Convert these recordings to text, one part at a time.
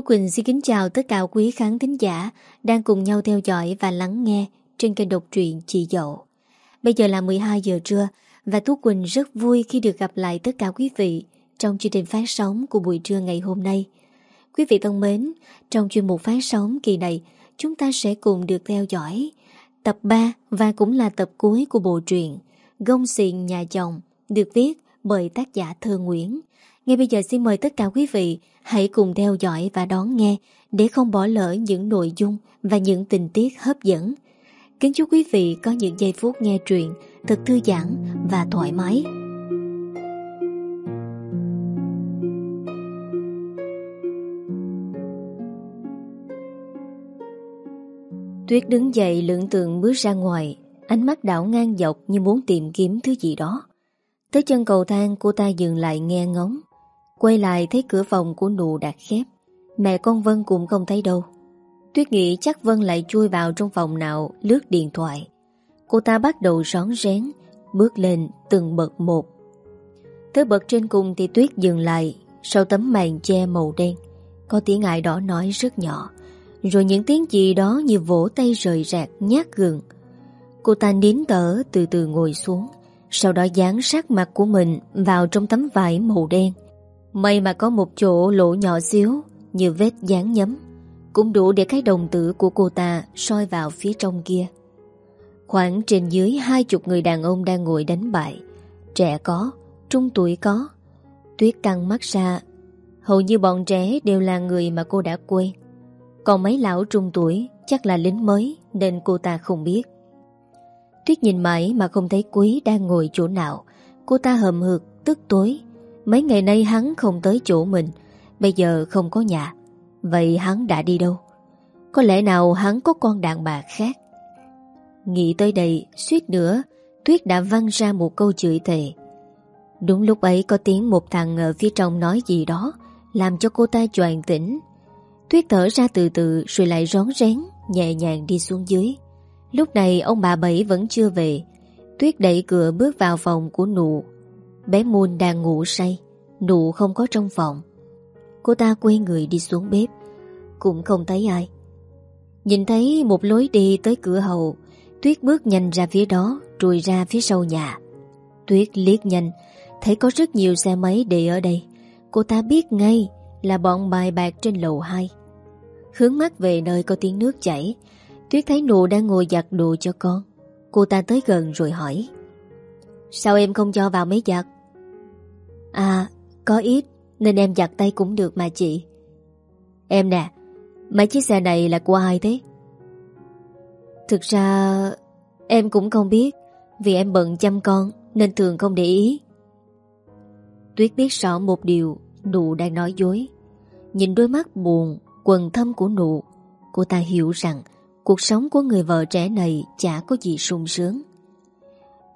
Tú Quỳnh xin kính chào tất cả quý khán thính giả đang cùng nhau theo dõi và lắng nghe trên kênh độc truyện Chị Dậu. Bây giờ là 12 giờ trưa và Thu Quỳnh rất vui khi được gặp lại tất cả quý vị trong chương trình phát sóng của buổi trưa ngày hôm nay. Quý vị thân mến, trong chuyên mục phát sóng kỳ này, chúng ta sẽ cùng được theo dõi tập 3 và cũng là tập cuối của bộ truyện Gông Xiền Nhà Chồng được viết bởi tác giả Thơ Nguyễn. Ngay bây giờ xin mời tất cả quý vị hãy cùng theo dõi và đón nghe để không bỏ lỡ những nội dung và những tình tiết hấp dẫn. Kính chúc quý vị có những giây phút nghe truyện thật thư giãn và thoải mái. Tuyết đứng dậy lưỡng tượng bước ra ngoài, ánh mắt đảo ngang dọc như muốn tìm kiếm thứ gì đó. Tới chân cầu thang cô ta dừng lại nghe ngóng Quay lại thấy cửa phòng của nụ đã khép. Mẹ con Vân cũng không thấy đâu. Tuyết nghĩ chắc Vân lại chui vào trong phòng nào, lướt điện thoại. Cô ta bắt đầu rón rén, Bước lên từng bậc một. Tới bậc trên cùng thì Tuyết dừng lại, Sau tấm màn che màu đen. Có tiếng ai đó nói rất nhỏ, Rồi những tiếng gì đó như vỗ tay rời rạc nhát gừng. Cô ta nín tở từ từ ngồi xuống, Sau đó dán sát mặt của mình vào trong tấm vải màu đen. May mà có một chỗ lỗ nhỏ xíu Như vết dán nhấm. Cũng đủ để cái đồng tử của cô ta soi vào phía trong kia. Khoảng trên dưới hai chục người đàn ông đang ngồi đánh bại. Trẻ có, trung tuổi có. Tuyết căng mắt ra. Hầu như bọn trẻ đều là người mà cô đã quên. Còn mấy lão trung tuổi chắc là lính mới Nên cô ta không biết. Tuyết nhìn mãi mà không thấy quý đang ngồi chỗ nào. Cô ta hầm hực, tức tối Mấy ngày nay hắn không tới chỗ mình, Bây giờ không có nhà. Vậy hắn đã đi đâu? Có lẽ nào hắn có con đàn bà khác? Nghĩ tới đây, Suýt nữa, Tuyết đã văng ra một câu chửi thề. Đúng lúc ấy có tiếng một thằng ở phía trong nói gì đó, Làm cho cô ta choàng tỉnh. Tuyết thở ra từ từ Rồi lại rón rén, Nhẹ nhàng đi xuống dưới. Lúc này ông bà Bảy vẫn chưa về. Tuyết đẩy cửa bước vào phòng của nụ. Bé Moon đang ngủ say Nụ không có trong phòng. Cô ta quay người đi xuống bếp Cũng không thấy ai. Nhìn thấy một lối đi tới cửa hậu, Tuyết bước nhanh ra phía đó Rồi ra phía sau nhà. Tuyết liếc nhanh Thấy có rất nhiều xe máy để ở đây. Cô ta biết ngay là bọn bài bạc trên lầu 2 Hướng mắt về nơi có tiếng nước chảy Tuyết thấy nụ đang ngồi giặt đồ cho con. Cô ta tới gần rồi hỏi. Sao em không cho vào mấy giặt À có ít, Nên em giặt tay cũng được mà chị. Em nè, Mấy chiếc xe này là của ai thế? Thực ra, Em cũng không biết, Vì em bận chăm con, Nên thường không để ý. Tuyết biết rõ một điều, Nụ đang nói dối. Nhìn đôi mắt buồn, Quần thâm của nụ, Cô ta hiểu rằng Cuộc sống của người vợ trẻ này Chả có gì sung sướng.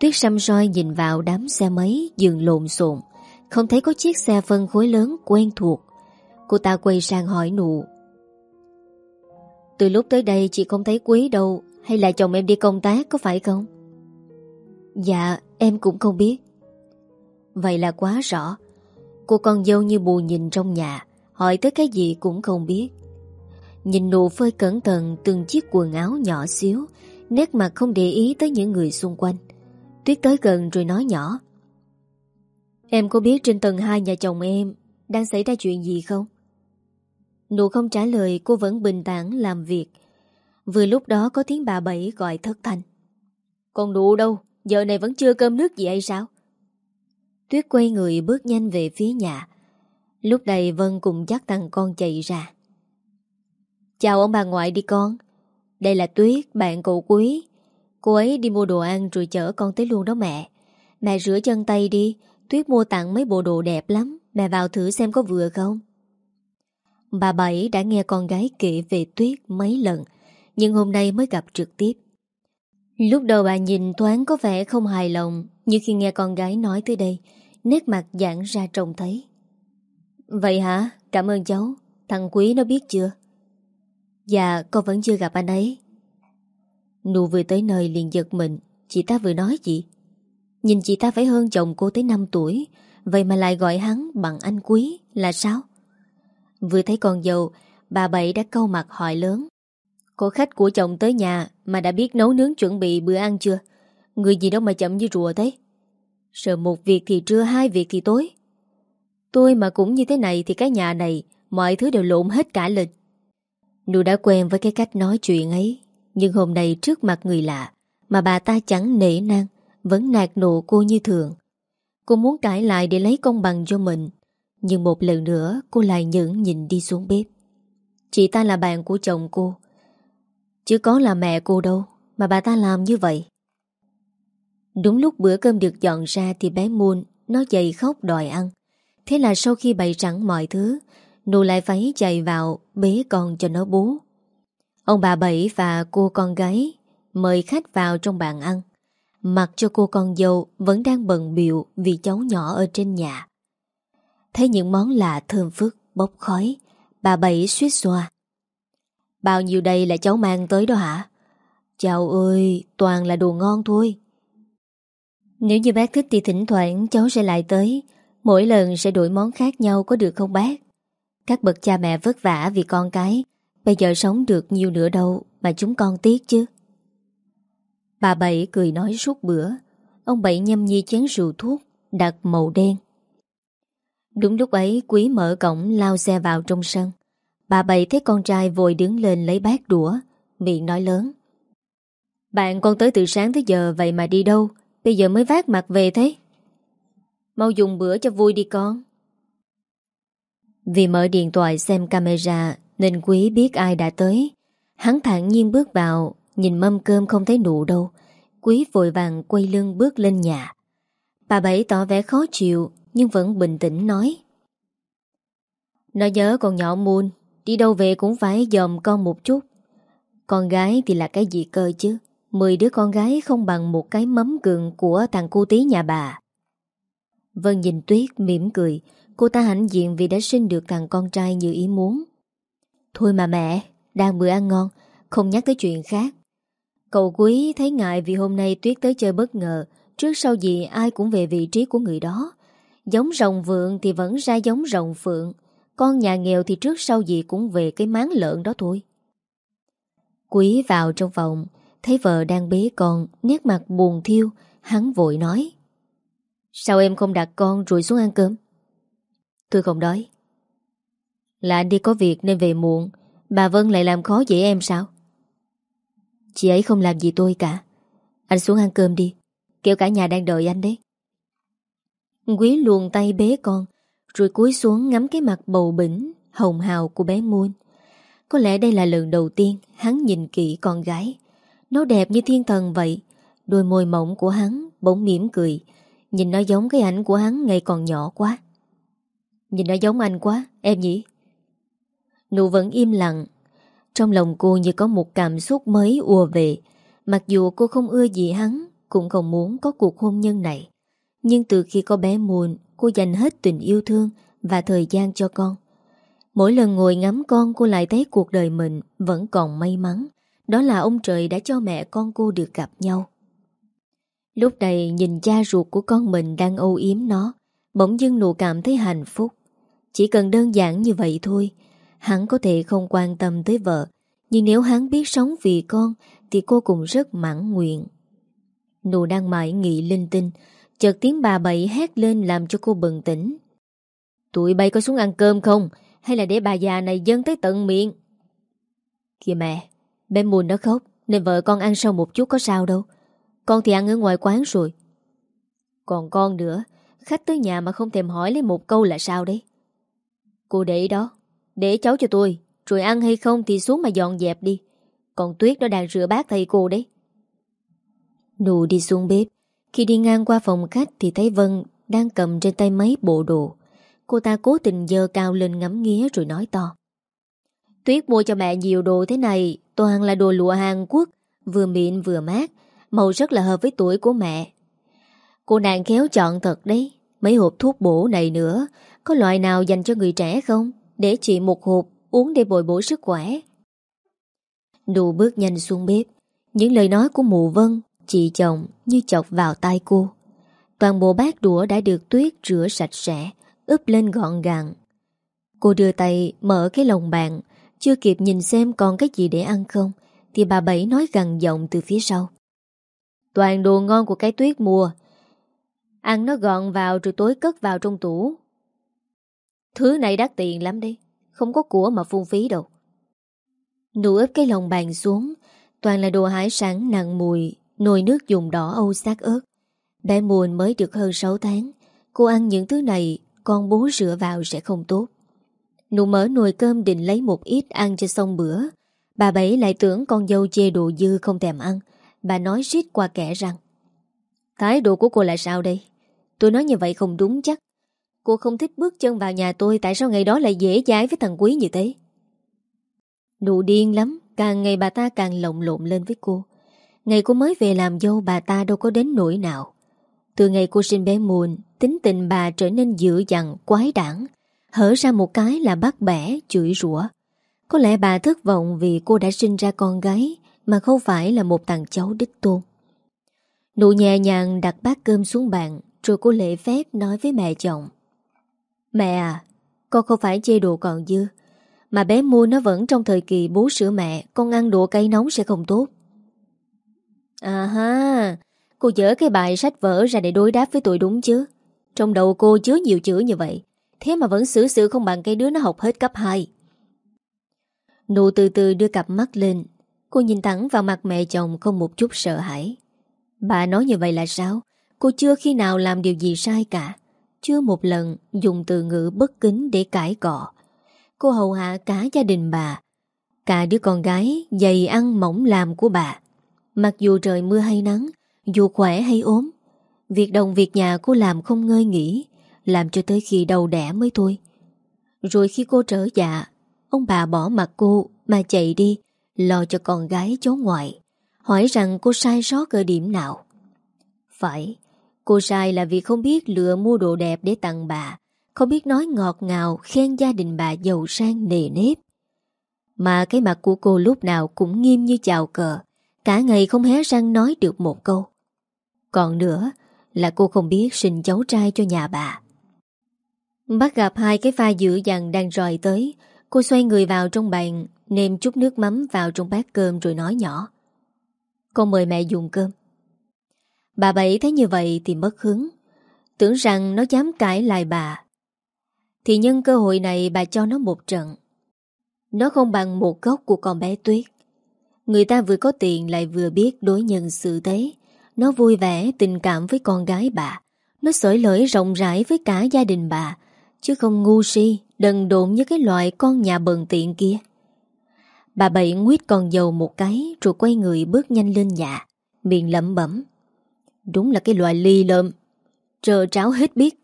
Tuyết xăm soi nhìn vào đám xe máy Dừng lộn xộn. Không thấy có chiếc xe phân khối lớn quen thuộc. Cô ta quay sang hỏi nụ. Từ lúc tới đây chị không thấy quý đâu, Hay là chồng em đi công tác có phải không? Dạ em cũng không biết. Vậy là quá rõ. Cô con dâu như bù nhìn trong nhà, Hỏi tới cái gì cũng không biết. Nhìn nụ phơi cẩn thận Từng chiếc quần áo nhỏ xíu, Nét mặt không để ý tới những người xung quanh. Tuyết tới gần rồi nói nhỏ. Em có biết trên tầng 2 nhà chồng em Đang xảy ra chuyện gì không? Nụ không trả lời cô vẫn bình tản làm việc. Vừa lúc đó có tiếng bà Bảy gọi thất thanh. Còn nụ đâu? Giờ này vẫn chưa cơm nước gì hay sao? Tuyết quay người bước nhanh về phía nhà. Lúc này Vân cùng dắt thằng con chạy ra. Chào ông bà ngoại đi con. Đây là Tuyết, bạn cậu quý. Cô ấy đi mua đồ ăn rồi chở con tới luôn đó mẹ. Mẹ rửa chân tay đi. Tuyết mua tặng mấy bộ đồ đẹp lắm. Mẹ vào thử xem có vừa không. Bà Bảy đã nghe con gái kể về Tuyết mấy lần, Nhưng hôm nay mới gặp trực tiếp. Lúc đầu bà nhìn thoáng có vẻ không hài lòng, Nhưng khi nghe con gái nói tới đây, Nét mặt giãn ra trông thấy. Vậy hả? Cảm ơn cháu. Thằng Quý nó biết chưa? Dạ con vẫn chưa gặp anh ấy. Nụ vừa tới nơi liền giật mình. Chị ta vừa nói gì? Nhìn chị ta phải hơn chồng cô tới 5 tuổi, Vậy mà lại gọi hắn bằng anh quý Là sao? Vừa thấy con dâu, Bà Bảy đã câu mặt hỏi lớn. Có khách của chồng tới nhà Mà đã biết nấu nướng chuẩn bị bữa ăn chưa? Người gì đâu mà chậm như rùa thế? Sợ một việc thì trưa, Hai việc thì tối. Tôi mà cũng như thế này Thì cái nhà này, Mọi thứ đều lộn hết cả lịch. Nụ đã quen với cái cách nói chuyện ấy. Nhưng hôm nay trước mặt người lạ Mà bà ta chẳng nể nang, Vẫn nạt nộ cô như thường. Cô muốn cãi lại để lấy công bằng cho mình, Nhưng một lần nữa Cô lại nhẫn nhìn đi xuống bếp. Chị ta là bạn của chồng cô, Chứ có là mẹ cô đâu Mà bà ta làm như vậy. Đúng lúc bữa cơm được dọn ra Thì bé Moon, Nó dậy khóc đòi ăn. Thế là sau khi bày sẵn mọi thứ Nụ lại phải chạy vào Bế con cho nó bú Ông bà Bảy và cô con gái Mời khách vào trong bàn ăn. Mặc cho cô con dâu Vẫn đang bận biệu Vì cháu nhỏ ở trên nhà. Thấy những món lạ thơm phức, Bốc khói, Bà Bảy suýt xoa. Bao nhiêu đây là cháu mang tới đó hả? Chào ơi, Toàn là đồ ngon thôi. Nếu như bác thích thì thỉnh thoảng Cháu sẽ lại tới. Mỗi lần sẽ đổi món khác nhau có được không bác? Các bậc cha mẹ vất vả vì con cái Bây giờ sống được nhiều nữa đâu Mà chúng con tiếc chứ. Bà Bảy cười nói suốt bữa. Ông Bảy nhâm nhi chén rượu thuốc, Đặt màu đen. Đúng lúc ấy, Quý mở cổng lao xe vào trong sân. Bà Bảy thấy con trai vội đứng lên lấy bát đũa, Miệng nói lớn. Bạn con tới từ sáng tới giờ, Vậy mà đi đâu? Bây giờ mới vác mặt về thế. Mau dùng bữa cho vui đi con. Vì mở điện thoại xem camera nên Quý biết ai đã tới. Hắn thẳng nhiên bước vào, Nhìn mâm cơm không thấy nụ đâu. Quý vội vàng quay lưng bước lên nhà. Bà Bảy tỏ vẻ khó chịu, Nhưng vẫn bình tĩnh nói. Nó nhớ con nhỏ muôn Đi đâu về cũng phải dòm con một chút. Con gái thì là cái gì cơ chứ? Mười đứa con gái không bằng một cái mắm gừng Của thằng cô tí nhà bà. Vân nhìn Tuyết mỉm cười. Cô ta hãnh diện vì đã sinh được thằng con trai như ý muốn. Thôi mà mẹ, Đang bữa ăn ngon, Không nhắc tới chuyện khác. Cậu quý thấy ngại vì hôm nay Tuyết tới chơi bất ngờ, Trước sau gì ai cũng về vị trí của người đó. Giống rồng vượng thì vẫn ra giống rồng phượng, Con nhà nghèo thì trước sau gì cũng về cái máng lợn đó thôi. Quý vào trong phòng, Thấy vợ đang bế con, Nét mặt buồn thiêu, Hắn vội nói, Sao em không đặt con rồi xuống ăn cơm? Tôi không đói. Là anh đi có việc nên về muộn. Bà Vân lại làm khó dễ em sao? Chị ấy không làm gì tôi cả. Anh xuống ăn cơm đi. Kêu cả nhà đang đợi anh đấy. Quý luồn tay bế con, Rồi cúi xuống ngắm cái mặt bầu bỉnh, Hồng hào của bé Muôn Có lẽ đây là lần đầu tiên Hắn nhìn kỹ con gái. Nó đẹp như thiên thần vậy. Đôi môi mỏng của hắn bỗng mỉm cười. Nhìn nó giống cái ảnh của hắn ngày còn nhỏ quá. Nhìn nó giống anh quá, Em nhỉ? Nụ vẫn im lặng. Trong lòng cô như có một cảm xúc mới ùa về. Mặc dù cô không ưa gì hắn, Cũng không muốn có cuộc hôn nhân này. Nhưng từ khi có bé muộn, Cô dành hết tình yêu thương Và thời gian cho con. Mỗi lần ngồi ngắm con, cô lại thấy cuộc đời mình Vẫn còn may mắn. Đó là ông trời đã cho mẹ con cô được gặp nhau. Lúc này, nhìn cha ruột của con mình đang âu yếm nó, Bỗng dưng nụ cảm thấy hạnh phúc. Chỉ cần đơn giản như vậy thôi Hắn có thể không quan tâm tới vợ, Nhưng nếu hắn biết sống vì con, Thì cô cũng rất mãn nguyện. Nụ đang mãi nghĩ linh tinh, Chợt tiếng bà bậy hét lên Làm cho cô bừng tỉnh. Tụi bay có xuống ăn cơm không? Hay là để bà già này dâng tới tận miệng? Kìa mẹ, Bé Mùn nó khóc, Nên vợ con ăn sau một chút có sao đâu. Con thì ăn ở ngoài quán rồi. Còn con nữa, Khách tới nhà mà không thèm hỏi lấy một câu là sao đấy? Cô để đó. Để cháu cho tôi, Rồi ăn hay không thì xuống mà dọn dẹp đi. Còn Tuyết nó đang rửa bát thầy cô đấy. Nụ đi xuống bếp. Khi đi ngang qua phòng khách Thì thấy Vân đang cầm trên tay mấy bộ đồ. Cô ta cố tình dơ cao lên ngắm nghía Rồi nói to. Tuyết mua cho mẹ nhiều đồ thế này, Toàn là đồ lụa Hàn Quốc, Vừa mịn vừa mát, Màu rất là hợp với tuổi của mẹ. Cô nàng khéo chọn thật đấy, Mấy hộp thuốc bổ này nữa, Có loại nào dành cho người trẻ không? Để chị một hộp uống để bồi bổ sức khỏe. Đù bước nhanh xuống bếp. Những lời nói của mụ Vân, Chị chồng như chọc vào tay cô. Toàn bộ bát đũa đã được tuyết rửa sạch sẽ, Ướp lên gọn gàng. Cô đưa tay mở cái lồng bàn, Chưa kịp nhìn xem còn cái gì để ăn không, Thì bà Bảy nói gần giọng từ phía sau. Toàn đồ ngon của cái tuyết mua. Ăn nó gọn vào rồi tối cất vào trong tủ. Thứ này đắt tiền lắm đi Không có của mà phung phí đâu. Nụ ướp cái lòng bàn xuống Toàn là đồ hải sản nặng mùi Nồi nước dùng đỏ âu xác ớt Bé Muôn mới được hơn 6 tháng Cô ăn những thứ này Con bố rửa vào sẽ không tốt. Nụ mở nồi cơm định lấy một ít ăn cho xong bữa. Bà Bảy lại tưởng con dâu chê đồ dư không thèm ăn. Bà nói rít qua kẻ rằng, Thái độ của cô là sao đây? Tôi nói như vậy không đúng chắc. Cô không thích bước chân vào nhà tôi Tại sao ngày đó lại dễ dãi với thằng Quý như thế? Nụ điên lắm Càng ngày bà ta càng lộn lộn lên với cô. Ngày cô mới về làm dâu bà ta đâu có đến nỗi nào. Từ ngày cô sinh bé muôn Tính tình bà trở nên dữ dằn, quái đản. Hở ra một cái là bắt bẻ, chửi rủa. Có lẽ bà thất vọng vì cô đã sinh ra con gái Mà không phải là một thằng cháu đích tôn. Nụ nhẹ nhàng đặt bát cơm xuống bàn Rồi cô lễ phép nói với mẹ chồng. Mẹ à Con không phải chê đồ còn dư. Mà bé mua nó vẫn trong thời kỳ bú sữa mẹ, Con ăn đồ cay nóng sẽ không tốt. À ha Cô dỡ cái bài sách vở ra để đối đáp với tôi đúng chứ? Trong đầu cô chứa nhiều chữ như vậy, Thế mà vẫn xử sự không bằng cái đứa nó học hết cấp 2 Nụ từ từ đưa cặp mắt lên, Cô nhìn thẳng vào mặt mẹ chồng không một chút sợ hãi. Bà nói như vậy là sao? Cô chưa khi nào làm điều gì sai cả. Chưa một lần dùng từ ngữ bất kính để cãi cọ. Cô hầu hạ cả gia đình bà, Cả đứa con gái dày ăn mỏng làm của bà. Mặc dù trời mưa hay nắng, Dù khỏe hay ốm, Việc đồng việc nhà cô làm không ngơi nghỉ, Làm cho tới khi đầu đẻ mới thôi. Rồi khi cô trở dạ Ông bà bỏ mặt cô Mà chạy đi, Lo cho con gái cháu ngoại, Hỏi rằng cô sai sót ở điểm nào. Phải Cô sai là vì không biết lựa mua đồ đẹp để tặng bà, Không biết nói ngọt ngào Khen gia đình bà giàu sang nề nếp. Mà cái mặt của cô lúc nào cũng nghiêm như chào cờ, Cả ngày không hé răng nói được một câu. Còn nữa là cô không biết sinh cháu trai cho nhà bà. Bắt gặp hai cái pha dữ dằn đang ròi tới, Cô xoay người vào trong bàn, Nêm chút nước mắm vào trong bát cơm rồi nói nhỏ. Con mời mẹ dùng cơm. Bà Bảy thấy như vậy thì mất hứng. Tưởng rằng nó dám cãi lại bà. Thì nhân cơ hội này bà cho nó một trận. Nó không bằng một gốc của con bé Tuyết. Người ta vừa có tiền lại vừa biết đối nhân xử thế. Nó vui vẻ, tình cảm với con gái bà. Nó sởi lởi rộng rãi với cả gia đình bà. Chứ không ngu si, Đần độn như cái loại con nhà bần tiện kia. Bà Bảy nguyết con dầu một cái, Rồi quay người bước nhanh lên nhà. Miệng lẩm bẩm. Đúng là cái loại ly lợm. Trờ tráo hết biết.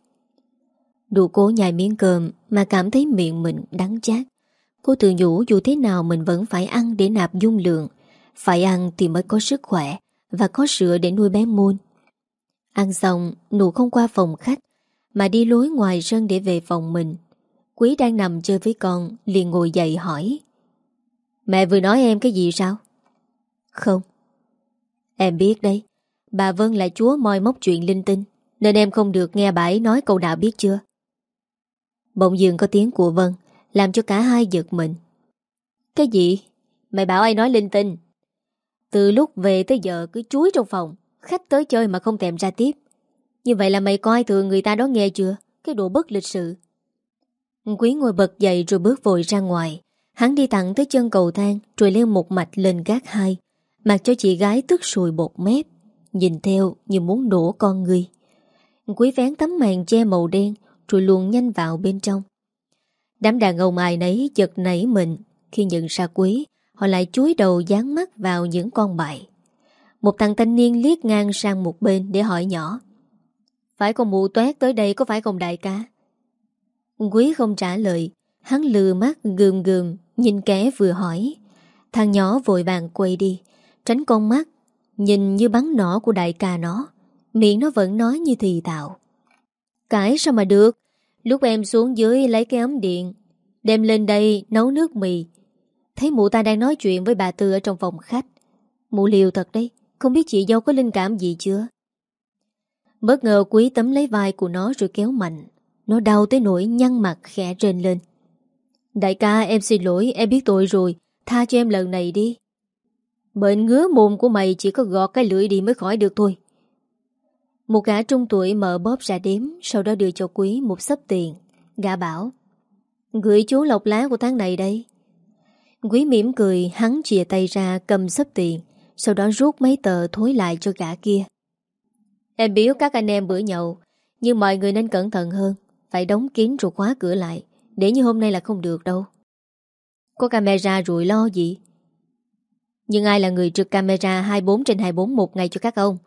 Đủ cố nhai miếng cơm Mà cảm thấy miệng mình đắng chát. Cô tự nhủ dù thế nào mình vẫn phải ăn để nạp dung lượng. Phải ăn thì mới có sức khỏe Và có sữa để nuôi bé muôn Ăn xong, Nụ không qua phòng khách, Mà đi lối ngoài sân để về phòng mình. Quý đang nằm chơi với con, liền ngồi dậy hỏi. Mẹ vừa nói em cái gì sao? Không. Em biết đấy. Bà Vân là chúa moi móc chuyện linh tinh, Nên em không được nghe bà ấy nói câu nào biết chưa? Bỗng dường có tiếng của Vân, Làm cho cả hai giật mình. Cái gì? Mày bảo ai nói linh tinh? Từ lúc về tới giờ cứ chuối trong phòng, Khách tới chơi mà không thèm ra tiếp. Như vậy là mày coi thường người ta đó nghe chưa? Cái đồ bất lịch sự. Quý ngồi bật dậy rồi bước vội ra ngoài. Hắn đi thẳng tới chân cầu thang Rồi leo một mạch lên gác hai, Mặc cho chị gái tức sùi bột mép. Nhìn theo như muốn đổ con người. Quý vén tấm màn che màu đen Rồi luồn nhanh vào bên trong. Đám đàn ông ai nấy chật nảy mình. Khi nhận ra quý, Họ lại chúi đầu dán mắt vào những con bài. Một thằng thanh niên liếc ngang sang một bên để hỏi nhỏ, Phải con mụ toét tới đây có phải không đại ca? Quý không trả lời. Hắn lừa mắt, gườm gườm, Nhìn kẻ vừa hỏi. Thằng nhỏ vội vàng quay đi, Tránh con mắt Nhìn như bắn nỏ của đại ca nó, Miệng nó vẫn nói như thì tạo Cãi sao mà được? Lúc em xuống dưới lấy cái ấm điện, Đem lên đây nấu nước mì. Thấy mụ ta đang nói chuyện với bà Tư Ở trong phòng khách. Mụ liều thật đấy, Không biết chị dâu có linh cảm gì chưa? Bất ngờ quý tấm lấy vai của nó rồi kéo mạnh. Nó đau tới nỗi nhăn mặt khẽ trên lên. Đại ca, em xin lỗi, Em biết tội rồi, Tha cho em lần này đi. Bệnh ngứa mồm của mày chỉ có gọt cái lưỡi đi mới khỏi được thôi. Một gã trung tuổi mở bóp ra đếm, Sau đó đưa cho quý một sấp tiền. Gã bảo Gửi chú lọc lá của tháng này đây. Quý mỉm cười, Hắn chìa tay ra cầm sấp tiền, Sau đó rút mấy tờ thối lại cho gã kia. Em biếu các anh em bữa nhậu, Nhưng mọi người nên cẩn thận hơn, Phải đóng kín rồi khóa cửa lại, Để như hôm nay là không được đâu. Có camera rồi lo gì? Nhưng ai là người trực camera 24 trên 24 một ngày cho các ông?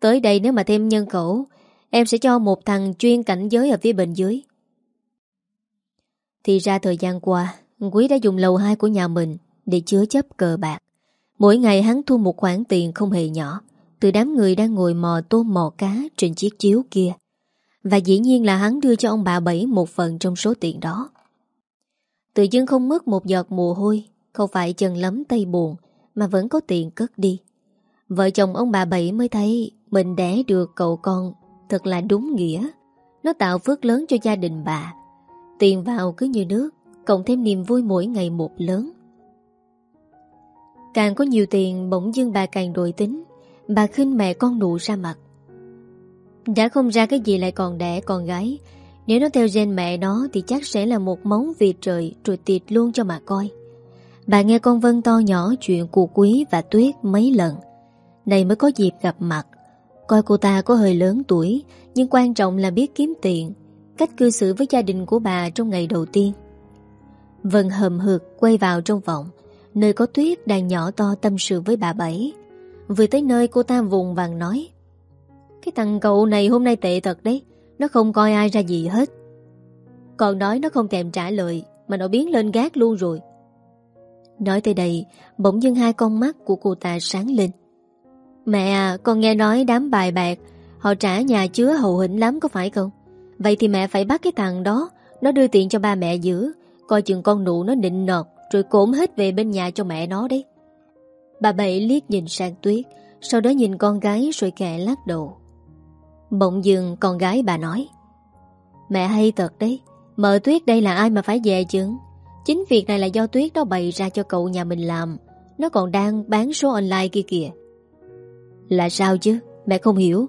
Tới đây nếu mà thêm nhân khẩu, Em sẽ cho một thằng chuyên cảnh giới ở phía bên dưới. Thì ra thời gian qua, Quý đã dùng lầu 2 của nhà mình Để chứa chấp cờ bạc. Mỗi ngày hắn thu một khoản tiền không hề nhỏ, Từ đám người đang ngồi mò tôm mò cá Trên chiếc chiếu kia. Và dĩ nhiên là hắn đưa cho ông bà Bảy Một phần trong số tiền đó. Tự dưng không mất một giọt mồ hôi, Không phải chân lắm tay buồn mà vẫn có tiền cất đi. Vợ chồng ông bà Bảy mới thấy Mình đẻ được cậu con Thật là đúng nghĩa. Nó tạo phước lớn cho gia đình bà. Tiền vào cứ như nước, Cộng thêm niềm vui mỗi ngày một lớn. Càng có nhiều tiền bỗng dưng bà càng đổi tính. Bà khinh mẹ con nụ ra mặt. Đã không ra cái gì lại còn đẻ con gái. Nếu nó theo gen mẹ nó Thì chắc sẽ là một móng vịt trời Rồi tiệt luôn cho mà coi. Bà nghe con Vân to nhỏ chuyện của Quý và Tuyết mấy lần. Này mới có dịp gặp mặt. Coi cô ta có hơi lớn tuổi, Nhưng quan trọng là biết kiếm tiền. Cách cư xử với gia đình của bà trong ngày đầu tiên. Vân hầm hực quay vào trong vọng Nơi có tuyết đang nhỏ to tâm sự với bà Bảy. Vừa tới nơi cô ta vùng vàng nói, Cái thằng cậu này hôm nay tệ thật đấy, Nó không coi ai ra gì hết. Còn nói nó không thèm trả lời, Mà nó biến lên gác luôn rồi. Nói tới đây, Bỗng dưng hai con mắt của cô ta sáng lên. Mẹ à con nghe nói đám bài bạc, Họ trả nhà chứa hậu hĩnh lắm có phải không? Vậy thì mẹ phải bắt cái thằng đó, Nó đưa tiền cho ba mẹ giữ. Coi chừng con nụ nó nịnh nọt, Rồi cổm hết về bên nhà cho mẹ nó đấy. Bà Bảy liếc nhìn sang Tuyết, Sau đó nhìn con gái rồi kẹ lắc đầu. Bỗng dừng con gái bà nói, Mẹ hay thật đấy, Mợ Tuyết đây là ai mà phải về chứ Chính việc này là do Tuyết nó bày ra cho cậu nhà mình làm. Nó còn đang bán số online kia kìa. Là sao chứ? Mẹ không hiểu.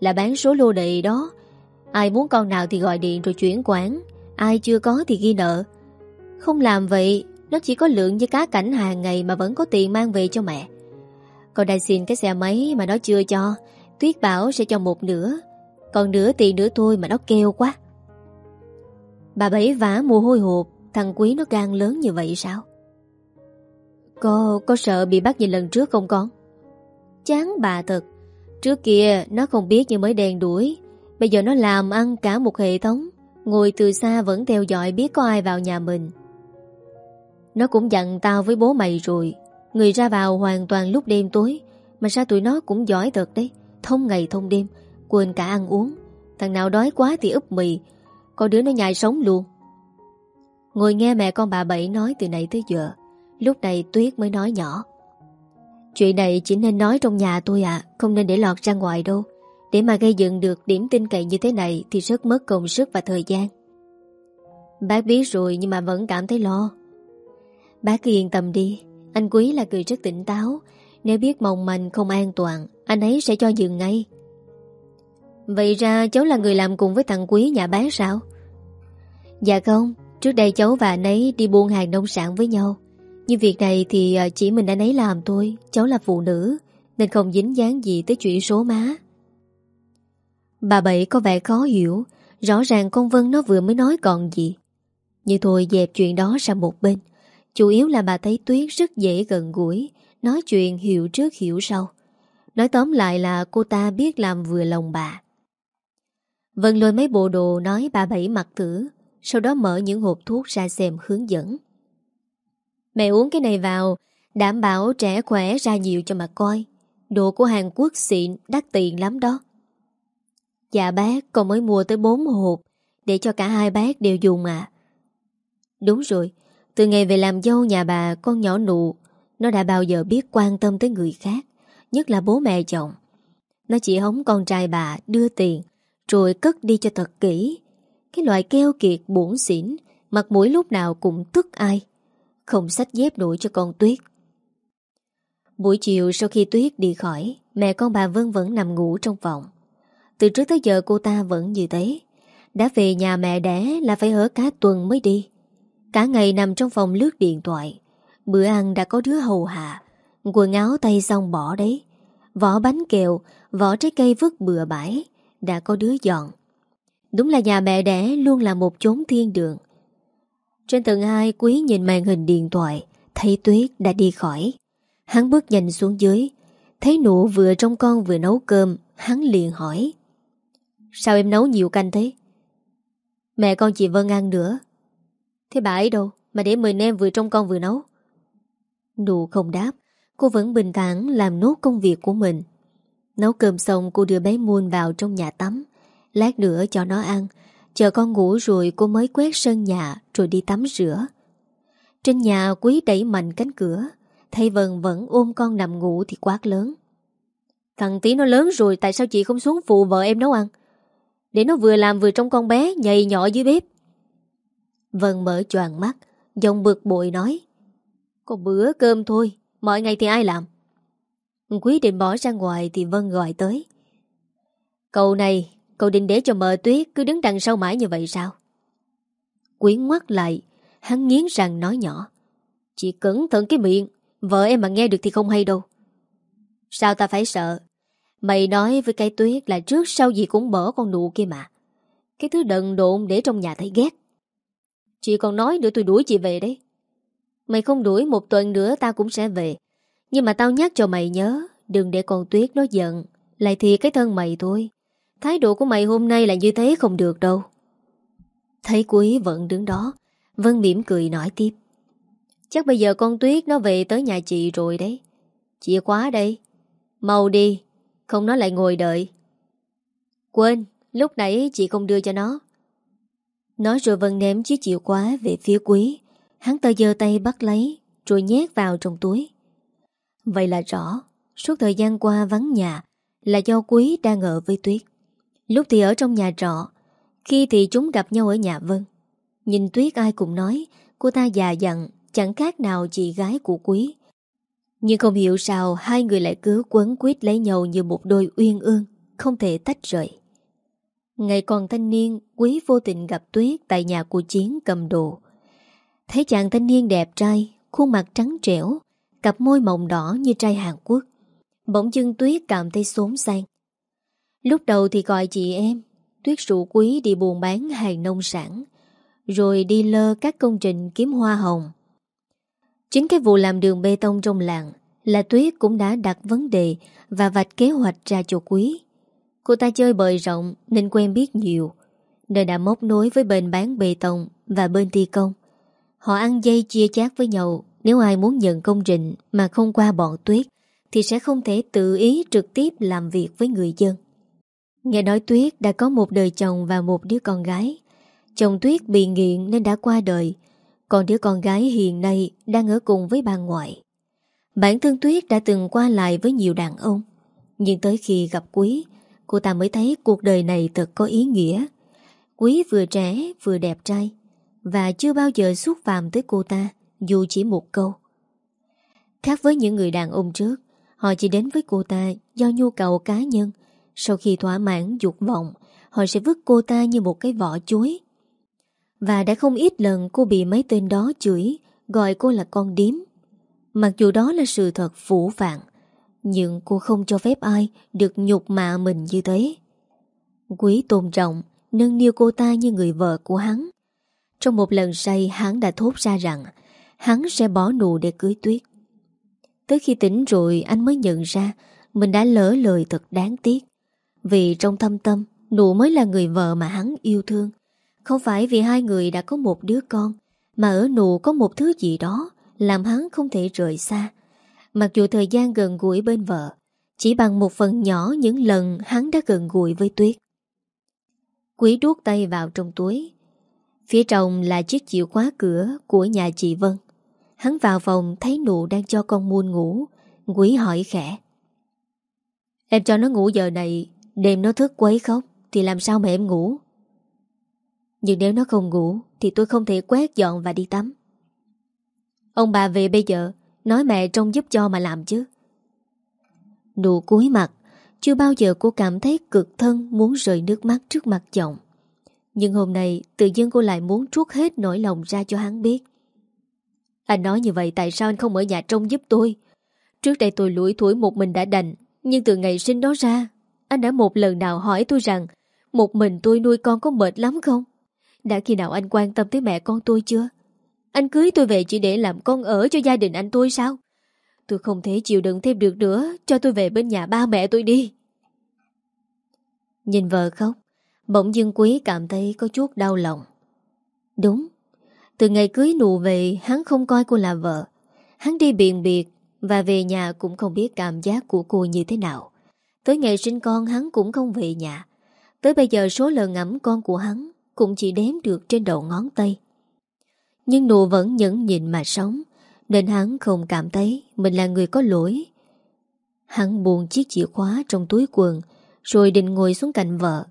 Là bán số lô đề đó. Ai muốn con nào thì gọi điện rồi chuyển quán. Ai chưa có thì ghi nợ. Không làm vậy, Nó chỉ có lượng với cá cảnh hàng ngày Mà vẫn có tiền mang về cho mẹ. Con đang xin cái xe máy mà nó chưa cho. Tuyết bảo sẽ cho một nửa. Còn nửa tiền nữa thôi mà nó kêu quá. Bà Bảy vã mùa hôi hộp Thằng Quý nó gan lớn như vậy sao? Có có sợ bị bắt như lần trước không con? Chán bà thật. Trước kia nó không biết như mới đèn đuổi. Bây giờ nó làm ăn cả một hệ thống. Ngồi từ xa vẫn theo dõi biết có ai vào nhà mình. Nó cũng dặn tao với bố mày rồi. Người ra vào hoàn toàn lúc đêm tối. Mà sao tụi nó cũng giỏi thật đấy. Thông ngày thông đêm, Quên cả ăn uống. Thằng nào đói quá thì úp mì. Có đứa nó nhai sống luôn. Ngồi nghe mẹ con bà Bảy nói từ nãy tới giờ, Lúc này Tuyết mới nói nhỏ. Chuyện này chỉ nên nói trong nhà tôi à Không nên để lọt ra ngoài đâu. Để mà gây dựng được điểm tin cậy như thế này Thì rất mất công, sức và thời gian. Bác biết rồi nhưng mà vẫn cảm thấy lo. Bác cứ yên tâm đi, Anh Quý là người rất tỉnh táo. Nếu biết mong manh không an toàn, Anh ấy sẽ cho dừng ngay. Vậy ra cháu là người làm cùng với thằng Quý nhà bác sao? Dạ không Trước đây cháu và anh ấy đi buôn hàng nông sản với nhau. Nhưng việc này thì à, chỉ mình anh ấy làm thôi. Cháu là phụ nữ, Nên không dính dáng gì tới chuyện số má. Bà Bảy có vẻ khó hiểu. Rõ ràng con Vân nó vừa mới nói còn gì. Nhưng thôi dẹp chuyện đó sang một bên. Chủ yếu là bà thấy Tuyết rất dễ gần gũi, Nói chuyện hiểu trước hiểu sau. Nói tóm lại là cô ta biết làm vừa lòng bà. Vân lôi mấy bộ đồ nói bà Bảy mặc thử. Sau đó mở những hộp thuốc ra xem hướng dẫn. Mẹ uống cái này vào, Đảm bảo trẻ khỏe ra nhiều cho mà coi. Đồ của Hàn Quốc xịn, đắt tiền lắm đó. Dạ bác, con mới mua tới 4 hộp, Để cho cả hai bác đều dùng à Đúng rồi, Từ ngày về làm dâu nhà bà Con nhỏ nụ, Nó đã bao giờ biết quan tâm tới người khác, Nhất là bố mẹ chồng. Nó chỉ hống con trai bà đưa tiền, Rồi cất đi cho thật kỹ. Cái loại keo kiệt buồn xỉn, Mặt mũi lúc nào cũng tức ai. Không sách dép nổi cho con Tuyết. Buổi chiều sau khi Tuyết đi khỏi, Mẹ con bà Vân vẫn nằm ngủ trong phòng. Từ trước tới giờ cô ta vẫn như thế. Đã về nhà mẹ đẻ là phải ở cả tuần mới đi. Cả ngày nằm trong phòng lướt điện thoại. Bữa ăn đã có đứa hầu hạ. Quần áo tay xong bỏ đấy. Vỏ bánh kẹo, Vỏ trái cây vứt bừa bãi. Đã có đứa dọn. Đúng là nhà mẹ đẻ luôn là một chốn thiên đường. Trên tầng 2 Quý nhìn màn hình điện thoại, Thấy Tuyết đã đi khỏi. Hắn bước nhanh xuống dưới, Thấy nụ vừa trong con vừa nấu cơm, Hắn liền hỏi. Sao em nấu nhiều canh thế? Mẹ con chị Vân ăn nữa. Thế bà ấy đâu Mà để mình em vừa trong con vừa nấu? Nụ không đáp. Cô vẫn bình thản làm nốt công việc của mình. Nấu cơm xong, cô đưa bé Muôn vào trong nhà tắm. Lát nữa cho nó ăn. Chờ con ngủ rồi cô mới quét sân nhà Rồi đi tắm rửa. Trên nhà quý đẩy mạnh cánh cửa. Thầy Vân vẫn ôm con nằm ngủ thì quát lớn. Thằng tí nó lớn rồi, Tại sao chị không xuống phụ vợ em nấu ăn? Để nó vừa làm vừa trong con bé Nhầy nhỏ dưới bếp. Vân mở choàng mắt, Giọng bực bội nói. Có bữa cơm thôi, Mọi ngày thì ai làm? Quý định bỏ ra ngoài thì Vân gọi tới. Cậu này Cậu định để cho mờ tuyết cứ đứng đằng sau mãi như vậy sao? Quyến ngoắt lại, Hắn nghiến răng nói nhỏ. Chị cẩn thận cái miệng, Vợ em mà nghe được thì không hay đâu. Sao ta phải sợ? Mày nói với cái tuyết là trước sau gì cũng bỏ con nụ kia mà. Cái thứ đần độn để trong nhà thấy ghét. Chị còn nói nữa tôi đuổi chị về đấy. Mày không đuổi một tuần nữa ta cũng sẽ về. Nhưng mà tao nhắc cho mày nhớ, Đừng để con tuyết nó giận. Lại thì cái thân mày thôi. Thái độ của mày hôm nay là như thế không được đâu. Thấy quý vẫn đứng đó, Vân mỉm cười nói tiếp. Chắc bây giờ con tuyết nó về tới nhà chị rồi đấy. Chìa khóa đây. Mau đi, Không nó lại ngồi đợi. Quên, Lúc nãy chị không đưa cho nó. Nói rồi Vân ném chiếc chìa khóa về phía quý. Hắn ta giơ tay bắt lấy, Rồi nhét vào trong túi. Vậy là rõ, Suốt thời gian qua vắng nhà Là do quý đang ở với Tuyết. Lúc thì ở trong nhà trọ, Khi thì chúng gặp nhau ở nhà Vân. Nhìn Tuyết ai cũng nói, Cô ta già dặn, Chẳng khác nào chị gái của Quý. Nhưng không hiểu sao Hai người lại cứ quấn quýt lấy nhau Như một đôi uyên ương, Không thể tách rời. Ngày còn thanh niên, Quý vô tình gặp Tuyết Tại nhà của Chiến cầm đồ. Thấy chàng thanh niên đẹp trai, Khuôn mặt trắng trẻo, Cặp môi mộng đỏ như trai Hàn Quốc. Bỗng dưng Tuyết cảm thấy xốn sang Lúc đầu thì gọi chị em, Tuyết rượu quý đi buôn bán hàng nông sản, Rồi đi lơ các công trình kiếm hoa hồng. Chính cái vụ làm đường bê tông trong làng Là Tuyết cũng đã đặt vấn đề Và vạch kế hoạch ra cho quý. Cô ta chơi bời rộng Nên quen biết nhiều, Nên đã móc nối với bên bán bê tông Và bên thi công. Họ ăn dây chia chác với nhau, Nếu ai muốn nhận công trình Mà không qua bọn Tuyết Thì sẽ không thể tự ý trực tiếp làm việc với người dân. Nghe nói Tuyết đã có một đời chồng và một đứa con gái. Chồng Tuyết bị nghiện nên đã qua đời, còn đứa con gái hiện nay đang ở cùng với bà ngoại. Bản thân Tuyết đã từng qua lại với nhiều đàn ông, nhưng tới khi gặp Quý, cô ta mới thấy cuộc đời này thật có ý nghĩa. Quý vừa trẻ vừa đẹp trai, và chưa bao giờ xúc phạm tới cô ta, dù chỉ một câu. Khác với những người đàn ông trước, họ chỉ đến với cô ta do nhu cầu cá nhân, sau khi thỏa mãn dục vọng, Họ sẽ vứt cô ta như một cái vỏ chuối. Và đã không ít lần cô bị mấy tên đó chửi, Gọi cô là con điếm. Mặc dù đó là sự thật phủ vạn, Nhưng cô không cho phép ai Được nhục mạ mình như thế. Quý tôn trọng, Nâng niu cô ta như người vợ của hắn. Trong một lần say, hắn đã thốt ra rằng, Hắn sẽ bỏ nụ để cưới tuyết. Tới khi tỉnh rồi, anh mới nhận ra, Mình đã lỡ lời thật đáng tiếc vì trong thâm tâm, Nụ mới là người vợ mà hắn yêu thương. Không phải vì hai người đã có một đứa con, Mà ở nụ có một thứ gì đó Làm hắn không thể rời xa. Mặc dù thời gian gần gũi bên vợ, Chỉ bằng một phần nhỏ những lần hắn đã gần gũi với Tuyết. Quý đuốt tay vào trong túi. Phía trong là chiếc chìa khóa cửa của nhà chị Vân. Hắn vào phòng thấy nụ đang cho con muôn ngủ. Quý hỏi khẽ. Em cho nó ngủ giờ này Đêm nó thức quấy khóc, Thì làm sao mà em ngủ? Nhưng nếu nó không ngủ, Thì tôi không thể quét dọn và đi tắm. Ông bà về bây giờ, Nói mẹ trông giúp cho mà làm chứ. Nụ cúi mặt, Chưa bao giờ cô cảm thấy cực thân Muốn rời nước mắt trước mặt chồng. Nhưng hôm nay, Tự dưng cô lại muốn trút hết nỗi lòng ra cho hắn biết. Anh nói như vậy Tại sao anh không ở nhà trông giúp tôi? Trước đây tôi lủi thủi một mình đã đành, Nhưng từ ngày sinh đó ra anh đã một lần nào hỏi tôi rằng, Một mình tôi nuôi con có mệt lắm không? Đã khi nào anh quan tâm tới mẹ con tôi chưa? Anh cưới tôi về chỉ để làm con ở cho gia đình anh tôi sao? Tôi không thể chịu đựng thêm được nữa, Cho tôi về bên nhà ba mẹ tôi đi. Nhìn vợ khóc, Bỗng dưng quý cảm thấy có chút đau lòng. Đúng, Từ ngày cưới nụ về, Hắn không coi cô là vợ. Hắn đi biện biệt Và về nhà cũng không biết cảm giác của cô như thế nào. Tới ngày sinh con hắn cũng không về nhà. Tới bây giờ số lần ngắm con của hắn Cũng chỉ đếm được trên đầu ngón tay. Nhưng nụ vẫn nhẫn nhịn mà sống, Nên hắn không cảm thấy Mình là người có lỗi. Hắn buồn chiếc chìa khóa trong túi quần, Rồi định ngồi xuống cạnh vợ.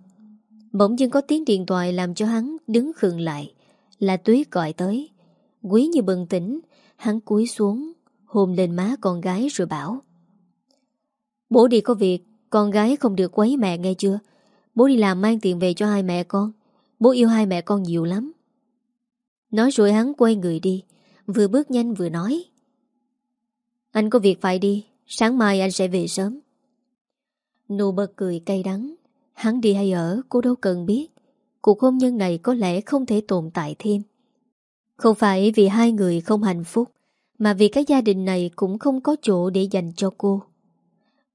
Bỗng dưng có tiếng điện thoại Làm cho hắn đứng khựng lại, Là Tuyết gọi tới. Quý như bừng tỉnh, Hắn cúi xuống, Hôn lên má con gái rồi bảo, Bố đi có việc con gái không được quấy mẹ nghe chưa? Bố đi làm mang tiền về cho hai mẹ con. Bố yêu hai mẹ con nhiều lắm. Nói rồi hắn quay người đi, Vừa bước nhanh vừa nói. Anh có việc phải đi, Sáng mai anh sẽ về sớm. Nụ bật cười cay đắng. Hắn đi hay ở, cô đâu cần biết. Cuộc hôn nhân này có lẽ không thể tồn tại thêm. Không phải vì hai người không hạnh phúc, Mà vì cái gia đình này cũng không có chỗ để dành cho cô.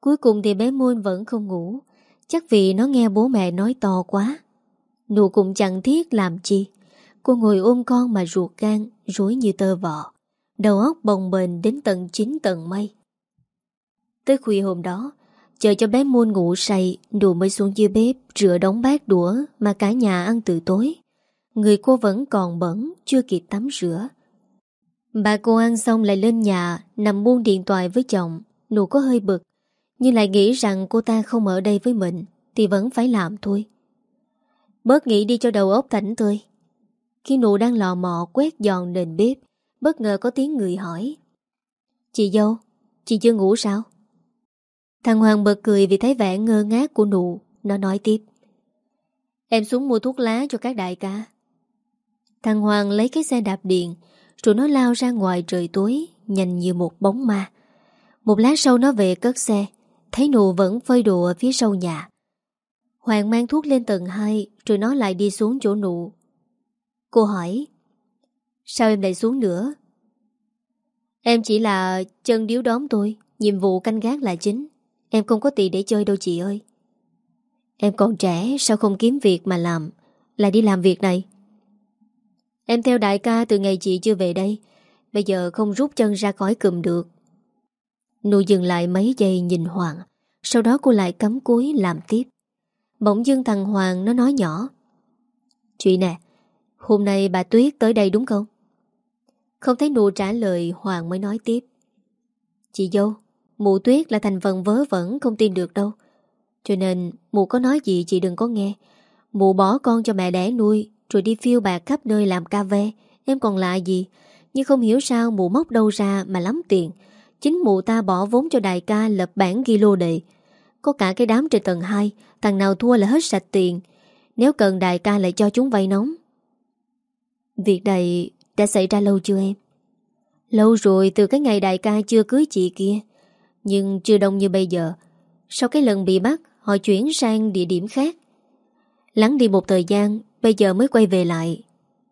Cuối cùng thì bé Môn vẫn không ngủ. Chắc vì nó nghe bố mẹ nói to quá. Nụ cũng chẳng thiết làm chi. Cô ngồi ôm con mà ruột gan, Rối như tơ vọ Đầu óc bồng bềnh đến tận 9 tầng mây. Tới khuya hôm đó, Chờ cho bé Môn ngủ say, Nụ mới xuống dưới bếp, Rửa đống bát đũa Mà cả nhà ăn từ tối. Người cô vẫn còn bẩn, Chưa kịp tắm rửa. Bà cô ăn xong lại lên nhà, Nằm buông điện thoại với chồng. Nụ có hơi bực. Nhưng lại nghĩ rằng cô ta không ở đây với mình Thì vẫn phải làm thôi. Bớt nghĩ đi cho đầu óc thảnh tươi Khi nụ đang lò mò quét dọn nền bếp, Bất ngờ có tiếng người hỏi. Chị dâu, Chị chưa ngủ sao? Thằng Hoàng bật cười vì thấy vẻ ngơ ngác của nụ. Nó nói tiếp. Em xuống mua thuốc lá cho các đại ca. Thằng Hoàng lấy cái xe đạp điện, Rồi nó lao ra ngoài trời tối, Nhanh như một bóng ma. Một lát sau nó về cất xe Thấy nụ vẫn phơi đồ ở phía sau nhà. Hoàng mang thuốc lên tầng 2 Rồi nó lại đi xuống chỗ nụ. Cô hỏi, Sao em lại xuống nữa? Em chỉ là chân điếu đóm tôi Nhiệm vụ canh gác là chính. Em không có tiền để chơi đâu chị ơi. Em còn trẻ, Sao không kiếm việc mà làm? Lại đi làm việc này. Em theo đại ca từ ngày chị chưa về đây. Bây giờ không rút chân ra khỏi cùm được. Nụ dừng lại mấy giây nhìn Hoàng, Sau đó cô lại cắm cúi làm tiếp. Bỗng dưng thằng Hoàng nó nói nhỏ. Chị nè, Hôm nay bà Tuyết tới đây đúng không? Không thấy nụ trả lời, Hoàng mới nói tiếp. Chị dâu Mụ Tuyết là thành phần vớ vẩn, không tin được đâu. Cho nên mụ có nói gì chị đừng có nghe. Mụ bỏ con cho mẹ đẻ nuôi, Rồi đi phiêu bạc khắp nơi làm ca ve. Em còn lạ gì? Nhưng không hiểu sao mụ móc đâu ra mà lắm tiền. Chính mụ ta bỏ vốn cho đại ca lập bản ghi lô đề, Có cả cái đám trên tầng 2 Thằng nào thua là hết sạch tiền. Nếu cần đại ca lại cho chúng vay nóng. Việc này đã xảy ra lâu chưa em? Lâu rồi từ cái ngày đại ca chưa cưới chị kia. Nhưng chưa đông như bây giờ. Sau cái lần bị bắt Họ chuyển sang địa điểm khác. Lắng đi một thời gian Bây giờ mới quay về lại.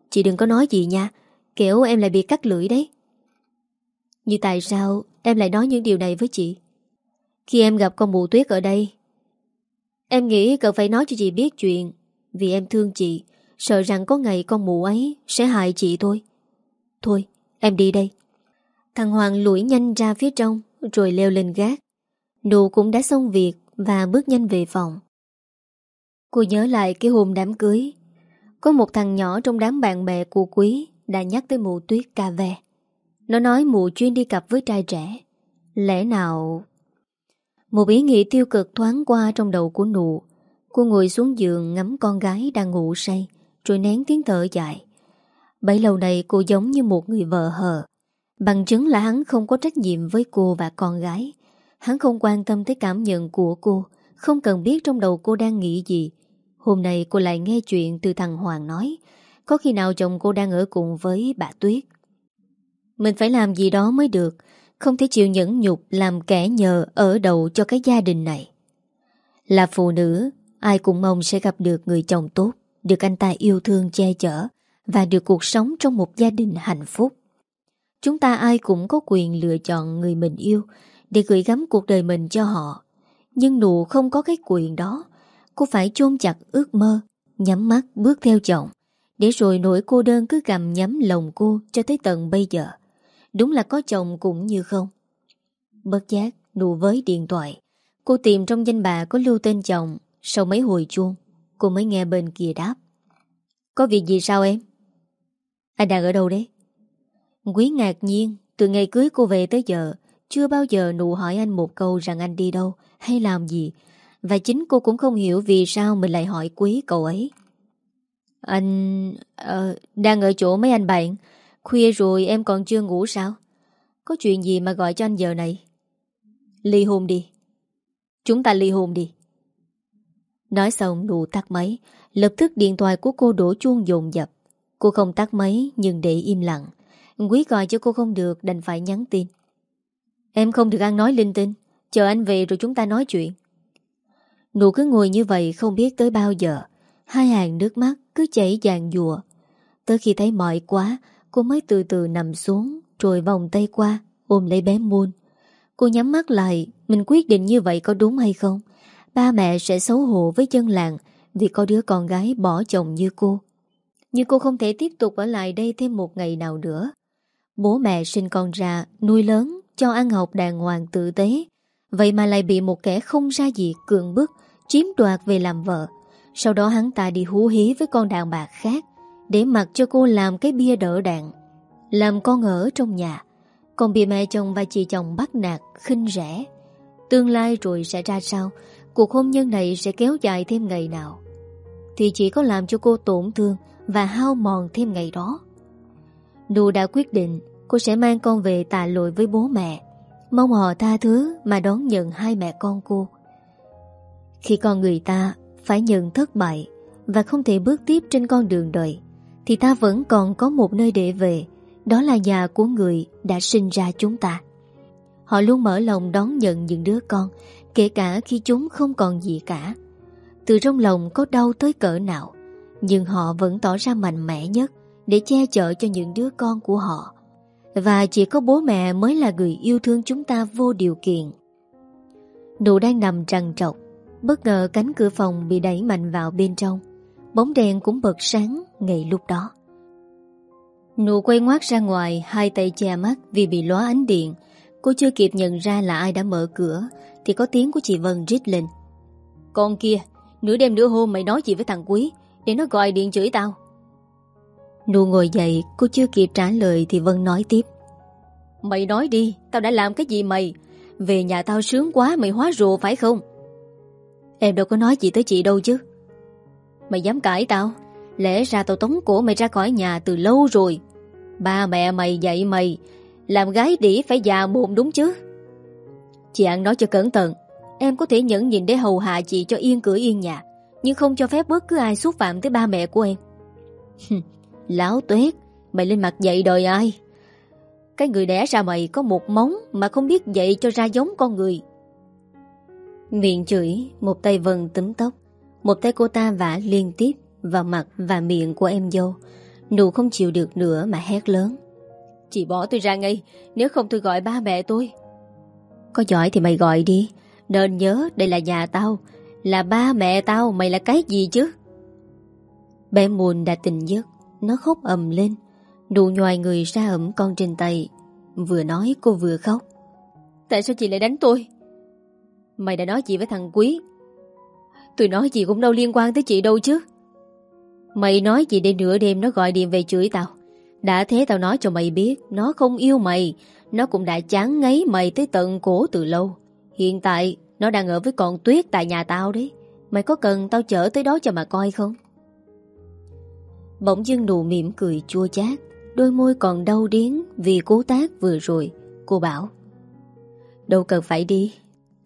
Chị đừng có nói gì nha. Kiểu em lại bị cắt lưỡi đấy. Như tại sao em lại nói những điều này với chị. Khi em gặp con mụ tuyết ở đây, Em nghĩ cần phải nói cho chị biết chuyện, Vì em thương chị, Sợ rằng có ngày con mụ ấy Sẽ hại chị thôi. Thôi, em đi đây. Thằng Hoàng lủi nhanh ra phía trong, Rồi leo lên gác. Nụ cũng đã xong việc Và bước nhanh về phòng. Cô nhớ lại cái hôm đám cưới. Có một thằng nhỏ trong đám bạn bè của Quý Đã nhắc tới mụ tuyết cà vè nó nói mụ chuyên đi cặp với trai trẻ. Lẽ nào? Một ý nghĩ tiêu cực thoáng qua trong đầu của nụ. Cô ngồi xuống giường ngắm con gái đang ngủ say, Rồi nén tiếng thở dài. Bấy lâu nay cô giống như một người vợ hờ. Bằng chứng là hắn không có trách nhiệm với cô và con gái. Hắn không quan tâm tới cảm nhận của cô, Không cần biết trong đầu cô đang nghĩ gì. Hôm nay cô lại nghe chuyện từ thằng Hoàng nói, Có khi nào chồng cô đang ở cùng với bà Tuyết? Mình phải làm gì đó mới được. Không thể chịu nhẫn nhục Làm kẻ nhờ ở đầu cho cái gia đình này. Là phụ nữ, Ai cũng mong sẽ gặp được người chồng tốt, Được anh ta yêu thương che chở Và được cuộc sống trong một gia đình hạnh phúc. Chúng ta ai cũng có quyền lựa chọn người mình yêu Để gửi gắm cuộc đời mình cho họ. Nhưng nụ không có cái quyền đó, Cô phải chôn chặt ước mơ, Nhắm mắt bước theo chồng. Để rồi nỗi cô đơn cứ gầm nhắm lòng cô Cho tới tận bây giờ. Đúng là có chồng cũng như không. Bất giác nụ với điện thoại. Cô tìm trong danh bà có lưu tên chồng. Sau mấy hồi chuông Cô mới nghe bên kia đáp. Có việc gì sao em? Anh đang ở đâu đấy? Quý ngạc nhiên Từ ngày cưới cô về tới giờ Chưa bao giờ nụ hỏi anh một câu rằng anh đi đâu Hay làm gì. Và chính cô cũng không hiểu vì sao mình lại hỏi quý cậu ấy. Anh... Uh, đang ở chỗ mấy anh bạn? Khuya rồi em còn chưa ngủ sao? Có chuyện gì mà gọi cho anh giờ này? Ly hôn đi. Chúng ta ly hôn đi. Nói xong nụ tắt máy. Lập tức điện thoại của cô đổ chuông dồn dập. Cô không tắt máy, nhưng để im lặng. Quý gọi cho cô không được, đành phải nhắn tin. Em không được ăn nói, linh tinh. Chờ anh về rồi chúng ta nói chuyện. Nụ cứ ngồi như vậy không biết tới bao giờ. Hai hàng nước mắt cứ chảy dàn dùa Tới khi thấy mỏi quá Cô mới từ từ nằm xuống Rồi vòng tay qua, Ôm lấy bé Moon. Cô nhắm mắt lại, Mình quyết định như vậy có đúng hay không? Ba mẹ sẽ xấu hổ với chân làng Vì có đứa con gái bỏ chồng như cô. Nhưng cô không thể tiếp tục ở lại đây thêm một ngày nào nữa. Bố mẹ sinh con ra, Nuôi lớn, Cho ăn học đàng hoàng tử tế. Vậy mà lại bị một kẻ không ra gì cường bức, Chiếm đoạt về làm vợ. Sau đó hắn ta đi hú hí với con đàn bà khác. Để mặc cho cô làm cái bia đỡ đạn, Làm con ở trong nhà. Còn bị mẹ chồng và chị chồng bắt nạt, khinh rẻ. Tương lai rồi sẽ ra sao? Cuộc hôn nhân này sẽ kéo dài thêm ngày nào? Thì chỉ có làm cho cô tổn thương Và hao mòn thêm ngày đó. Nụ đã quyết định Cô sẽ mang con về tạ lỗi với bố mẹ. Mong họ tha thứ Mà đón nhận hai mẹ con cô. Khi con người ta Phải nhận thất bại Và không thể bước tiếp trên con đường đời thì ta vẫn còn có một nơi để về, Đó là nhà của người Đã sinh ra chúng ta. Họ luôn mở lòng đón nhận những đứa con, Kể cả khi chúng không còn gì cả. Từ trong lòng có đau tới cỡ nào, Nhưng họ vẫn tỏ ra mạnh mẽ nhất Để che chở cho những đứa con của họ. Và chỉ có bố mẹ mới là người yêu thương chúng ta vô điều kiện. Nụ đang nằm trằn trọc, Bất ngờ cánh cửa phòng bị đẩy mạnh vào bên trong, Bóng đèn cũng bật sáng ngay lúc đó, Nụ quay ngoát ra ngoài, Hai tay che mắt vì bị lóa ánh điện. Cô chưa kịp nhận ra là ai đã mở cửa, Thì có tiếng của chị Vân rít lên. Con kia, Nửa đêm nửa hôm mày nói gì với thằng Quý? Để nó gọi điện chửi tao. Nụ ngồi dậy, Cô chưa kịp trả lời thì Vân nói tiếp. Mày nói đi, Tao đã làm cái gì mày? Về nhà tao sướng quá, mày hóa rùa phải không? Em đâu có nói gì tới chị đâu chứ. Mày dám cãi tao. Lẽ ra tao tống cổ mày ra khỏi nhà từ lâu rồi. Ba mẹ mày dạy mày Làm gái đĩ phải già bồn đúng chứ? Chị ăn nói cho cẩn thận Em có thể nhẫn nhìn để hầu hạ chị cho yên cửa yên nhà Nhưng không cho phép bất cứ ai xúc phạm tới ba mẹ của em. Láo Tuyết, Mày lên mặt dạy đời ai? Cái người đẻ ra mày có một móng Mà không biết dạy cho ra giống con người. Miệng chửi Một tay vần túm tóc Một tay cô ta vả liên tiếp. Vào mặt và miệng của em dâu. Nụ không chịu được nữa mà hét lớn. Chị bỏ tôi ra ngay Nếu không tôi gọi ba mẹ tôi. Có giỏi thì mày gọi đi. Nên nhớ đây là nhà tao. Là ba mẹ tao Mày là cái gì chứ? Bé Mùn đã tình giấc Nó khóc ầm lên. Nụ nhòi người ra ẩm con trên tay. Vừa nói cô vừa khóc. Tại sao chị lại đánh tôi? Mày đã nói gì với thằng Quý? Tôi nói gì cũng đâu liên quan tới chị đâu chứ Mày nói gì để nửa đêm nó gọi điện về chửi tao? Đã thế tao nói cho mày biết, Nó không yêu mày. Nó cũng đã chán ngấy mày tới tận cổ từ lâu. Hiện tại, Nó đang ở với con Tuyết tại nhà tao đấy. Mày có cần tao chở tới đó cho mà coi không? Bỗng dưng nụ mỉm cười chua chát, Đôi môi còn đau điến Vì cố tác vừa rồi. Cô bảo, Đâu cần phải đi.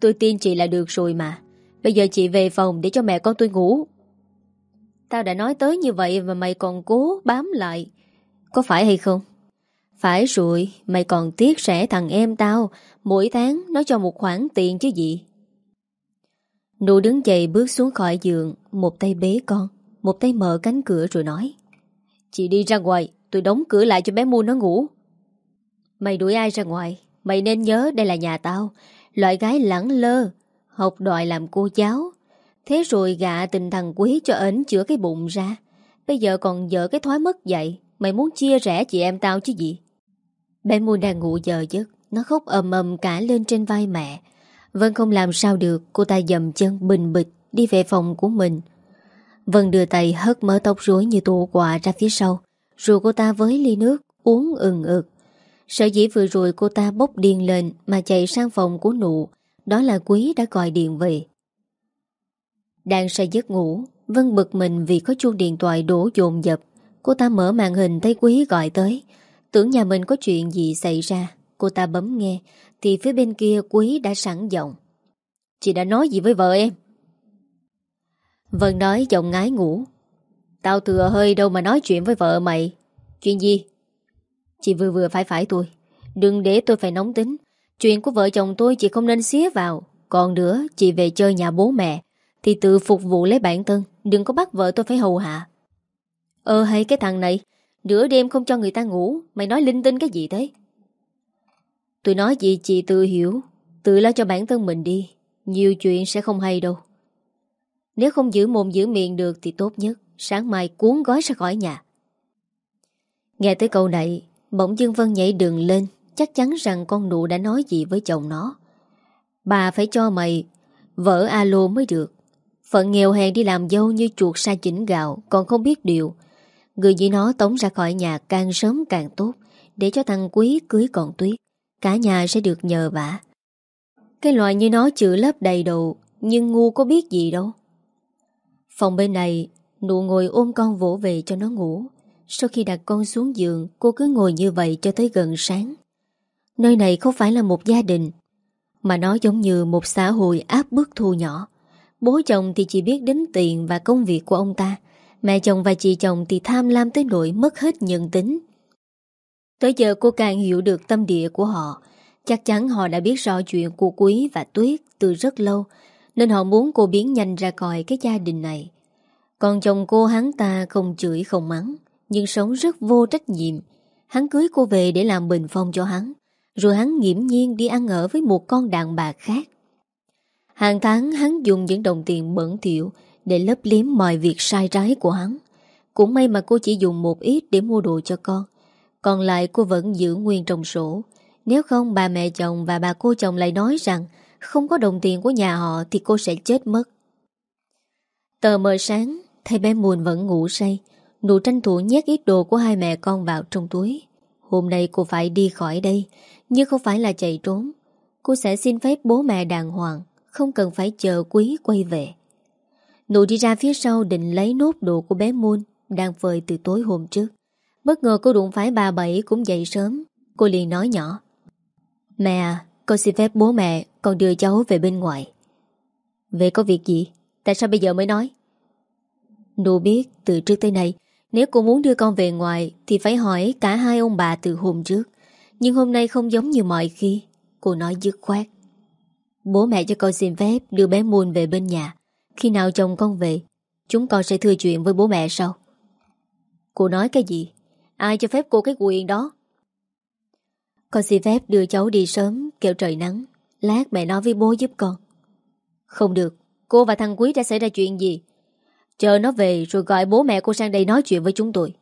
Tôi tin chị là được rồi mà. Bây giờ chị về phòng để cho mẹ con tôi ngủ. Tao đã nói tới như vậy Mà mày còn cố bám lại. Có phải hay không? Phải rồi, Mày còn tiếc rẻ thằng em tao. Mỗi tháng nó cho một khoản tiền chứ gì? Nụ đứng dậy bước xuống khỏi giường. Một tay bế con, Một tay mở cánh cửa rồi nói. Chị đi ra ngoài, Tôi đóng cửa lại cho bé Mu nó ngủ. Mày đuổi ai ra ngoài? Mày nên nhớ đây là nhà tao. Loại gái lẳng lơ, Học đòi làm cô giáo. Thế rồi gạ tình thằng quý cho ến chữa cái bụng ra. Bây giờ còn vợ cái thói mất dậy Mày muốn chia rẽ chị em tao chứ gì? Bé Mu đang ngủ giờ giấc. Nó khóc ầm ầm cả lên trên vai mẹ. Vân không làm sao được. Cô ta dầm chân, bình bịch, Đi về phòng của mình. Vân đưa tay hất mớ tóc rối như tổ quà ra phía sau. Rồi cô ta với ly nước, Uống ừng ực. Sở dĩ vừa rồi cô ta bốc điên lên Mà chạy sang phòng của nụ. Đó là Quý đã gọi điện về. Đang say giấc ngủ, Vân bực mình vì có chuông điện thoại đổ dồn dập. Cô ta mở màn hình thấy Quý gọi tới. Tưởng nhà mình có chuyện gì xảy ra, Cô ta bấm nghe, Thì phía bên kia Quý đã sẵn giọng. Chị đã nói gì với vợ em? Vân nói giọng ngái ngủ. Tao thừa hơi đâu mà nói chuyện với vợ mày. Chuyện gì? Chị vừa vừa phải phải tôi. Đừng để tôi phải nóng tính. Chuyện của vợ chồng tôi chị không nên xía vào. Còn nữa, chị về chơi nhà bố mẹ. Thì tự phục vụ lấy bản thân, Đừng có bắt vợ tôi phải hầu hạ. Ờ hay cái thằng này, Nửa đêm không cho người ta ngủ, Mày nói linh tinh cái gì thế? Tôi nói gì chị tự hiểu, Tự lo cho bản thân mình đi, Nhiều chuyện sẽ không hay đâu. Nếu không giữ mồm giữ miệng được Thì tốt nhất, Sáng mai cuốn gói ra khỏi nhà. Nghe tới câu này, Bỗng Dương Vân nhảy đường lên, Chắc chắn rằng con nụ đã nói gì với chồng nó. Bà phải cho mày Vỡ alo mới được. Phận nghèo hèn đi làm dâu như chuột sa chỉnh gạo, Còn không biết điều. Người dì nó tống ra khỏi nhà càng sớm càng tốt, Để cho thằng quý cưới còn tuyết. Cả nhà sẽ được nhờ vả. Cái loại như nó chữ lớp đầy đầu, Nhưng ngu có biết gì đâu. Phòng bên này, Nụ ngồi ôm con vỗ về cho nó ngủ. Sau khi đặt con xuống giường, Cô cứ ngồi như vậy cho tới gần sáng. Nơi này không phải là một gia đình, Mà nó giống như một xã hội áp bức thu nhỏ. Bố chồng thì chỉ biết đến tiền và công việc của ông ta. Mẹ chồng và chị chồng thì tham lam tới nỗi mất hết nhân tính. Tới giờ cô càng hiểu được tâm địa của họ. Chắc chắn họ đã biết rõ chuyện của Quý và Tuyết từ rất lâu, Nên họ muốn cô biến nhanh ra khỏi cái gia đình này. Còn chồng cô hắn ta không chửi không mắng, Nhưng sống rất vô trách nhiệm. Hắn cưới cô về để làm bình phong cho hắn, Rồi hắn nghiễm nhiên đi ăn ở với một con đàn bà khác. Hàng tháng hắn dùng những đồng tiền bẩn thiệu Để lấp liếm mọi việc sai trái của hắn. Cũng may mà cô chỉ dùng một ít để mua đồ cho con. Còn lại cô vẫn giữ nguyên trong sổ. Nếu không, bà mẹ chồng và bà cô chồng lại nói rằng Không có đồng tiền của nhà họ thì cô sẽ chết mất. Tờ mờ sáng, Thấy bé Mùn vẫn ngủ say, Nụ tranh thủ nhét ít đồ của hai mẹ con vào trong túi. Hôm nay cô phải đi khỏi đây, Nhưng không phải là chạy trốn. Cô sẽ xin phép bố mẹ đàng hoàng. Không cần phải chờ quý quay về. Nụ đi ra phía sau định lấy nốt đồ của bé Moon Đang phơi từ tối hôm trước. Bất ngờ cô đụng phải bà Bảy cũng dậy sớm. Cô liền nói nhỏ Mẹ à, con xin phép bố mẹ Con đưa cháu về bên ngoài. Về có việc gì? Tại sao bây giờ mới nói? Nụ biết từ trước tới nay Nếu cô muốn đưa con về ngoài Thì phải hỏi cả hai ông bà từ hôm trước. Nhưng hôm nay không giống như mọi khi Cô nói dứt khoát. Bố mẹ cho con xin phép đưa bé Moon về bên nhà. Khi nào chồng con về, Chúng con sẽ thưa chuyện với bố mẹ sau. Cô nói cái gì? Ai cho phép cô cái quyền đó? Con xin phép đưa cháu đi sớm Kẹo trời nắng. Lát mẹ nói với bố giúp con. Không được, Cô và thằng Quý đã xảy ra chuyện gì? Chờ nó về rồi gọi bố mẹ cô sang đây nói chuyện với chúng tôi.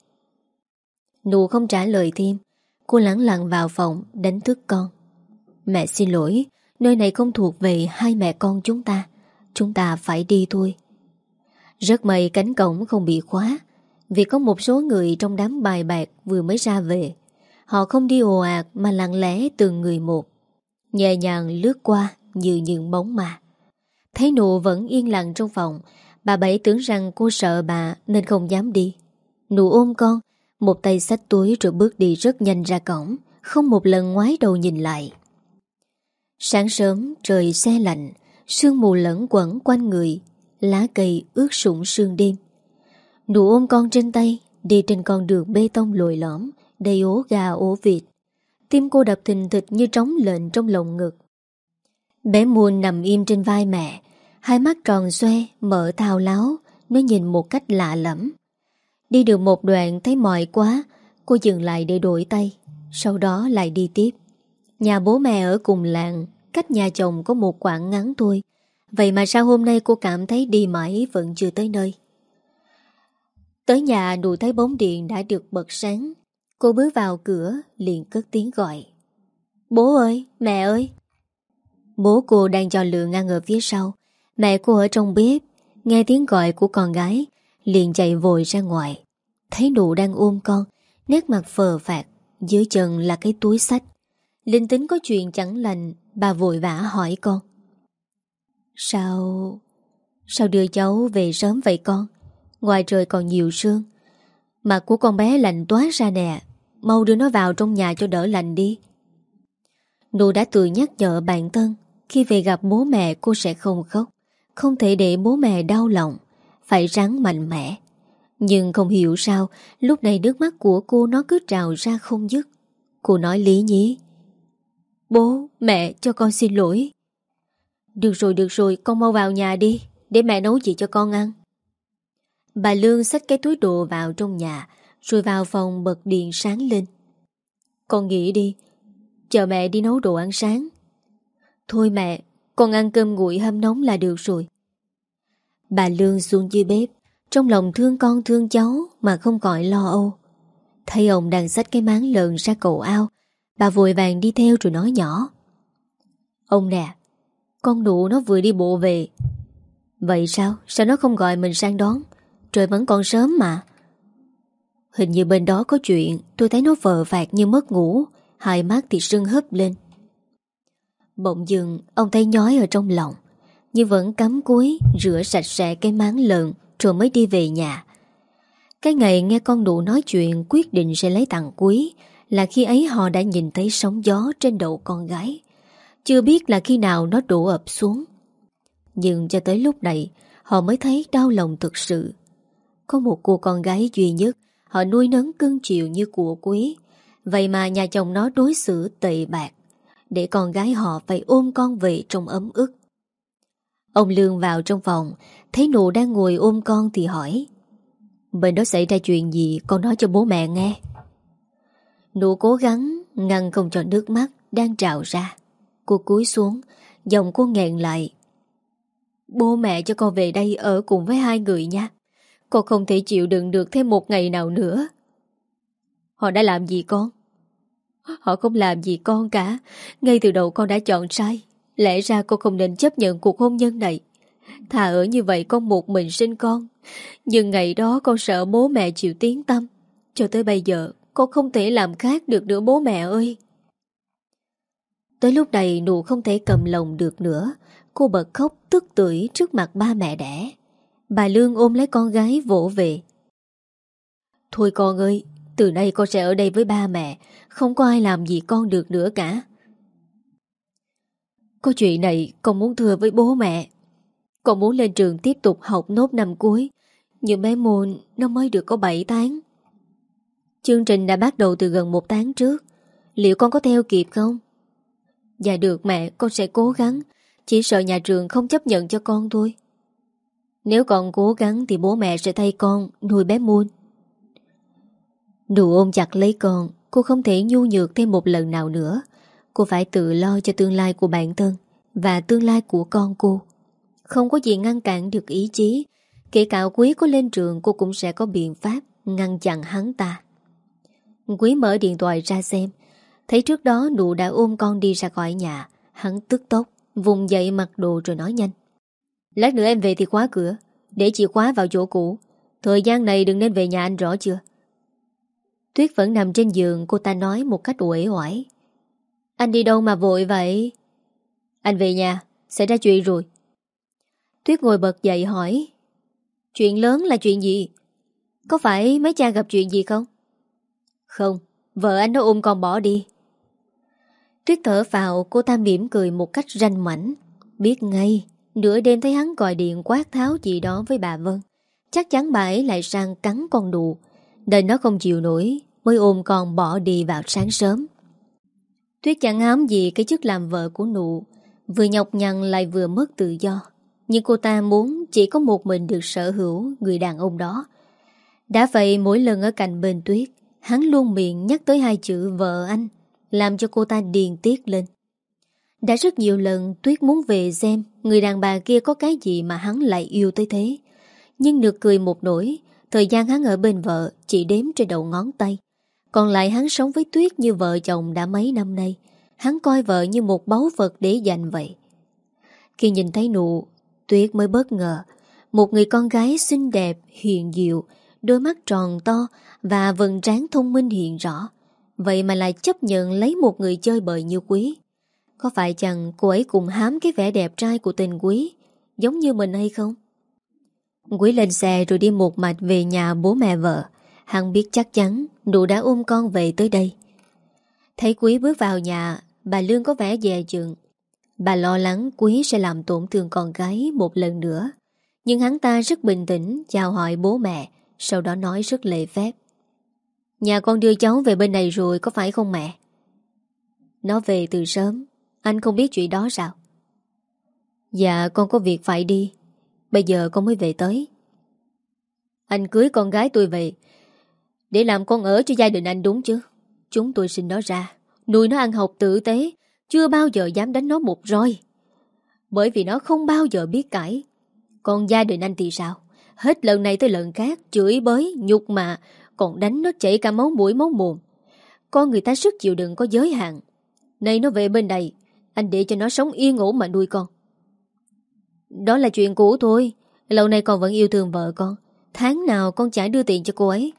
Nụ không trả lời thêm. Cô lắng lặng vào phòng, đánh thức con. Mẹ xin lỗi Nơi này không thuộc về hai mẹ con chúng ta. Chúng ta phải đi thôi. Rất may cánh cổng không bị khóa, Vì có một số người trong đám bài bạc vừa mới ra về. Họ không đi ồ ạt mà lặng lẽ từng người một. Nhẹ nhàng lướt qua như những bóng mà Thấy nụ vẫn yên lặng trong phòng, Bà Bảy tưởng rằng cô sợ bà nên không dám đi. Nụ ôm con, Một tay xách túi rồi bước đi rất nhanh ra cổng, Không một lần ngoái đầu nhìn lại. Sáng sớm trời xe lạnh, Sương mù lẫn quẩn quanh người, Lá cây ướt sũng sương đêm. Nụ ôm con trên tay, Đi trên con đường bê tông lồi lõm, Đầy ố gà ố vịt. Tim cô đập thình thịch như trống lệnh trong lồng ngực. Bé Muôn nằm im trên vai mẹ, Hai mắt tròn xoe, Mở thao láo, Nó nhìn một cách lạ lẫm. Đi được một đoạn thấy mỏi quá, Cô dừng lại để đổi tay, Sau đó lại đi tiếp. Nhà bố mẹ ở cùng làng Cách nhà chồng có một quãng ngắn thôi. Vậy mà sao hôm nay cô cảm thấy đi mãi Vẫn chưa tới nơi? Tới nhà đủ thấy bóng điện đã được bật sáng. Cô bước vào cửa liền cất tiếng gọi. Bố ơi, mẹ ơi. Bố cô đang cho lượng ngang ở phía sau. Mẹ cô ở trong bếp Nghe tiếng gọi của con gái Liền chạy vội ra ngoài. Thấy nụ đang ôm con Nét mặt phờ phạt Dưới chân là cái túi sách. Linh tính có chuyện chẳng lành, Bà vội vã hỏi con. Sao Sao đưa cháu về sớm vậy con? Ngoài trời còn nhiều sương. Mặt của con bé lạnh toát ra nè. Mau đưa nó vào trong nhà cho đỡ lạnh đi. Nụ đã tự nhắc nhở bản thân Khi về gặp bố mẹ cô sẽ không khóc, Không thể để bố mẹ đau lòng, Phải ráng mạnh mẽ. Nhưng không hiểu sao, Lúc này nước mắt của cô nó cứ trào ra không dứt. Cô nói lý nhí Bố, mẹ cho con xin lỗi. Được rồi, được rồi Con mau vào nhà đi Để mẹ nấu gì cho con ăn. Bà Lương xách cái túi đồ vào trong nhà Rồi vào phòng bật điện sáng lên. Con nghỉ đi Chờ mẹ đi nấu đồ ăn sáng. Thôi mẹ Con ăn cơm nguội hâm nóng là được rồi. Bà Lương xuống dưới bếp Trong lòng thương con thương cháu Mà không gọi lo âu. Thấy ông đang xách cái máng lợn ra cầu ao Bà vội vàng đi theo rồi nói nhỏ. Ông nè, Con nụ nó vừa đi bộ về. Vậy sao? Sao nó không gọi mình sang đón? Trời vẫn còn sớm mà. Hình như bên đó có chuyện, Tôi thấy nó vờ phạt như mất ngủ, Hai mắt thì sưng hấp lên. Bỗng dừng, Ông thấy nhói ở trong lòng, Nhưng vẫn cắm cúi, Rửa sạch sẽ cái máng lợn, Rồi mới đi về nhà. Cái ngày nghe con đủ nói chuyện, Quyết định sẽ lấy tặng quý là khi ấy họ đã nhìn thấy sóng gió Trên đầu con gái. Chưa biết là khi nào nó đổ ập xuống. Nhưng cho tới lúc này, Họ mới thấy đau lòng thực sự. Có một cô con gái duy nhất, Họ nuôi nấng cưng chiều như của quý. Vậy mà nhà chồng nó đối xử tệ bạc, Để con gái họ phải ôm con về trong ấm ức. Ông Lương vào trong phòng, Thấy nụ đang ngồi ôm con thì hỏi, Bên đó xảy ra chuyện gì? Con nói cho bố mẹ nghe. Nụ cố gắng ngăn không cho nước mắt Đang trào ra Cô cúi xuống, Giọng cô nghẹn lại Bố mẹ cho con về đây ở cùng với hai người nha con không thể chịu đựng được thêm một ngày nào nữa. Họ đã làm gì con? Họ không làm gì con cả. Ngay từ đầu con đã chọn sai. Lẽ ra con không nên chấp nhận cuộc hôn nhân này. Thà ở như vậy con một mình sinh con. Nhưng ngày đó con sợ bố mẹ chịu tiếng tâm. Cho tới bây giờ con không thể làm khác được nữa bố mẹ ơi. Tới lúc này nụ không thể cầm lòng được nữa. Cô bật khóc tức tưởi trước mặt ba mẹ đẻ. Bà Lương ôm lấy con gái vỗ về. Thôi con ơi, từ nay con sẽ ở đây với ba mẹ, không có ai làm gì con được nữa cả. Có chuyện này con muốn thưa với bố mẹ. Con muốn lên trường tiếp tục học nốt năm cuối, nhưng bé môn nó mới được có 7 tháng. Chương trình đã bắt đầu từ gần một tháng trước, liệu con có theo kịp không? Dạ được mẹ, con sẽ cố gắng, chỉ sợ nhà trường không chấp nhận cho con thôi. Nếu con cố gắng thì bố mẹ sẽ thay con nuôi bé Moon. Đủ ôm chặt lấy con, cô không thể nhu nhược thêm một lần nào nữa. Cô phải tự lo cho tương lai của bản thân và tương lai của con cô. Không có gì ngăn cản được ý chí. Kể cả quý có lên trường cô cũng sẽ có biện pháp ngăn chặn hắn ta. Quý mở điện thoại ra xem. Thấy trước đó nụ đã ôm con đi ra khỏi nhà. Hắn tức tốc, vùng dậy mặc đồ rồi nói nhanh. Lát nữa em về thì khóa cửa Để chìa khóa vào chỗ cũ Thời gian này đừng nên về nhà anh rõ chưa Tuyết vẫn nằm trên giường Cô ta nói một cách uể oải Anh đi đâu mà vội vậy Anh về nhà Xảy ra chuyện rồi Tuyết ngồi bật dậy hỏi Chuyện lớn là chuyện gì Có phải mấy cha gặp chuyện gì không? Không, vợ anh nó ôm con bỏ đi. Tuyết thở vào cô ta mỉm cười một cách ranh mảnh. Biết ngay, nửa đêm thấy hắn gọi điện quát tháo gì đó với bà Vân. Chắc chắn bà ấy lại sang cắn con đù. Đời nó không chịu nổi, mới ôm con bỏ đi vào sáng sớm. Tuyết chẳng ám gì cái chức làm vợ của nụ, vừa nhọc nhằn lại vừa mất tự do. Nhưng cô ta muốn chỉ có một mình được sở hữu người đàn ông đó. Đã vậy mỗi lần ở cạnh bên Tuyết, hắn luôn miệng nhắc tới hai chữ vợ anh, làm cho cô ta điền tiết lên. Đã rất nhiều lần Tuyết muốn về xem người đàn bà kia có cái gì mà hắn lại yêu tới thế. Nhưng được cười một nỗi, thời gian hắn ở bên vợ chỉ đếm trên đầu ngón tay. Còn lại hắn sống với Tuyết như vợ chồng đã mấy năm nay. Hắn coi vợ như một báu vật để dành vậy. Khi nhìn thấy nụ, Tuyết mới bất ngờ. Một người con gái xinh đẹp, hiền diệu, đôi mắt tròn to và vầng trán thông minh hiện rõ. Vậy mà lại chấp nhận lấy một người chơi bời như quý. Có phải chẳng cô ấy cùng hám cái vẻ đẹp trai của tình quý, giống như mình hay không? Quý lên xe rồi đi một mạch về nhà bố mẹ vợ. Hắn biết chắc chắn đủ đã ôm con về tới đây Thấy Quý bước vào nhà Bà Lương có vẻ dè chừng Bà lo lắng Quý sẽ làm tổn thương con gái Một lần nữa Nhưng hắn ta rất bình tĩnh Chào hỏi bố mẹ Sau đó nói rất lệ phép Nhà con đưa cháu về bên này rồi Có phải không mẹ? Nó về từ sớm Anh không biết chuyện đó sao? Dạ con có việc phải đi Bây giờ con mới về tới. Anh cưới con gái tôi về để làm con ở cho gia đình anh đúng chứ? Chúng tôi sinh nó ra Nuôi nó ăn học tử tế Chưa bao giờ dám đánh nó một roi. Bởi vì nó không bao giờ biết cãi. Còn gia đình anh thì sao? Hết lần này tới lần khác Chửi bới, nhục mà còn đánh nó chảy cả máu mũi máu mồm. Con người ta sức chịu đựng có giới hạn. Này nó về bên đây Anh để cho nó sống yên ổn mà nuôi con. Đó là chuyện cũ thôi, Lâu nay con vẫn yêu thương vợ con. Tháng nào con chả đưa tiền cho cô ấy.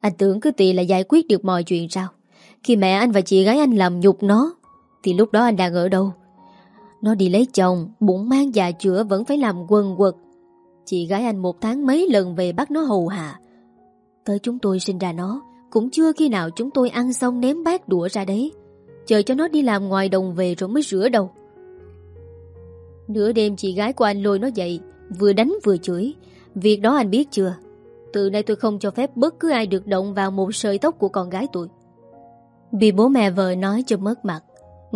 Anh tưởng cứ tiền là giải quyết được mọi chuyện sao? Khi mẹ anh và chị gái anh làm nhục nó, Thì lúc đó anh đang ở đâu? Nó đi lấy chồng, Bụng mang già chữa vẫn phải làm quần quật. Chị gái anh một tháng mấy lần về bắt nó hầu hạ. Tới chúng tôi sinh ra nó Cũng chưa khi nào chúng tôi ăn xong ném bát đũa ra đấy Chờ cho nó đi làm ngoài đồng về rồi mới rửa đâu Nửa đêm chị gái của anh lôi nó dậy Vừa đánh vừa chửi Việc đó anh biết chưa từ nay tôi không cho phép bất cứ ai được động vào một sợi tóc của con gái tôi. Vì bố mẹ vợ nói cho mất mặt,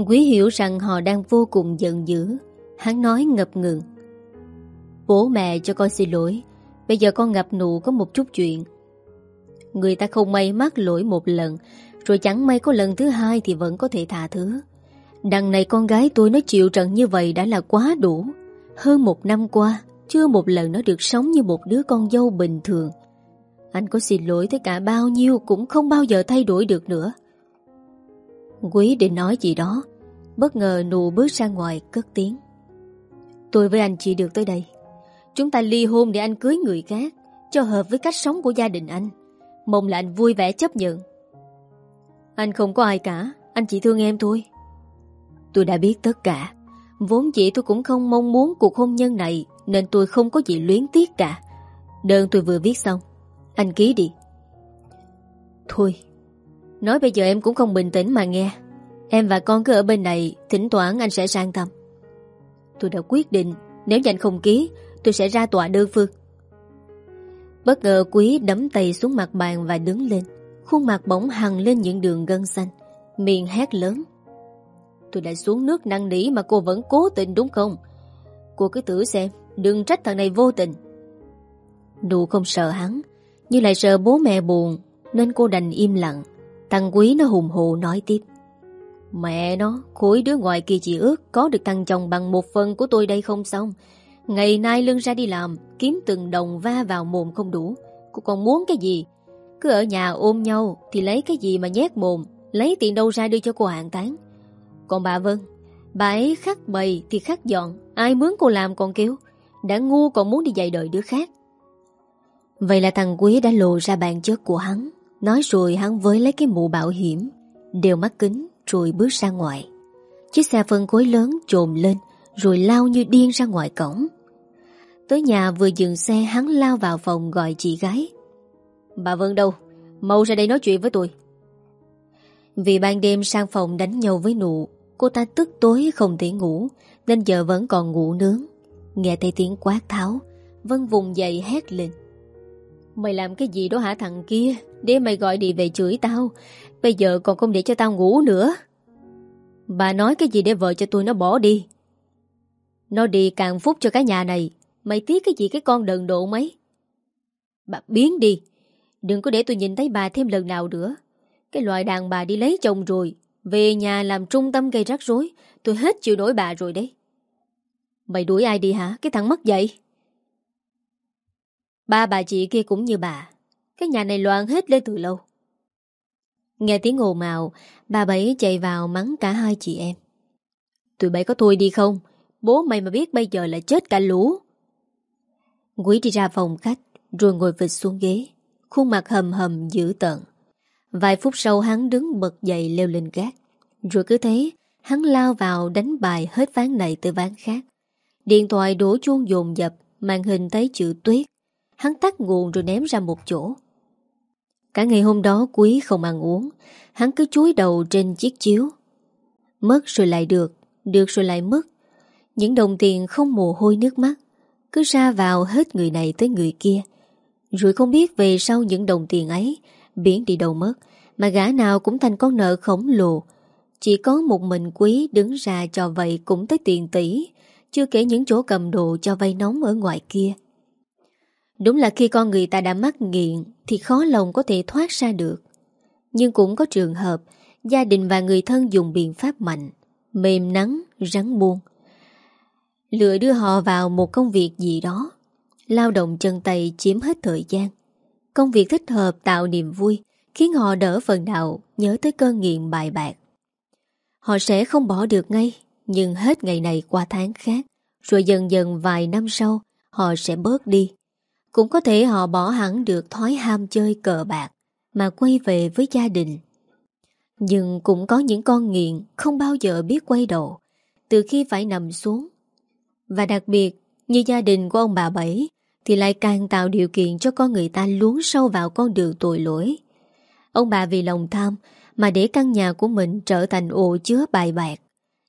Quý hiểu rằng họ đang vô cùng giận dữ. Hắn nói ngập ngừng. Bố mẹ cho con xin lỗi, bây giờ con ngập nụ có một chút chuyện. Người ta không may mắc lỗi một lần, rồi chẳng may có lần thứ hai thì vẫn có thể tha thứ. Đằng này con gái tôi nó chịu trận như vậy đã là quá đủ. Hơn một năm qua, chưa một lần nó được sống như một đứa con dâu bình thường. Anh có xin lỗi tất cả bao nhiêu Cũng không bao giờ thay đổi được nữa Quý định nói gì đó Bất ngờ nụ bước ra ngoài cất tiếng Tôi với anh chỉ được tới đây Chúng ta ly hôn để anh cưới người khác Cho hợp với cách sống của gia đình anh Mong là anh vui vẻ chấp nhận. Anh không có ai cả, Anh chỉ thương em thôi. Tôi đã biết tất cả. Vốn dĩ tôi cũng không mong muốn cuộc hôn nhân này, Nên tôi không có gì luyến tiếc cả. Đơn tôi vừa viết xong. Anh ký đi. Thôi, Nói bây giờ em cũng không bình tĩnh mà nghe. Em và con cứ ở bên này, Thỉnh thoảng anh sẽ sang tâm Tôi đã quyết định, Nếu như anh không ký, Tôi sẽ ra tòa đơn phương. Bất ngờ quý đấm tay xuống mặt bàn và đứng lên. Khuôn mặt bỗng hằng lên những đường gân xanh. Miệng hét lớn. Tôi đã xuống nước năn nỉ mà cô vẫn cố tình đúng không? Cô cứ thử xem. Đừng trách thằng này vô tình. Nụ không sợ hắn nhưng lại sợ bố mẹ buồn Nên cô đành im lặng. Thằng quý nó hùng hồ nói tiếp. Mẹ nó, khối đứa ngoài kia chỉ ước Có được thằng chồng bằng một phần của tôi đây không xong. Ngày nay lưng ra đi làm Kiếm từng đồng va vào mồm không đủ. Cô còn muốn cái gì? Cứ ở nhà ôm nhau Thì lấy cái gì mà nhét mồm, Lấy tiền đâu ra đưa cho cô hạng tán. Còn bà Vân, Bà ấy khắc bầy thì khắc dọn, Ai mướn cô làm còn kêu, Đã ngu còn muốn đi dạy đời đứa khác. Vậy là thằng Quý đã lộ ra bàn chất của hắn, Nói rồi hắn với lấy cái mũ bảo hiểm Đều mắt kính rồi bước ra ngoài. Chiếc xe phân khối lớn trồm lên, Rồi lao như điên ra ngoài cổng. Tới nhà vừa dừng xe hắn lao vào phòng gọi chị gái. Bà Vân đâu? Mau ra đây nói chuyện với tôi. Vì ban đêm sang phòng đánh nhau với nụ, cô ta tức tối không thể ngủ, nên giờ vẫn còn ngủ nướng. Nghe thấy tiếng quát tháo, Vân vùng dậy hét lên. Mày làm cái gì đó hả thằng kia Để mày gọi đi về chửi tao Bây giờ còn không để cho tao ngủ nữa Bà nói cái gì để vợ cho tôi nó bỏ đi Nó đi càng phúc cho cái nhà này Mày tiếc cái gì cái con đần độ mấy? Bà, biến đi. Đừng có để tôi nhìn thấy bà thêm lần nào nữa. Cái loại đàn bà đi lấy chồng rồi, Về nhà làm trung tâm gây rắc rối, Tôi hết chịu nổi bà rồi đấy. Mày đuổi ai đi hả? Cái thằng mất dậy Ba bà chị kia cũng như bà. Cái nhà này loạn hết lên từ lâu. Nghe tiếng ồn mào Bà Bảy chạy vào mắng cả hai chị em. Tụi bay có thôi đi không? Bố mày mà biết bây giờ là chết cả lũ. Quý đi ra phòng khách, Rồi ngồi vịt xuống ghế. Khuôn mặt hầm hầm dữ tợn. Vài phút sau hắn đứng bật dậy leo lên gác. Rồi cứ thế, Hắn lao vào đánh bài hết ván này tới ván khác. Điện thoại đổ chuông dồn dập, Màn hình thấy chữ tuyết. Hắn tắt nguồn rồi ném ra một chỗ. Cả ngày hôm đó quý không ăn uống. Hắn cứ chúi đầu trên chiếc chiếu. Mất rồi lại được Được rồi lại mất. Những đồng tiền không mồ hôi nước mắt. Cứ ra vào hết người này tới người kia Rồi không biết về sau những đồng tiền ấy Biến đi đâu mất Mà gã nào cũng thành con nợ khổng lồ Chỉ có một mình quý đứng ra cho vậy cũng tới tiền tỷ Chưa kể những chỗ cầm đồ cho vay nóng ở ngoài kia Đúng là khi con người ta đã mắc nghiện thì khó lòng có thể thoát ra được. Nhưng cũng có trường hợp gia đình và người thân dùng biện pháp mạnh, mềm nắng, rắn buông. Lựa đưa họ vào một công việc gì đó, lao động chân tay chiếm hết thời gian. Công việc thích hợp tạo niềm vui, khiến họ đỡ phần nào nhớ tới cơn nghiện bài bạc. Họ sẽ không bỏ được ngay, nhưng hết ngày này qua tháng khác, rồi dần dần vài năm sau, họ sẽ bớt đi. Cũng có thể họ bỏ hẳn được thói ham chơi cờ bạc mà quay về với gia đình. Nhưng cũng có những con nghiện không bao giờ biết quay đầu từ khi phải nằm xuống. Và đặc biệt, như gia đình của ông bà Bảy thì lại càng tạo điều kiện cho con người ta luống sâu vào con đường tội lỗi. Ông bà vì lòng tham mà để căn nhà của mình trở thành ổ chứa bài bạc.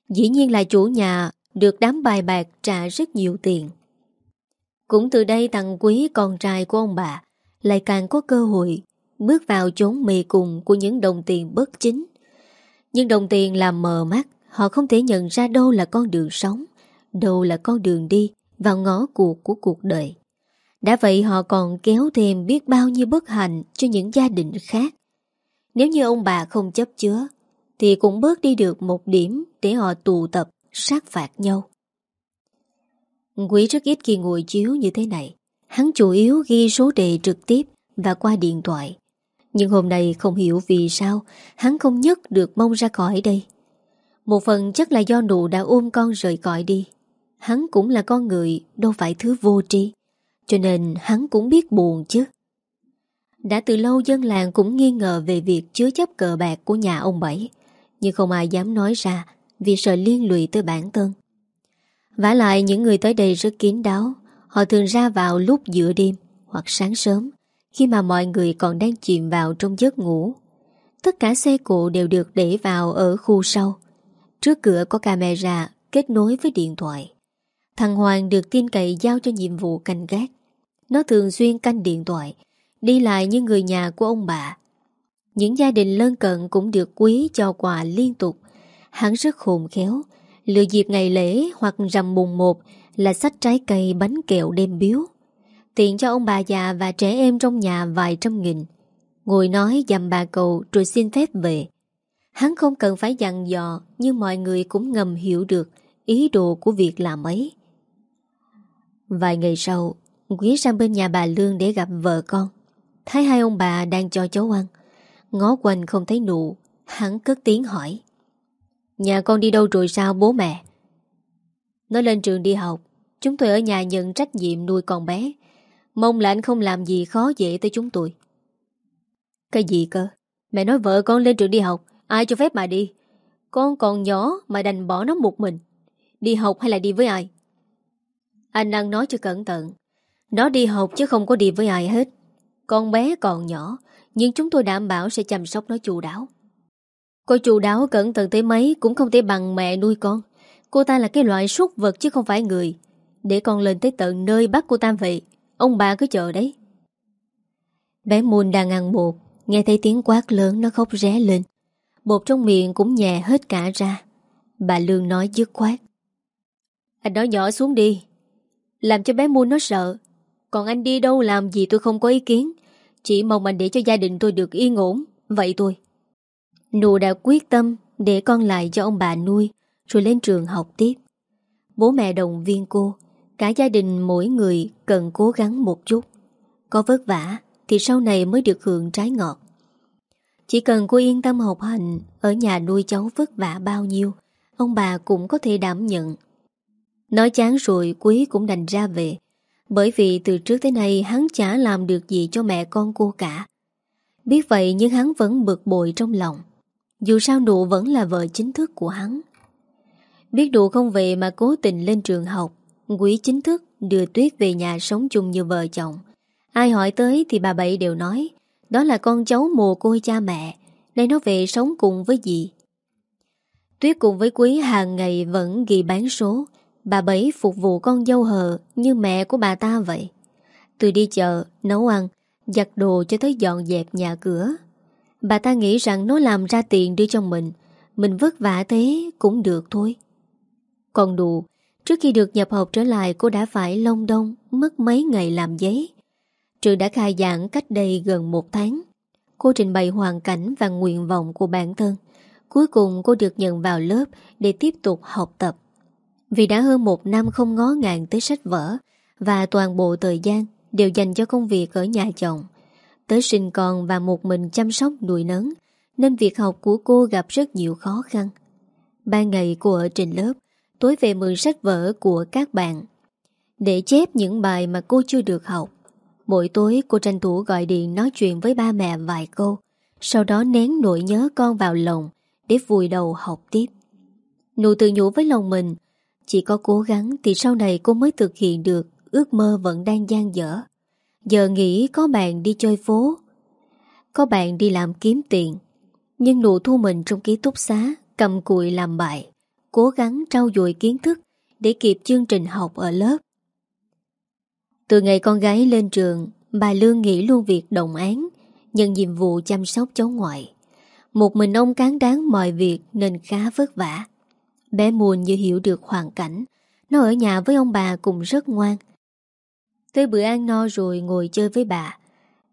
Dĩ nhiên là chủ nhà được đám bài bạc trả rất nhiều tiền. Cũng từ đây thằng quý con trai của ông bà lại càng có cơ hội bước vào chốn mê cùng của những đồng tiền bất chính. Nhưng đồng tiền làm mờ mắt, họ không thể nhận ra đâu là con đường sống, đâu là con đường đi vào ngõ cuộc của cuộc đời. Đã vậy họ còn kéo thêm biết bao nhiêu bất hạnh cho những gia đình khác. Nếu như ông bà không chấp chứa, thì cũng bớt đi được một điểm để họ tụ tập, sát phạt nhau. Quý rất ít khi ngồi chiếu như thế này. Hắn chủ yếu ghi số đề trực tiếp và qua điện thoại. Nhưng hôm nay không hiểu vì sao hắn không nhất được mong ra khỏi đây. Một phần chắc là do nụ đã ôm con rời cõi đi. Hắn cũng là con người, đâu phải thứ vô tri. Cho nên hắn cũng biết buồn chứ. Đã từ lâu dân làng cũng nghi ngờ về việc chứa chấp cờ bạc của nhà ông Bảy. Nhưng không ai dám nói ra vì sợ liên lụy tới bản thân vả lại những người tới đây rất kín đáo Họ thường ra vào lúc giữa đêm Hoặc sáng sớm Khi mà mọi người còn đang chìm vào trong giấc ngủ Tất cả xe cộ đều được để vào ở khu sau Trước cửa có camera kết nối với điện thoại Thằng Hoàng được tin cậy giao cho nhiệm vụ canh gác Nó thường xuyên canh điện thoại, Đi lại như người nhà của ông bà Những gia đình lân cận cũng được quý cho quà liên tục Hắn rất khôn khéo Lựa dịp ngày lễ hoặc rằm mùng một là sách trái cây bánh kẹo đem biếu. Tiện cho ông bà già và trẻ em trong nhà vài trăm nghìn. Ngồi nói dằm bà cầu rồi xin phép về. Hắn không cần phải dặn dò, nhưng mọi người cũng ngầm hiểu được ý đồ của việc làm ấy. Vài ngày sau, Quý sang bên nhà bà Lương để gặp vợ con. Thấy hai ông bà đang cho cháu ăn. Ngó quanh không thấy nụ, hắn cất tiếng hỏi. Nhà con đi đâu rồi sao bố mẹ? Nó lên trường đi học Chúng tôi ở nhà nhận trách nhiệm nuôi con bé Mong là anh không làm gì khó dễ tới chúng tôi Cái gì cơ? Mẹ nói vợ con lên trường đi học Ai cho phép mà đi Con còn nhỏ mà đành bỏ nó một mình Đi học hay là đi với ai anh đang nói cho cẩn thận. Nó đi học chứ không có đi với ai hết. Con bé còn nhỏ, nhưng chúng tôi đảm bảo sẽ chăm sóc nó chu đáo. Cô chu đáo cẩn thận tới mấy cũng không thể bằng mẹ nuôi con. Cô ta là cái loại súc vật chứ không phải người. Để con lên tới tận nơi bắt cô ta về. Ông bà cứ chờ đấy. Bé Moon đang ăn bột, nghe thấy tiếng quát lớn nó khóc ré lên. Bột trong miệng cũng nhẹ hết cả ra. Bà Lương nói dứt khoát. Anh nói nhỏ xuống đi. Làm cho bé Moon nó sợ. Còn anh đi đâu làm gì tôi không có ý kiến. Chỉ mong anh để cho gia đình tôi được yên ổn. Vậy tôi. Nụ đã quyết tâm để con lại cho ông bà nuôi rồi lên trường học tiếp. Bố mẹ đồng viên cô, cả gia đình mỗi người cần cố gắng một chút. Có vất vả thì sau này mới được hưởng trái ngọt. Chỉ cần cô yên tâm học hành, ở nhà nuôi cháu vất vả bao nhiêu, ông bà cũng có thể đảm nhận. Nói chán rồi Quý cũng đành ra về, bởi vì từ trước tới nay hắn chả làm được gì cho mẹ con cô cả. Biết vậy nhưng hắn vẫn bực bội trong lòng. Dù sao nụ vẫn là vợ chính thức của hắn. Biết đủ không về mà cố tình lên trường học Quý chính thức đưa Tuyết về nhà sống chung như vợ chồng Ai hỏi tới thì bà Bảy đều nói Đó là con cháu mồ côi cha mẹ Nay nó về sống cùng với dì Tuyết cùng với Quý hàng ngày vẫn ghi bán số Bà Bảy phục vụ con dâu hờ Như mẹ của bà ta vậy Từ đi chợ, nấu ăn Giặt đồ cho tới dọn dẹp nhà cửa Bà ta nghĩ rằng nó làm ra tiền đưa cho mình Mình vất vả thế cũng được thôi còn đù trước khi được nhập học trở lại cô đã phải lông đông, mất mấy ngày làm giấy. Trường đã khai giảng cách đây gần một tháng. Cô trình bày hoàn cảnh và nguyện vọng của bản thân. Cuối cùng cô được nhận vào lớp để tiếp tục học tập. Vì đã hơn một năm không ngó ngàng tới sách vở và toàn bộ thời gian đều dành cho công việc ở nhà chồng. Tới sinh con và một mình chăm sóc nuôi nấng nên việc học của cô gặp rất nhiều khó khăn. Ba ngày cô ở trên lớp tối về mượn sách vở của các bạn để chép những bài mà cô chưa được học. Mỗi tối cô tranh thủ gọi điện nói chuyện với ba mẹ vài câu, sau đó nén nỗi nhớ con vào lòng để vùi đầu học tiếp. Nụ tự nhủ với lòng mình, chỉ có cố gắng thì sau này cô mới thực hiện được ước mơ vẫn đang gian dở. Giờ nghĩ có bạn đi chơi phố, có bạn đi làm kiếm tiền, nhưng nụ thu mình trong ký túc xá cầm cụi làm bài cố gắng trau dồi kiến thức để kịp chương trình học ở lớp. Từ ngày con gái lên trường, bà Lương nghĩ luôn việc đồng án, nhận nhiệm vụ chăm sóc cháu ngoại. Một mình ông cán đáng mọi việc nên khá vất vả. Bé Muôn như hiểu được hoàn cảnh, nó ở nhà với ông bà cũng rất ngoan. Tới bữa ăn no rồi ngồi chơi với bà.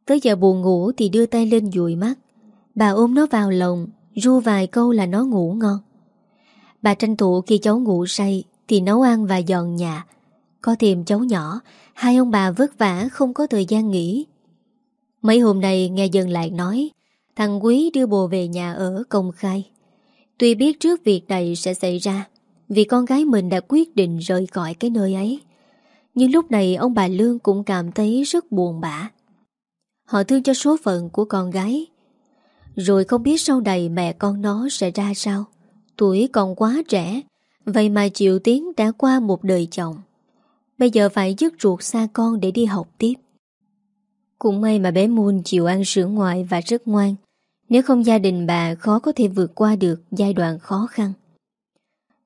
Tới giờ buồn ngủ thì đưa tay lên dụi mắt. Bà ôm nó vào lòng, ru vài câu là nó ngủ ngon. Bà tranh thủ khi cháu ngủ say Thì nấu ăn và dọn nhà Có tìm cháu nhỏ Hai ông bà vất vả không có thời gian nghỉ Mấy hôm nay nghe dân lại nói Thằng Quý đưa bồ về nhà ở công khai Tuy biết trước việc này sẽ xảy ra, Vì con gái mình đã quyết định rời khỏi cái nơi ấy. Nhưng lúc này ông bà Lương cũng cảm thấy rất buồn bã. Họ thương cho số phận của con gái. Rồi không biết sau này mẹ con nó sẽ ra sao. Tuổi còn quá trẻ, Vậy mà Triệu Tiến đã qua một đời chồng. Bây giờ phải dứt ruột xa con để đi học tiếp. Cũng may mà bé Moon chịu ăn sữa ngoại và rất ngoan nếu không gia đình bà khó có thể vượt qua được giai đoạn khó khăn.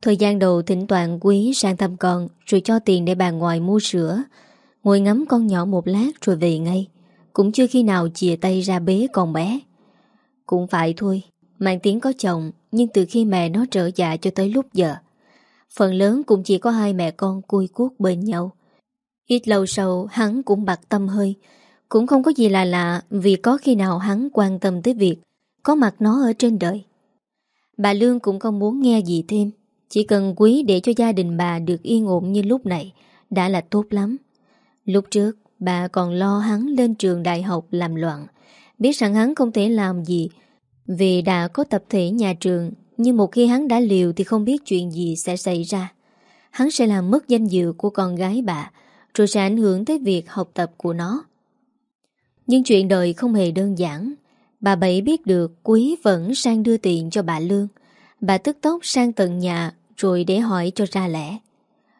Thời gian đầu thỉnh toàn quý sang thăm con, Rồi cho tiền để bà ngoại mua sữa. Ngồi ngắm con nhỏ một lát rồi về ngay. Cũng chưa khi nào chìa tay ra bế con bé. Cũng phải thôi mạng tiếng có chồng, Nhưng từ khi mẹ nó trở dạ cho tới lúc giờ. Phần lớn cũng chỉ có hai mẹ con cui cuốc bên nhau. Ít lâu sau, hắn cũng bạc tâm hơi. Cũng không có gì là lạ, Vì có khi nào hắn quan tâm tới việc có mặt nó ở trên đời. Bà Lương cũng không muốn nghe gì thêm, Chỉ cần quý để cho gia đình bà được yên ổn như lúc này Đã là tốt lắm. Lúc trước, bà còn lo hắn lên trường đại học làm loạn, Biết rằng hắn không thể làm gì, vì đã có tập thể nhà trường, Nhưng một khi hắn đã liều Thì không biết chuyện gì sẽ xảy ra. Hắn sẽ làm mất danh dự của con gái bà, Rồi sẽ ảnh hưởng tới việc học tập của nó. Nhưng chuyện đời không hề đơn giản. Bà Bảy biết được Quý vẫn sang đưa tiền cho bà Lương. Bà tức tốc sang tận nhà Rồi để hỏi cho ra lẽ.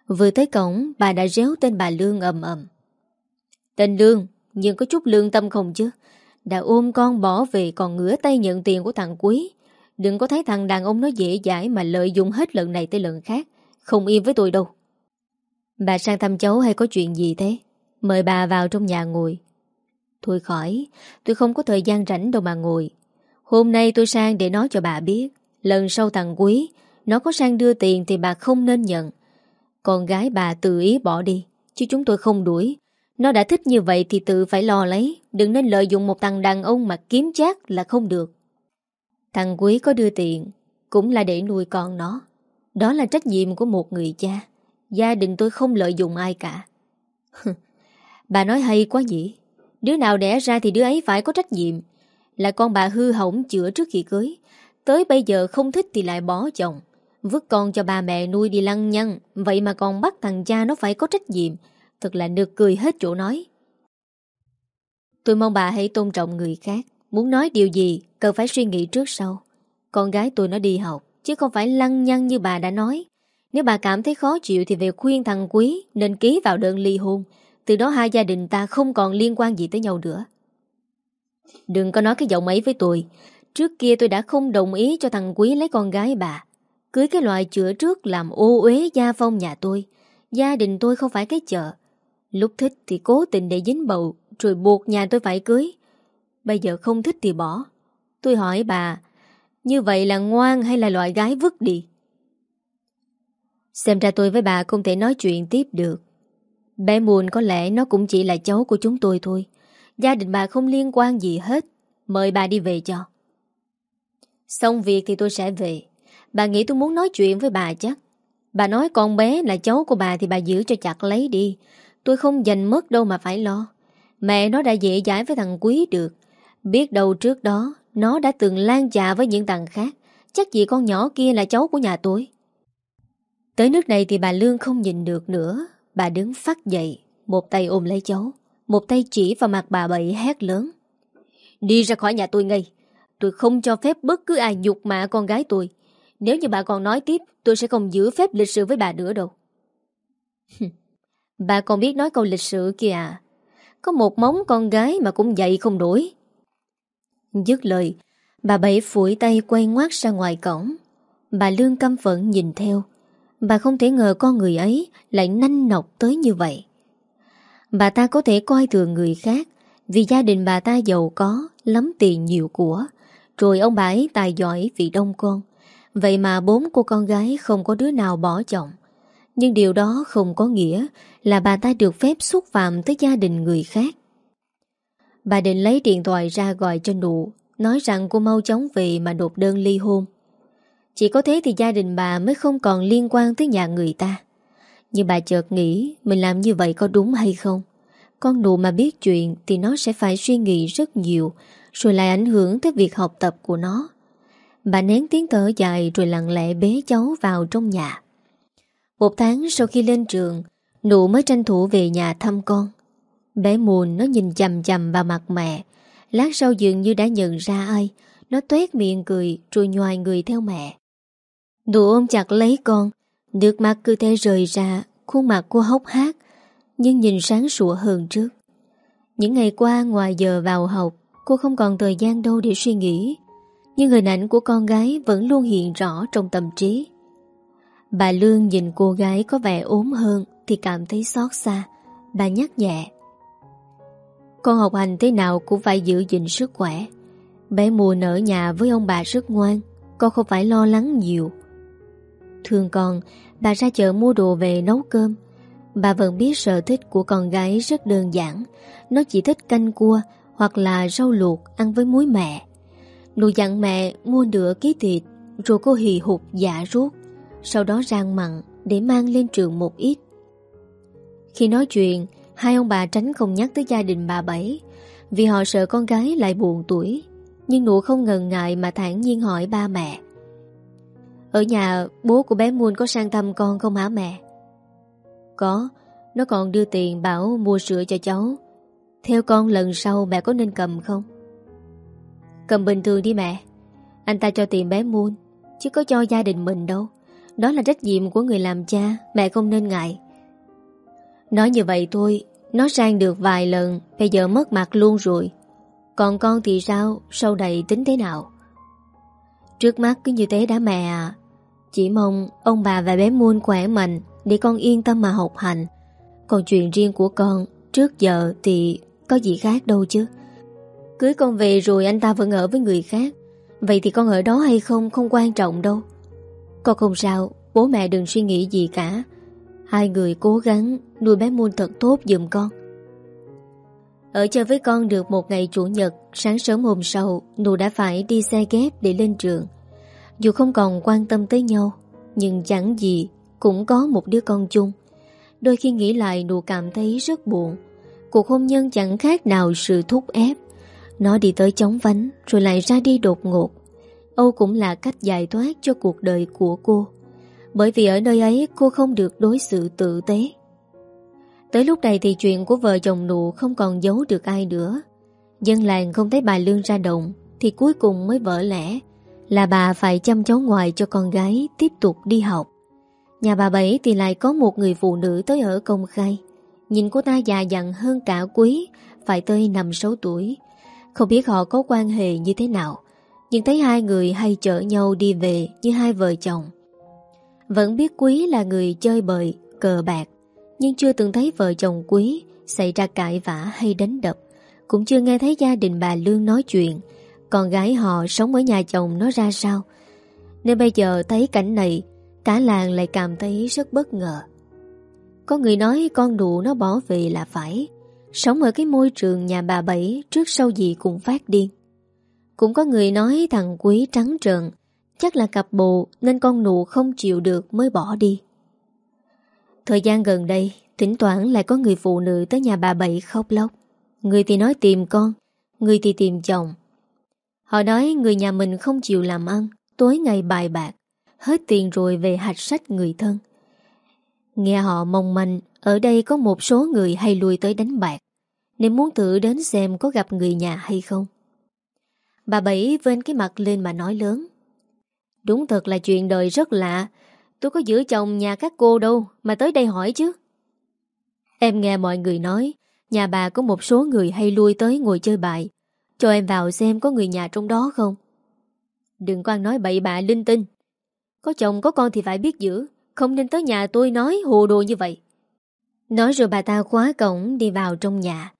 Vừa tới cổng, Bà đã réo tên bà Lương ầm ầm. Tên Lương, Nhưng có chút lương tâm không chứ? Đã ôm con bỏ về còn ngửa tay nhận tiền của thằng Quý. Đừng có thấy thằng đàn ông nó dễ dãi Mà lợi dụng hết lần này tới lần khác. Không yên với tôi đâu. Bà sang thăm cháu hay có chuyện gì thế? Mời bà vào trong nhà ngồi. Thôi khỏi, Tôi không có thời gian rảnh đâu mà ngồi. Hôm nay tôi sang để nói cho bà biết, Lần sau thằng Quý, Nó có sang đưa tiền thì bà không nên nhận. Con gái bà tự ý bỏ đi, Chứ chúng tôi không đuổi. Nó đã thích như vậy thì tự phải lo lấy, Đừng nên lợi dụng một thằng đàn ông mà kiếm chát là không được. Thằng Quý có đưa tiền, Cũng là để nuôi con nó. Đó là trách nhiệm của một người cha, Gia đình tôi không lợi dụng ai cả. Bà nói hay quá nhỉ? Đứa nào đẻ ra thì đứa ấy phải có trách nhiệm. Là con bà hư hỏng chữa trước khi cưới. Tới bây giờ không thích thì lại bỏ chồng. Vứt con cho bà mẹ nuôi đi lăng nhăng. Vậy mà còn bắt thằng cha nó phải có trách nhiệm. Thật là nực cười hết chỗ nói. Tôi mong bà hãy tôn trọng người khác. Muốn nói điều gì, Cần phải suy nghĩ trước sau. Con gái tôi nó đi học, Chứ không phải lăng nhăng như bà đã nói. Nếu bà cảm thấy khó chịu Thì về khuyên thằng Quý Nên ký vào đơn ly hôn. Từ đó hai gia đình ta không còn liên quan gì tới nhau nữa. Đừng có nói cái giọng ấy với tôi. Trước kia tôi đã không đồng ý cho thằng Quý lấy con gái bà. Cưới cái loại chữa trước làm ô uế gia phong nhà tôi. Gia đình tôi không phải cái chợ. Lúc thích thì cố tình để dính bầu, Rồi buộc nhà tôi phải cưới. Bây giờ không thích thì bỏ. Tôi hỏi bà, Như vậy là ngoan hay là loại gái vứt đi? Xem ra tôi với bà không thể nói chuyện tiếp được. Bé Mùn có lẽ nó cũng chỉ là cháu của chúng tôi thôi. Gia đình bà không liên quan gì hết. Mời bà đi về cho. Xong việc thì tôi sẽ về. Bà nghĩ tôi muốn nói chuyện với bà chắc. Bà nói con bé là cháu của bà Thì bà giữ cho chặt lấy đi. Tôi không dành mất đâu mà phải lo. Mẹ nó đã dễ dãi với thằng Quý được. Biết đâu trước đó, Nó đã từng lan trà với những thằng khác. Chắc gì con nhỏ kia là cháu của nhà tôi. Tới nước này thì bà Lương không nhìn được nữa. Bà đứng phát dậy, Một tay ôm lấy cháu, Một tay chỉ vào mặt bà bậy hét lớn. Đi ra khỏi nhà tôi ngay, Tôi không cho phép bất cứ ai nhục mạ con gái tôi. Nếu như bà còn nói tiếp, Tôi sẽ không giữ phép lịch sự với bà nữa đâu. Bà còn biết nói câu lịch sự kìa à. Có một móng con gái mà cũng dậy không đổi Dứt lời, Bà Bảy phủi tay quay ngoát ra ngoài cổng. Bà Lương căm phẫn nhìn theo. Bà không thể ngờ con người ấy Lại nanh nọc tới như vậy. Bà ta có thể coi thường người khác, Vì gia đình bà ta giàu có, Lắm tiền nhiều của. Rồi ông bà ấy tài giỏi vì đông con. Vậy mà bốn cô con gái Không có đứa nào bỏ chồng. Nhưng điều đó không có nghĩa Là bà ta được phép xúc phạm Tới gia đình người khác. Bà định lấy điện thoại ra gọi cho nụ, Nói rằng cô mau chóng về mà nộp đơn ly hôn. Chỉ có thế thì gia đình bà mới không còn liên quan tới nhà người ta. Nhưng bà chợt nghĩ, Mình làm như vậy có đúng hay không? Con nụ mà biết chuyện Thì nó sẽ phải suy nghĩ rất nhiều, Rồi lại ảnh hưởng tới việc học tập của nó. Bà nén tiếng thở dài Rồi lặng lẽ bế cháu vào trong nhà. Một tháng sau khi lên trường, Nụ mới tranh thủ về nhà thăm con. Bé mùn nó nhìn chầm chầm vào mặt mẹ. Lát sau dường như đã nhận ra ai, Nó tuét miệng cười Rồi nhòi người theo mẹ. Đụ ôm chặt lấy con, Nước mắt cứ thế rời ra, Khuôn mặt cô hốc hát Nhưng nhìn sáng sủa hơn trước. Những ngày qua ngoài giờ vào học, Cô không còn thời gian đâu để suy nghĩ. Nhưng hình ảnh của con gái Vẫn luôn hiện rõ trong tâm trí. Bà Lương nhìn cô gái có vẻ ốm hơn Thì cảm thấy xót xa. Bà nhắc nhẹ. Con học hành thế nào cũng phải giữ gìn sức khỏe. Bé mùa nở nhà với ông bà rất ngoan, Con không phải lo lắng nhiều. Thường con, Bà ra chợ mua đồ về nấu cơm. Bà vẫn biết sở thích của con gái rất đơn giản. Nó chỉ thích canh cua Hoặc là rau luộc ăn với muối mẹ. Nụ dặn mẹ mua nửa ký thịt, Rồi cô hì hụt dạ rút Sau đó rang mặn Để mang lên trường một ít. Khi nói chuyện, Hai ông bà tránh không nhắc tới gia đình bà Bảy, Vì họ sợ con gái lại buồn tuổi. Nhưng nụ không ngần ngại mà thản nhiên hỏi ba mẹ. Ở nhà, bố của bé Muôn có sang thăm con không hả mẹ? Có, Nó còn đưa tiền bảo mua sữa cho cháu. Theo con lần sau mẹ có nên cầm không? Cầm bình thường đi mẹ. Anh ta cho tiền bé Muôn Chứ có cho gia đình mình đâu. Đó là trách nhiệm của người làm cha, Mẹ không nên ngại. Nói như vậy thôi, Nó sang được vài lần, Bây giờ mất mặt luôn rồi. Còn con thì sao? Sau này tính thế nào? Trước mắt cứ như thế đã mẹ à. Chỉ mong ông bà và bé Muôn khỏe mạnh Để con yên tâm mà học hành. Còn chuyện riêng của con, Trước giờ thì có gì khác đâu chứ. Cưới con về rồi anh ta vẫn ở với người khác. Vậy thì con ở đó hay không Không quan trọng đâu. Con không sao, Bố mẹ đừng suy nghĩ gì cả. Hai người cố gắng nuôi bé Muôn thật tốt giùm con. Ở chơi với con được một ngày chủ nhật, Sáng sớm hôm sau, Nụ đã phải đi xe ghép để lên trường. Dù không còn quan tâm tới nhau, Nhưng chẳng gì Cũng có một đứa con chung. Đôi khi nghĩ lại nụ cảm thấy rất buồn. Cuộc hôn nhân chẳng khác nào sự thúc ép. Nó đi tới chóng vánh, Rồi lại ra đi đột ngột. Âu cũng là cách giải thoát cho cuộc đời của cô. Bởi vì ở nơi ấy, cô không được đối xử tử tế. Tới lúc này thì chuyện của vợ chồng nụ không còn giấu được ai nữa. Dân làng không thấy bà Lương ra động, Thì cuối cùng mới vỡ lẽ. Là bà phải chăm cháu ngoài cho con gái tiếp tục đi học. Nhà bà Bảy thì lại có một người phụ nữ tới ở công khai. Nhìn cô ta già dặn hơn cả quý, Phải tới 5-6 tuổi. Không biết họ có quan hệ như thế nào, Nhưng thấy hai người hay chở nhau đi về Như hai vợ chồng. Vẫn biết quý là người chơi bời, Cờ bạc, Nhưng chưa từng thấy vợ chồng quý Xảy ra cãi vã hay đánh đập. Cũng chưa nghe thấy gia đình bà Lương nói chuyện con gái họ sống ở nhà chồng nó ra sao? Nên bây giờ thấy cảnh này, Cả làng lại cảm thấy rất bất ngờ. Có người nói con đụ nó bỏ về là phải, Sống ở cái môi trường nhà bà Bảy Trước sau gì cũng phát điên. Cũng có người nói thằng Quý trắng trợn, Chắc là cặp bồ Nên con nụ không chịu được mới bỏ đi. Thời gian gần đây, Thỉnh thoảng lại có người phụ nữ Tới nhà bà Bảy khóc lóc. Người thì nói tìm con, Người thì tìm chồng. Họ nói người nhà mình không chịu làm ăn, Tối ngày bài bạc, Hết tiền rồi về hạch sách người thân. Nghe họ mong manh, Ở đây có một số người hay lui tới đánh bạc, Nên muốn thử đến xem có gặp người nhà hay không. Bà Bảy vên cái mặt lên mà nói lớn, Đúng thật là chuyện đời rất lạ, Tôi có giữ chồng nhà các cô đâu Mà tới đây hỏi chứ. Em nghe mọi người nói, Nhà bà có một số người hay lui tới ngồi chơi bài cho em vào xem có người nhà trong đó không? Đừng quan nói bậy bạ, linh tinh. Có chồng, có con thì phải biết giữ. Không nên tới nhà tôi nói hồ đồ như vậy. Nói rồi bà ta khóa cổng đi vào trong nhà.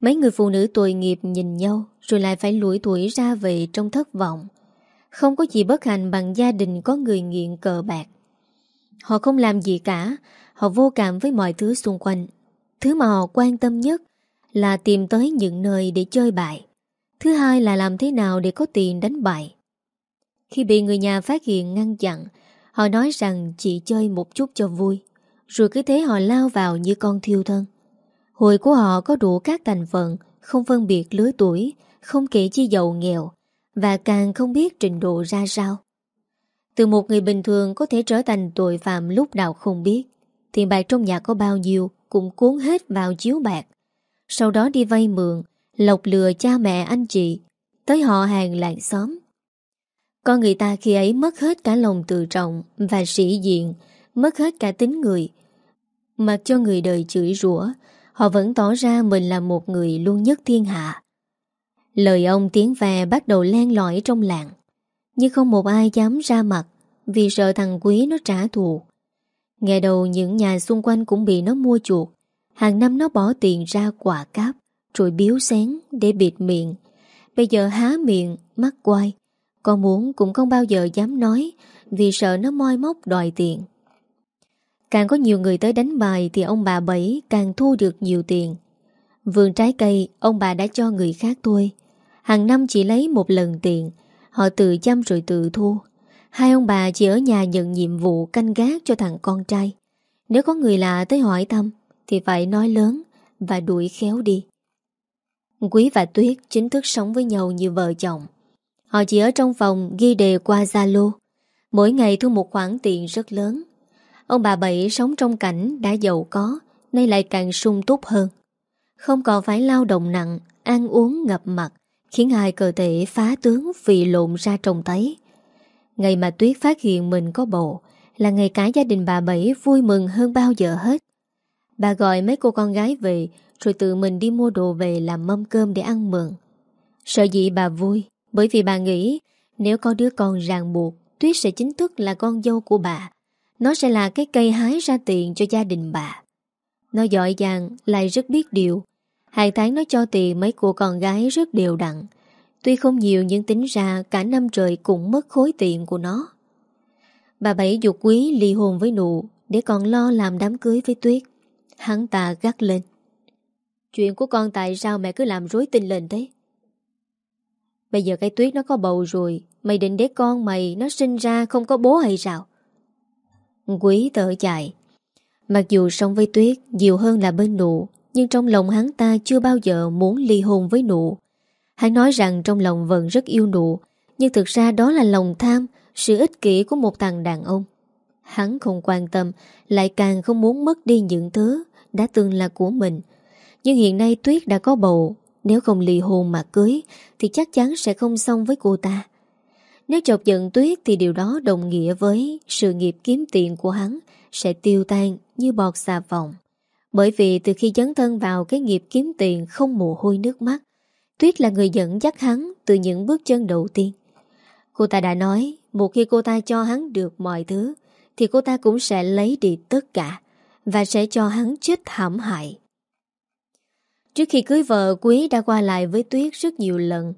Mấy người phụ nữ tội nghiệp nhìn nhau, Rồi lại phải lủi tuổi ra về trong thất vọng. Không có gì bất hạnh bằng gia đình có người nghiện cờ bạc. Họ không làm gì cả, Họ vô cảm với mọi thứ xung quanh. Thứ mà họ quan tâm nhất Là tìm tới những nơi để chơi bại Thứ hai là làm thế nào để có tiền đánh bại? Khi bị người nhà phát hiện ngăn chặn, Họ nói rằng chỉ chơi một chút cho vui, Rồi cứ thế họ lao vào như con thiêu thân. Hội của họ có đủ các thành phần, Không phân biệt lứa tuổi, Không kể chi giàu nghèo, Và càng không biết trình độ ra sao. Từ một người bình thường Có thể trở thành tội phạm lúc nào không biết Tiền bạc trong nhà có bao nhiêu Cũng cuốn hết vào chiếu bạc, Sau đó đi vay mượn Lọc lừa cha mẹ anh chị Tới họ hàng làng xóm con người ta khi ấy mất hết cả lòng tự trọng và sĩ diện, mất hết cả tính người. Mặc cho người đời chửi rủa, họ vẫn tỏ ra mình là một người luôn nhất thiên hạ. Lời ông tiếng về bắt đầu len lỏi trong làng, nhưng không một ai dám ra mặt vì sợ thằng quý nó trả thù. Ngày đầu những nhà xung quanh cũng bị nó mua chuột, hàng năm nó bỏ tiền ra quả cáp, rồi biếu xén để bịt miệng. Bây giờ há miệng, mắt quay, con muốn cũng không bao giờ dám nói Vì sợ nó moi móc đòi tiền. Càng có nhiều người tới đánh bài Thì ông bà Bảy càng thu được nhiều tiền. Vườn trái cây Ông bà đã cho người khác thôi Hàng năm chỉ lấy một lần tiền Họ tự chăm rồi tự thu. Hai ông bà chỉ ở nhà nhận nhiệm vụ Canh gác cho thằng con trai. Nếu có người lạ tới hỏi thăm Thì phải nói lớn Và đuổi khéo đi. Quý và Tuyết chính thức sống với nhau như vợ chồng. Họ chỉ ở trong phòng ghi đề qua Zalo. Mỗi ngày thu một khoản tiền rất lớn. Ông bà Bảy sống trong cảnh đã giàu có, Nay lại càng sung túc hơn. Không còn phải lao động nặng, Ăn uống ngập mặt, Khiến hai cơ thể phá tướng vì lộn ra trồng tấy. Ngày mà Tuyết phát hiện mình có bầu, là ngày cả gia đình bà Bảy vui mừng hơn bao giờ hết. Bà gọi mấy cô con gái về, rồi tự mình đi mua đồ về làm mâm cơm để ăn mừng. Sợ gì bà vui, bởi vì bà nghĩ nếu có đứa con ràng buộc, Tuyết sẽ chính thức là con dâu của bà. Nó sẽ là cái cây hái ra tiền cho gia đình bà. Nó giỏi giang, lại rất biết điều. Hàng tháng nó cho tiền mấy cô con gái rất đều đặn. Tuy không nhiều nhưng tính ra cả năm trời cũng mất khối tiền của nó. Bà Bảy dục quý ly hôn với nụ, để còn lo làm đám cưới với Tuyết. Hắn ta gắt lên. Chuyện của con tại sao mẹ cứ làm rối tinh lên thế? Bây giờ cái Tuyết nó có bầu rồi, mày định để con mày nó sinh ra không có bố hay sao? Quý thở dài. Mặc dù sống với Tuyết nhiều hơn là bên nụ, nhưng trong lòng hắn ta chưa bao giờ muốn ly hôn với nụ. Hắn nói rằng trong lòng vẫn rất yêu nụ, nhưng thực ra đó là lòng tham, sự ích kỷ của một thằng đàn ông. Hắn không quan tâm, lại càng không muốn mất đi những thứ đã từng là của mình. Nhưng hiện nay Tuyết đã có bầu, nếu không ly hôn mà cưới thì chắc chắn sẽ không xong với cô ta. Nếu chọc giận Tuyết thì điều đó đồng nghĩa với sự nghiệp kiếm tiền của hắn sẽ tiêu tan như bọt xà phòng. Bởi vì từ khi dấn thân vào cái nghiệp kiếm tiền không mồ hôi nước mắt, Tuyết là người dẫn dắt hắn từ những bước chân đầu tiên. Cô ta đã nói, một khi cô ta cho hắn được mọi thứ, thì cô ta cũng sẽ lấy đi tất cả và sẽ cho hắn chết thảm hại. Trước khi cưới vợ, Quý đã qua lại với Tuyết rất nhiều lần.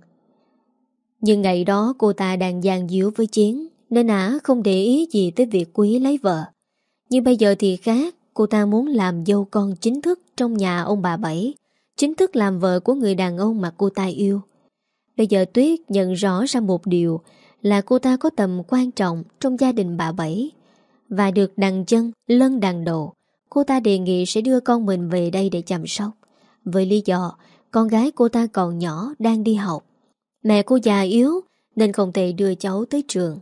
Nhưng ngày đó cô ta đang giàn díu với Chiến, nên ả không để ý gì tới việc Quý lấy vợ. Nhưng bây giờ thì khác, cô ta muốn làm dâu con chính thức trong nhà ông bà Bảy, chính thức làm vợ của người đàn ông mà cô ta yêu. Bây giờ Tuyết nhận rõ ra một điều là cô ta có tầm quan trọng trong gia đình bà Bảy. Và được đằng chân, lân đằng đầu, cô ta đề nghị sẽ đưa con mình về đây để chăm sóc. Với lý do con gái cô ta còn nhỏ đang đi học. Mẹ cô già yếu nên không thể đưa cháu tới trường.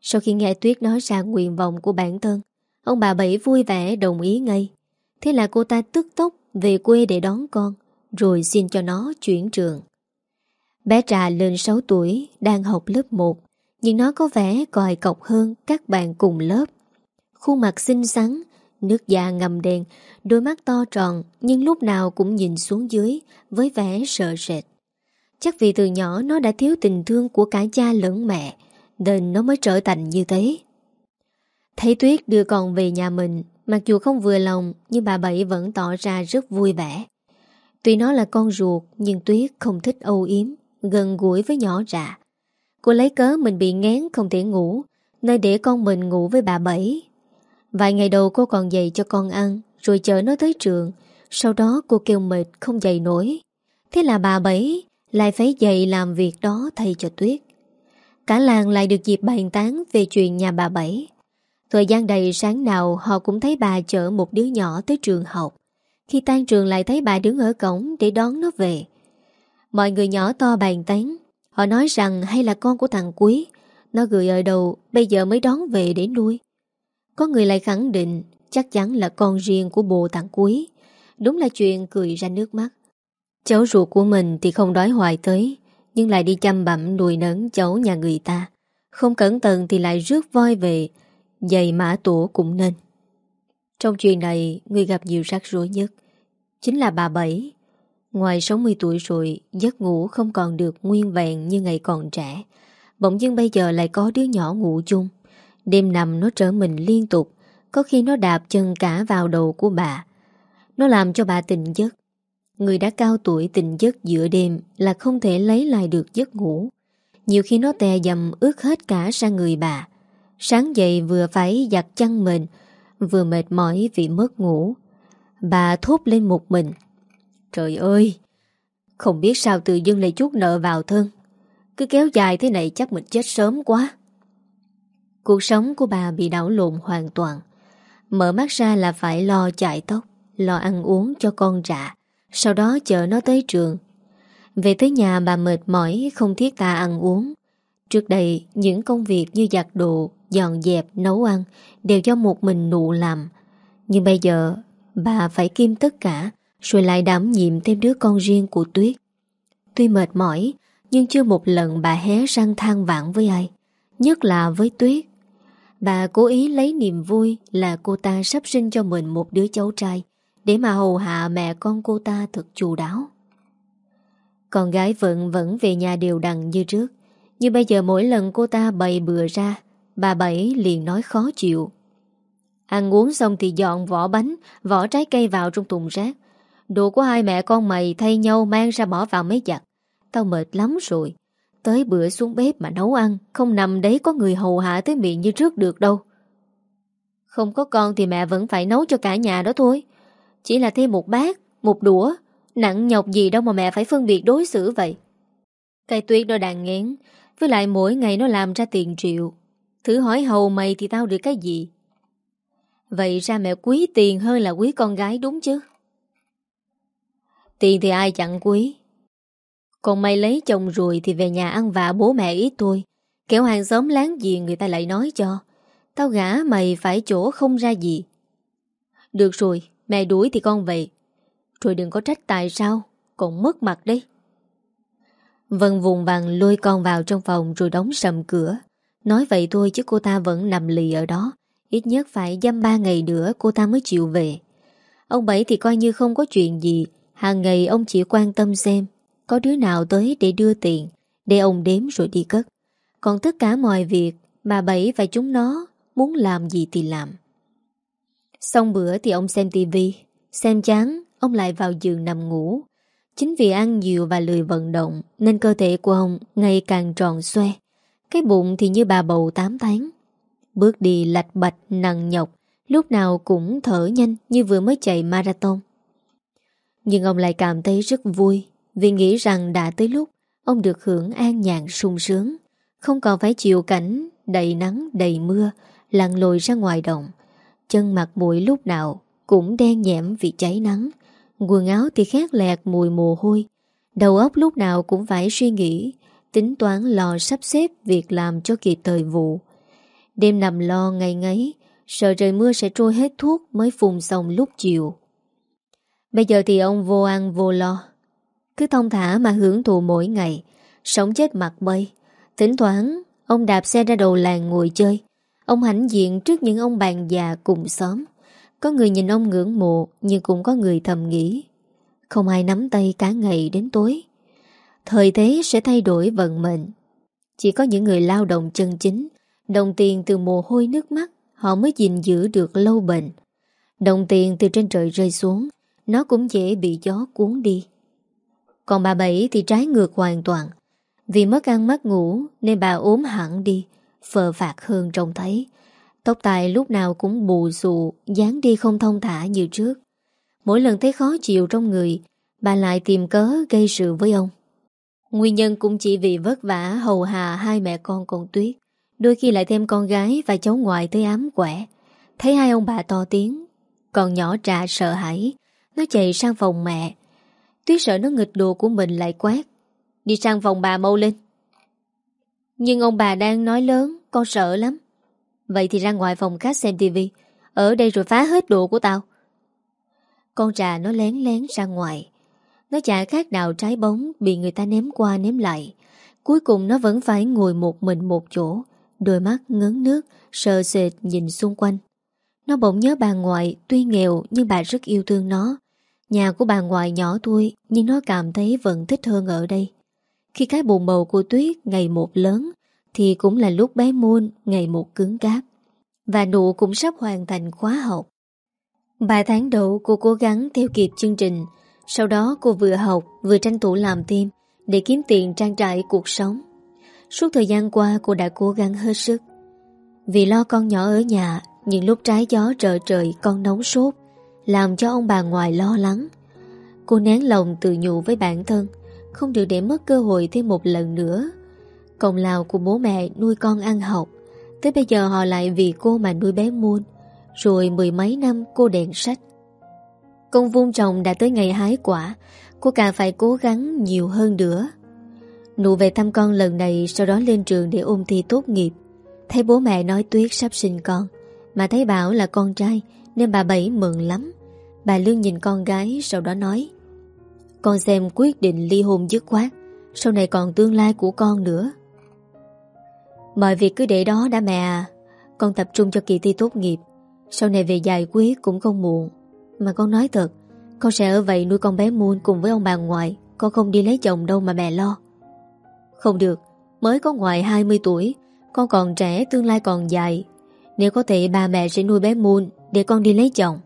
Sau khi nghe Tuyết nói ra nguyện vọng của bản thân, ông bà Bảy vui vẻ đồng ý ngay. Thế là cô ta tức tốc về quê để đón con, rồi xin cho nó chuyển trường. Bé Trà lên 6 tuổi, đang học lớp 1, nhưng nó có vẻ còi cọc hơn các bạn cùng lớp. Khuôn mặt xinh xắn, nước da ngầm đen, đôi mắt to tròn nhưng lúc nào cũng nhìn xuống dưới với vẻ sợ sệt. Chắc vì từ nhỏ nó đã thiếu tình thương của cả cha lẫn mẹ, nên nó mới trở thành như thế. Thấy Tuyết đưa con về nhà mình, mặc dù không vừa lòng nhưng bà Bảy vẫn tỏ ra rất vui vẻ. Tuy nó là con ruột nhưng Tuyết không thích âu yếm, gần gũi với nhỏ rạ. Cô lấy cớ mình bị ngán không thể ngủ, nơi để con mình ngủ với bà Bảy. Vài ngày đầu cô còn dạy cho con ăn, rồi chở nó tới trường. Sau đó cô kêu mệt không dậy nổi. Thế là bà Bảy lại phải dậy làm việc đó thay cho Tuyết. Cả làng lại được dịp bàn tán về chuyện nhà bà Bảy. Thời gian đầy sáng nào họ cũng thấy bà chở một đứa nhỏ tới trường học. Khi tan trường lại thấy bà đứng ở cổng để đón nó về. Mọi người nhỏ to bàn tán. Họ nói rằng hay là con của thằng Quý. Nó gửi ở đầu bây giờ mới đón về để nuôi. Có người lại khẳng định chắc chắn là con riêng của bồ tặng cuối. Đúng là chuyện cười ra nước mắt. Cháu ruột của mình thì không đói hoài tới, nhưng lại đi chăm bẩm nuôi nấng cháu nhà người ta. Không cẩn thận thì lại rước voi về, giày mã tổ cũng nên. Trong chuyện này, người gặp nhiều rắc rối nhất. Chính là bà Bảy. Ngoài 60 tuổi rồi, giấc ngủ không còn được nguyên vẹn như ngày còn trẻ. Bỗng dưng bây giờ lại có đứa nhỏ ngủ chung. Đêm nằm nó trở mình liên tục, có khi nó đạp chân cả vào đầu của bà. Nó làm cho bà tỉnh giấc. Người đã cao tuổi tỉnh giấc giữa đêm là không thể lấy lại được giấc ngủ. Nhiều khi nó tè dầm ướt hết cả sang người bà. Sáng dậy vừa phải giặt chăn mình, vừa mệt mỏi vì mất ngủ. Bà thốt lên một mình. Trời ơi! Không biết sao tự dưng lại chút nợ vào thân. Cứ kéo dài thế này chắc mình chết sớm quá. Cuộc sống của bà bị đảo lộn hoàn toàn. Mở mắt ra là phải lo chạy tóc, lo ăn uống cho con trả sau đó chở nó tới trường. Về tới nhà bà mệt mỏi không thiết ta ăn uống. Trước đây, những công việc như giặt đồ, dọn dẹp, nấu ăn đều do một mình nụ làm. Nhưng bây giờ, bà phải kiêm tất cả, rồi lại đảm nhiệm thêm đứa con riêng của Tuyết. Tuy mệt mỏi, nhưng chưa một lần bà hé răng than vãn với ai, nhất là với Tuyết. Bà cố ý lấy niềm vui là cô ta sắp sinh cho mình một đứa cháu trai để mà hầu hạ mẹ con cô ta thật chu đáo. Con gái vẫn vẫn về nhà đều đặn như trước. như bây giờ mỗi lần cô ta bày bừa ra, bà Bảy liền nói khó chịu. Ăn uống xong thì dọn vỏ bánh, vỏ trái cây vào trong thùng rác. Đồ của hai mẹ con mày thay nhau mang ra bỏ vào mấy giặt. Tao mệt lắm rồi. Tới bữa xuống bếp mà nấu ăn, không nằm đấy có người hầu hạ tới miệng như trước được đâu. Không có con thì mẹ vẫn phải nấu cho cả nhà đó thôi. Chỉ là thêm một bát, một đũa, nặng nhọc gì đâu mà mẹ phải phân biệt đối xử vậy. Cây tuyết nó đàn nghén với lại mỗi ngày nó làm ra tiền triệu. Thử hỏi hầu mày thì tao được cái gì? Vậy ra mẹ quý tiền hơn là quý con gái đúng chứ? Tiền thì ai chẳng quý. Còn mày lấy chồng rồi thì về nhà ăn vạ bố mẹ ít thôi. Kéo hàng xóm láng giềng người ta lại nói cho. Tao gã mày phải chỗ không ra gì. Được rồi, mẹ đuổi thì con về. Rồi đừng có trách tại sao, còn mất mặt đấy. Vân vùng vàng lôi con vào trong phòng rồi đóng sầm cửa. Nói vậy thôi chứ cô ta vẫn nằm lì ở đó. Ít nhất phải dăm ba ngày nữa cô ta mới chịu về. Ông Bảy thì coi như không có chuyện gì. Hàng ngày ông chỉ quan tâm xem có đứa nào tới để đưa tiền, để ông đếm rồi đi cất. Còn tất cả mọi việc, mà Bảy và chúng nó muốn làm gì thì làm. Xong bữa thì ông xem tivi, xem chán, ông lại vào giường nằm ngủ. Chính vì ăn nhiều và lười vận động nên cơ thể của ông ngày càng tròn xoe. Cái bụng thì như bà bầu 8 tháng. Bước đi lạch bạch nặng nhọc, lúc nào cũng thở nhanh như vừa mới chạy marathon. Nhưng ông lại cảm thấy rất vui vì nghĩ rằng đã tới lúc ông được hưởng an nhàn sung sướng, không còn phải chịu cảnh đầy nắng đầy mưa, lặn lội ra ngoài đồng. Chân mặt mũi lúc nào cũng đen nhẽm vì cháy nắng, quần áo thì khét lẹt mùi mồ hôi. Đầu óc lúc nào cũng phải suy nghĩ, tính toán lo sắp xếp việc làm cho kịp thời vụ. Đêm nằm lo ngày ngấy, sợ trời mưa sẽ trôi hết thuốc mới phun xong lúc chiều. Bây giờ thì ông vô ăn vô lo, cứ thông thả mà hưởng thụ mỗi ngày. Sống chết mặt bay. Thỉnh thoảng, Ông đạp xe ra đầu làng ngồi chơi. Ông hãnh diện trước những ông bạn già cùng xóm. Có người nhìn ông ngưỡng mộ, Nhưng cũng có người thầm nghĩ, Không ai nắm tay cả ngày đến tối. Thời thế sẽ thay đổi vận mệnh. Chỉ có những người lao động chân chính, Đồng tiền từ mồ hôi nước mắt, Họ mới gìn giữ được lâu bền. Đồng tiền từ trên trời rơi xuống, Nó cũng dễ bị gió cuốn đi còn bà Bảy thì trái ngược hoàn toàn. Vì mất ăn mất ngủ, Nên bà ốm hẳn đi, Phờ phạt hơn trông thấy. Tóc tài lúc nào cũng bù xù, dáng đi không thông thả như trước. Mỗi lần thấy khó chịu trong người, Bà lại tìm cớ gây sự với ông. Nguyên nhân cũng chỉ vì vất vả, hầu hà hai mẹ con con Tuyết. Đôi khi lại thêm con gái và cháu ngoại tới ám quẻ. Thấy hai ông bà to tiếng, Còn nhỏ trà sợ hãi, Nó chạy sang phòng mẹ Tuyết sợ nó nghịch đồ của mình lại quát. Đi sang phòng bà mau lên. Nhưng ông bà đang nói lớn, Con sợ lắm. Vậy thì ra ngoài phòng khách xem tivi. Ở đây rồi phá hết đồ của tao. Con trà nó lén lén ra ngoài. Nó chả khác nào trái bóng Bị người ta ném qua ném lại. Cuối cùng nó vẫn phải ngồi một mình một chỗ. Đôi mắt ngấn nước Sợ sệt nhìn xung quanh. Nó bỗng nhớ bà ngoại Tuy nghèo nhưng bà rất yêu thương nó. Nhà của bà ngoại nhỏ thôi Nhưng nó cảm thấy vẫn thích hơn ở đây. Khi cái bồn bầu của Tuyết ngày một lớn, Thì cũng là lúc bé Môn ngày một cứng cáp. Và nụ cũng sắp hoàn thành khóa học. Ba tháng đầu, cô cố gắng theo kịp chương trình. Sau đó, cô vừa học, vừa tranh thủ làm thêm, Để kiếm tiền trang trải cuộc sống. Suốt thời gian qua, cô đã cố gắng hết sức. Vì lo con nhỏ ở nhà Những lúc trái gió trở trời, con nóng sốt làm cho ông bà ngoại lo lắng. Cô nén lòng tự nhủ với bản thân, không được để mất cơ hội thêm một lần nữa. Công lao của bố mẹ nuôi con ăn học, tới bây giờ họ lại vì cô mà nuôi bé muôn, rồi mười mấy năm cô đèn sách. Công vun trồng đã tới ngày hái quả, cô càng phải cố gắng nhiều hơn nữa. Nụ về thăm con lần này sau đó lên trường để ôn thi tốt nghiệp. Thấy bố mẹ nói Tuyết sắp sinh con, mà thấy Bảo là con trai nên bà Bảy mừng lắm. Bà Lương nhìn con gái, sau đó nói, Con xem quyết định ly hôn dứt khoát, Sau này còn tương lai của con nữa. Mọi việc cứ để đó đã mẹ à. Con tập trung cho kỳ thi tốt nghiệp. Sau này về giải quyết cũng không muộn. Mà con nói thật, Con sẽ ở vậy nuôi con bé Moon cùng với ông bà ngoại. Con không đi lấy chồng đâu mà mẹ lo. Không được. Mới có ngoài 20 tuổi, Con còn trẻ tương lai còn dài. Nếu có thể ba mẹ sẽ nuôi bé Moon để con đi lấy chồng.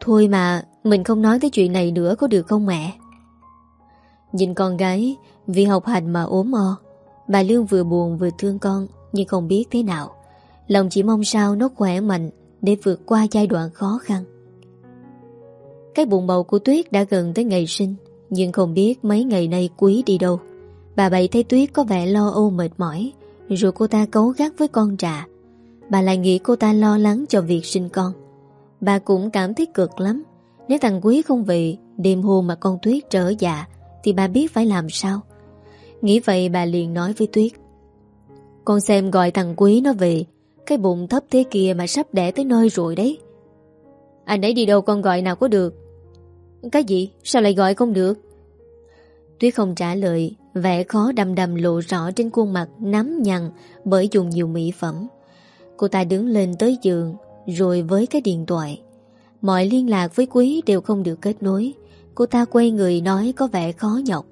Thôi mà, Mình không nói tới chuyện này nữa có được không mẹ? Nhìn con gái, Vì học hành mà ốm o, Bà Lương vừa buồn vừa thương con Nhưng không biết thế nào. Lòng chỉ mong sao nó khỏe mạnh Để vượt qua giai đoạn khó khăn. Cái bụng bầu của Tuyết đã gần tới ngày sinh, Nhưng không biết mấy ngày nay quý đi đâu. Bà bậy thấy Tuyết có vẻ lo âu mệt mỏi, Rồi cô ta cấu gắt với con trà Bà lại nghĩ cô ta lo lắng cho việc sinh con. Bà cũng cảm thấy cực lắm. Nếu thằng Quý không về, Đêm hôm mà con Tuyết trở dạ Thì bà biết phải làm sao. Nghĩ vậy bà liền nói với Tuyết. Con xem gọi thằng Quý nó về. Cái bụng thấp thế kia mà sắp đẻ tới nơi rồi đấy. Anh ấy đi đâu con gọi nào có được. Cái gì? Sao lại gọi không được? Tuyết không trả lời, Vẻ khó đầm đầm lộ rõ trên khuôn mặt Nắm nhằn bởi dùng nhiều mỹ phẩm. Cô ta đứng lên tới giường, Rồi với cái điện thoại. Mọi liên lạc với Quý đều không được kết nối. Cô ta quay người nói có vẻ khó nhọc.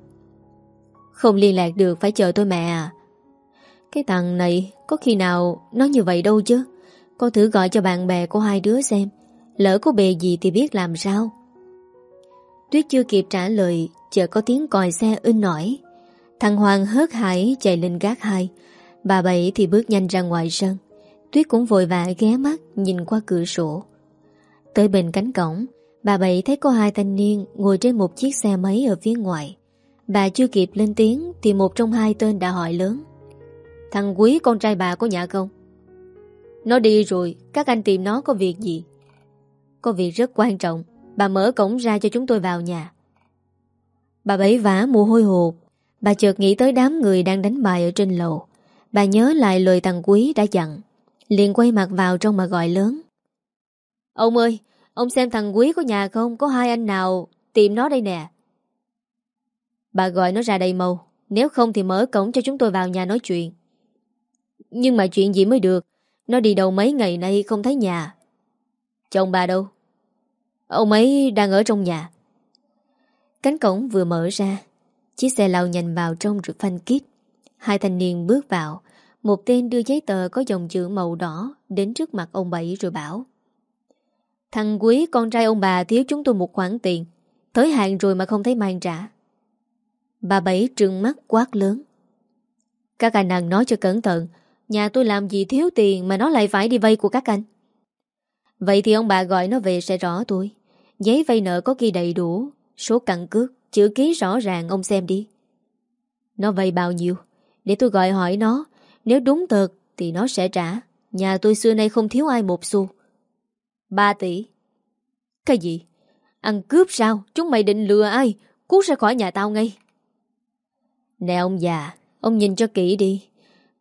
Không liên lạc được, phải chờ tôi mẹ à? Cái thằng này, Có khi nào nó như vậy đâu chứ? Con thử gọi cho bạn bè của hai đứa xem. Lỡ có bề gì thì biết làm sao? Tuyết chưa kịp trả lời Chờ có tiếng còi xe in nổi Thằng Hoàng hớt hải chạy lên gác hai. Bà Bảy thì bước nhanh ra ngoài sân. Tuyết cũng vội vã ghé mắt Nhìn qua cửa sổ. Tới bên cánh cổng, Bà Bảy thấy có hai thanh niên Ngồi trên một chiếc xe máy ở phía ngoài. Bà chưa kịp lên tiếng Thì một trong hai tên đã hỏi lớn. Thằng Quý, con trai bà có nhà không? Nó đi rồi, Các anh tìm nó có việc gì? Có việc rất quan trọng, Bà mở cổng ra cho chúng tôi vào nhà. Bà Bảy vã mồ hôi hột Bà chợt nghĩ tới đám người đang đánh bài ở trên lầu. Bà nhớ lại lời thằng Quý đã dặn liền quay mặt vào trong mà gọi lớn. Ông ơi, Ông xem thằng Quý có nhà không, Có hai anh nào tìm nó đây nè. Bà gọi nó ra đây mau, Nếu không thì mở cổng cho chúng tôi vào nhà nói chuyện. Nhưng mà chuyện gì mới được, Nó đi đâu mấy ngày nay không thấy nhà. Chồng bà đâu? Ông ấy đang ở trong nhà. Cánh cổng vừa mở ra, Chiếc xe lao nhanh vào trong rồi phanh kít. Hai thanh niên bước vào một tên đưa giấy tờ có dòng chữ màu đỏ Đến trước mặt ông Bảy rồi bảo, Thằng quý, con trai ông bà thiếu chúng tôi một khoản tiền, Tới hạn rồi mà không thấy mang trả. Bà Bảy trừng mắt quát lớn, Các anh nàng nói cho cẩn thận, Nhà tôi làm gì thiếu tiền Mà nó lại phải đi vay của các anh? Vậy thì ông bà gọi nó về sẽ rõ tôi. Giấy vay nợ có ghi đầy đủ, Số căn cước, Chữ ký rõ ràng, ông xem đi. Nó vay bao nhiêu? Để tôi gọi hỏi nó nếu đúng thật thì nó sẽ trả. Nhà tôi xưa nay không thiếu ai một xu. 3 tỷ. Cái gì? Ăn cướp sao? Chúng mày định lừa ai? Cút ra khỏi nhà tao ngay. Nè ông già, Ông nhìn cho kỹ đi.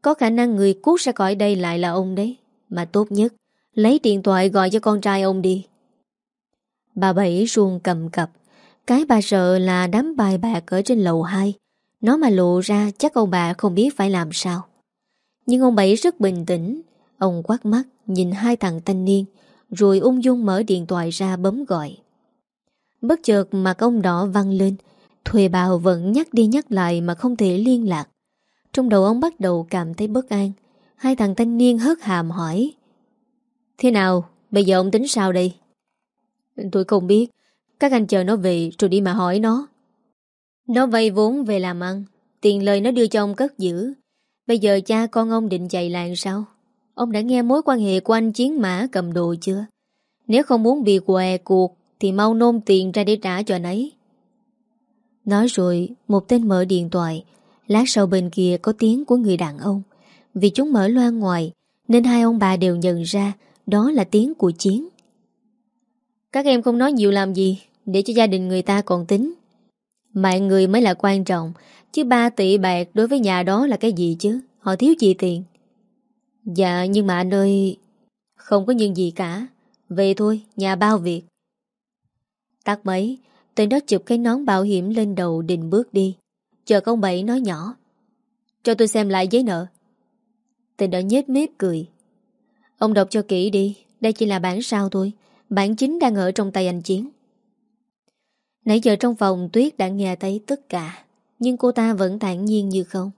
Có khả năng người cút ra khỏi đây lại là ông đấy. Mà tốt nhất, Lấy điện thoại gọi cho con trai ông đi. Bà Bảy ruông cầm cập cái bà sợ là đám bài bạc ở trên lầu 2 Nó mà lộ ra chắc ông bà không biết phải làm sao. Nhưng ông Bảy rất bình tĩnh. Ông quát mắt nhìn hai thằng thanh niên Rồi ung dung mở điện thoại ra bấm gọi. Bất chợt mặt ông đỏ văng lên Thuê bào vẫn nhắc đi nhắc lại mà không thể liên lạc. Trong đầu ông bắt đầu cảm thấy bất an. Hai thằng thanh niên hớt hàm hỏi Thế nào, bây giờ ông tính sao đây? Tôi không biết. Các anh chờ nó về rồi đi mà hỏi nó. Nó vay vốn về làm ăn. Tiền lời nó đưa cho ông cất giữ. Bây giờ cha con ông định chạy làng sao? Ông đã nghe mối quan hệ của anh chiến mã cầm đồ chưa? Nếu không muốn bị què cuộc, Thì mau nôn tiền ra để trả cho anh ấy. Nói rồi, Một tên mở điện thoại. Lát sau bên kia có tiếng của người đàn ông. Vì chúng mở loa ngoài, Nên hai ông bà đều nhận ra Đó là tiếng của Chiến. Các em không nói nhiều làm gì, để cho gia đình người ta còn tính. Mạng người mới là quan trọng Chứ 3 tỷ bạc đối với nhà đó là cái gì chứ? Họ thiếu gì tiền? Dạ nhưng mà anh ơi, Không có nhưng gì cả. Về thôi, nhà bao việc. Tắt mấy Tên đó chụp cái nón bảo hiểm lên đầu định bước đi. Chờ con Bảy nói nhỏ. Cho tôi xem lại giấy nợ. Tên đó nhếch mép cười. Ông đọc cho kỹ đi, Đây chỉ là bản sao thôi. Bản chính đang ở trong tay anh Chiến. Nãy giờ trong phòng Tuyết đã nghe thấy tất cả. Nhưng cô ta vẫn thản nhiên như không.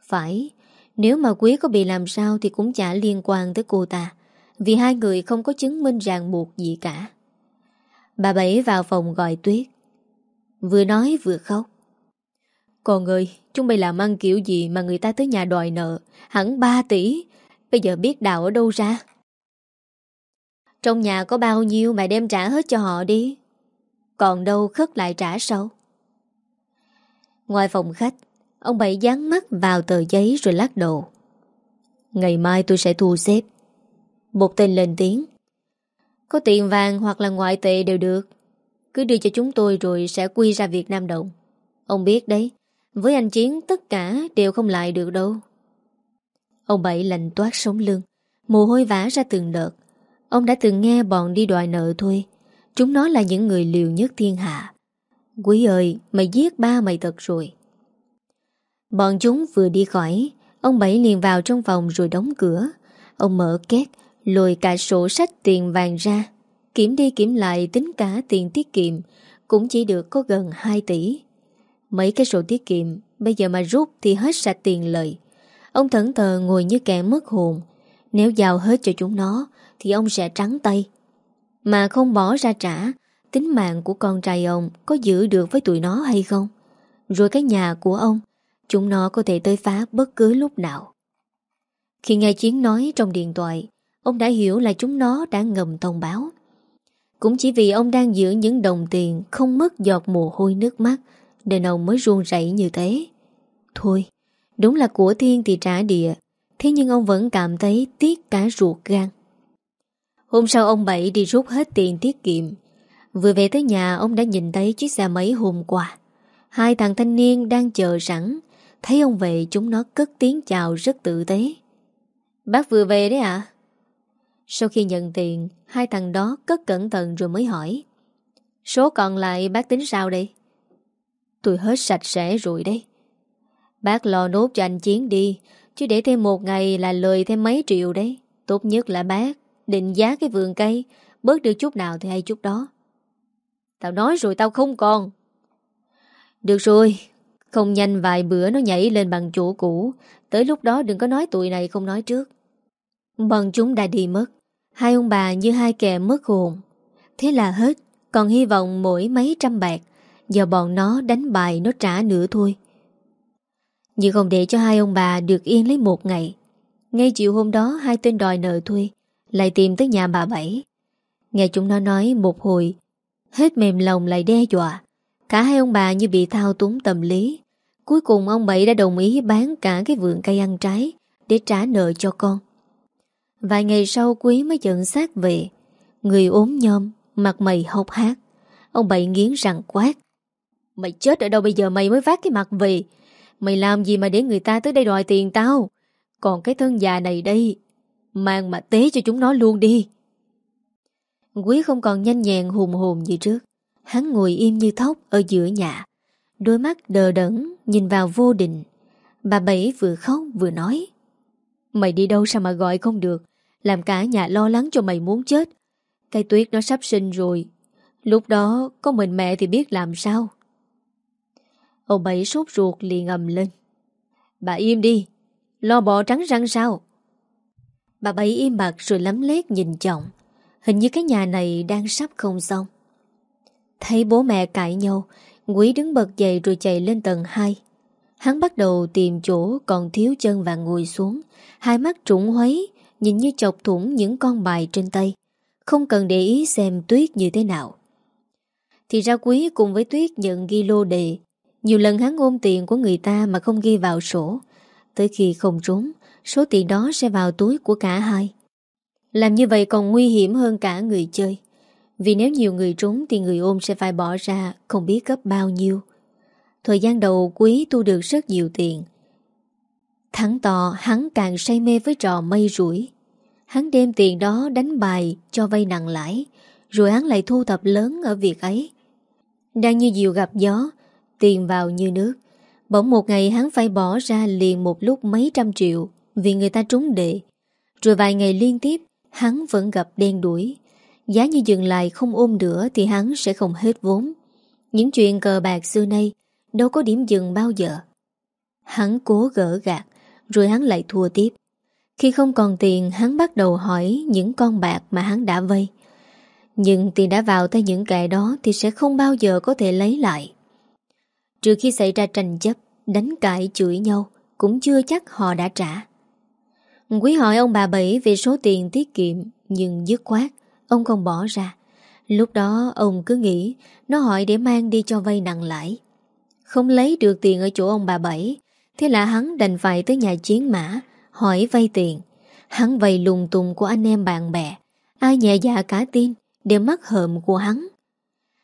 Phải, Nếu mà Quý có bị làm sao Thì cũng chả liên quan tới cô ta, Vì hai người không có chứng minh ràng buộc gì cả. Bà Bảy vào phòng gọi Tuyết. Vừa nói vừa khóc. Con ơi, Chúng mày làm ăn kiểu gì mà người ta tới nhà đòi nợ? Hẳn 3 tỷ. Bây giờ biết đào ở đâu ra? Trong nhà có bao nhiêu Mày đem trả hết cho họ đi? Còn đâu khất lại trả sau? Ngoài phòng khách, Ông Bảy dán mắt vào tờ giấy rồi lắc đầu. Ngày mai tôi sẽ thu xếp. Một tên lên tiếng. Có tiền vàng hoặc là ngoại tệ đều được. Cứ đưa cho chúng tôi rồi sẽ quy ra Việt Nam Động Ông biết đấy, Với anh Chiến tất cả đều không lại được đâu. Ông Bảy lạnh toát sống lưng, Mồ hôi vã ra từng đợt. Ông đã từng nghe bọn đi đòi nợ thôi Chúng nó là những người liều nhất thiên hạ. Quý ơi, Mày giết ba mày thật rồi. Bọn chúng vừa đi khỏi, Ông Bảy liền vào trong phòng rồi đóng cửa. Ông mở két Lùi cả sổ sách tiền vàng ra. Kiểm đi kiểm lại tính cả tiền tiết kiệm, Cũng chỉ được có gần 2 tỷ. Mấy cái sổ tiết kiệm, Bây giờ mà rút thì hết sạch tiền lợi. Ông thẫn thờ ngồi như kẻ mất hồn. Nếu giao hết cho chúng nó, Thì ông sẽ trắng tay. Mà không bỏ ra trả Tính mạng của con trai ông Có giữ được với tụi nó hay không? Rồi cái nhà của ông, Chúng nó có thể tới phá bất cứ lúc nào. Khi nghe Chiến nói trong điện thoại, Ông đã hiểu là chúng nó đã ngầm thông báo. Cũng chỉ vì ông đang giữ những đồng tiền Không mất giọt mồ hôi nước mắt, Nên ông mới run rẩy như thế. Thôi, Đúng là của thiên thì trả địa, Thế nhưng ông vẫn cảm thấy tiếc cả ruột gan. Hôm sau ông Bảy đi rút hết tiền tiết kiệm Vừa về tới nhà, ông đã nhìn thấy chiếc xe máy hôm qua Hai thằng thanh niên đang chờ sẵn. Thấy ông về, chúng nó cất tiếng chào rất tự tế. Bác vừa về đấy ạ. Sau khi nhận tiền, Hai thằng đó cất cẩn thận rồi mới hỏi, Số còn lại bác tính sao đây? Tôi hết sạch sẽ rồi đấy. Bác lo nốt cho anh Chiến đi, Chứ để thêm một ngày là lời thêm mấy triệu đấy. Tốt nhất là bác Định giá cái vườn cây, Bớt được chút nào thì hay chút đó. Tao nói rồi tao không còn. Được rồi, Không nhanh vài bữa nó nhảy lên bằng chỗ cũ. Tới lúc đó đừng có nói tụi này không nói trước. Bọn chúng đã đi mất. Hai ông bà như hai kẻ mất hồn. Thế là hết, Còn hy vọng mỗi mấy trăm bạc, Giờ bọn nó đánh bài nó trả nữa thôi. Nhưng không để cho hai ông bà được yên lấy một ngày. Ngay chiều hôm đó, Hai tên đòi nợ thuê, Lại tìm tới nhà bà Bảy. Nghe chúng nó nói một hồi Hết mềm lòng lại đe dọa. Cả hai ông bà như bị thao túng tâm lý. Cuối cùng ông Bảy đã đồng ý bán cả cái vườn cây ăn trái Để trả nợ cho con. Vài ngày sau Quý mới dẫn xác về. Người ốm nhom, Mặt mày hốc hát Ông Bảy nghiến răng quát. Mày chết ở đâu bây giờ? Mày mới vác cái mặt về. Mày làm gì mà để người ta tới đây đòi tiền tao? Còn cái thân già này đây, Mang mà tế cho chúng nó luôn đi. Quý không còn nhanh nhẹn hùng hồn như trước. Hắn ngồi im như thóc ở giữa nhà. Đôi mắt đờ đẫn Nhìn vào vô định. Bà Bảy vừa khóc vừa nói Mày đi đâu sao mà gọi không được? Làm cả nhà lo lắng cho mày muốn chết. Cây tuyết nó sắp sinh rồi. Lúc đó có mình mẹ thì biết làm sao. Ông Bảy sốt ruột liền ầm lên. Bà im đi, lo bỏ trắng răng sao? Bà Bảy im bặt rồi lắm lét nhìn chồng. Hình như cái nhà này đang sắp không xong. Thấy bố mẹ cãi nhau, Quý đứng bật dậy rồi chạy lên tầng 2. Hắn bắt đầu tìm chỗ còn thiếu chân và ngồi xuống. Hai mắt trũng huấy nhìn như chọc thủng những con bài trên tay. Không cần để ý xem Tuyết như thế nào. Thì ra Quý cùng với Tuyết nhận ghi lô đề nhiều lần hắn ôm tiền của người ta mà không ghi vào sổ. Tới khi không trốn, số tiền đó sẽ vào túi của cả hai. Làm như vậy còn nguy hiểm hơn cả người chơi. Vì nếu nhiều người trốn thì người ôm sẽ phải bỏ ra không biết gấp bao nhiêu. Thời gian đầu quý tu được rất nhiều tiền. Thắng to hắn càng say mê với trò mây rủi. Hắn đem tiền đó đánh bài cho vay nặng lãi, rồi hắn lại thu thập lớn ở việc ấy. Đang như diều gặp gió, Tiền vào như nước Bỗng một ngày hắn phải bỏ ra liền một lúc mấy trăm triệu Vì người ta trúng đệ Rồi vài ngày liên tiếp Hắn vẫn gặp đen đuổi. Giá như dừng lại không ôm nữa Thì hắn sẽ không hết vốn. Những chuyện cờ bạc xưa nay Đâu có điểm dừng bao giờ. Hắn cố gỡ gạt Rồi hắn lại thua tiếp. Khi không còn tiền, hắn bắt đầu hỏi Những con bạc mà hắn đã vay. Nhưng tiền đã vào tay những kẻ đó Thì sẽ không bao giờ có thể lấy lại. Trừ khi xảy ra tranh chấp, Đánh cãi chửi nhau, Cũng chưa chắc họ đã trả. Quý hỏi ông bà Bảy về số tiền tiết kiệm, Nhưng dứt khoát, Ông không bỏ ra. Lúc đó, ông cứ nghĩ, Nó hỏi để mang đi cho vay nặng lãi. Không lấy được tiền ở chỗ ông bà Bảy, Thế là hắn đành phải tới nhà chiến mã, Hỏi vay tiền. Hắn vay lùng tùng của anh em bạn bè, Ai nhẹ dạ cả tin Đều mắc hợm của hắn.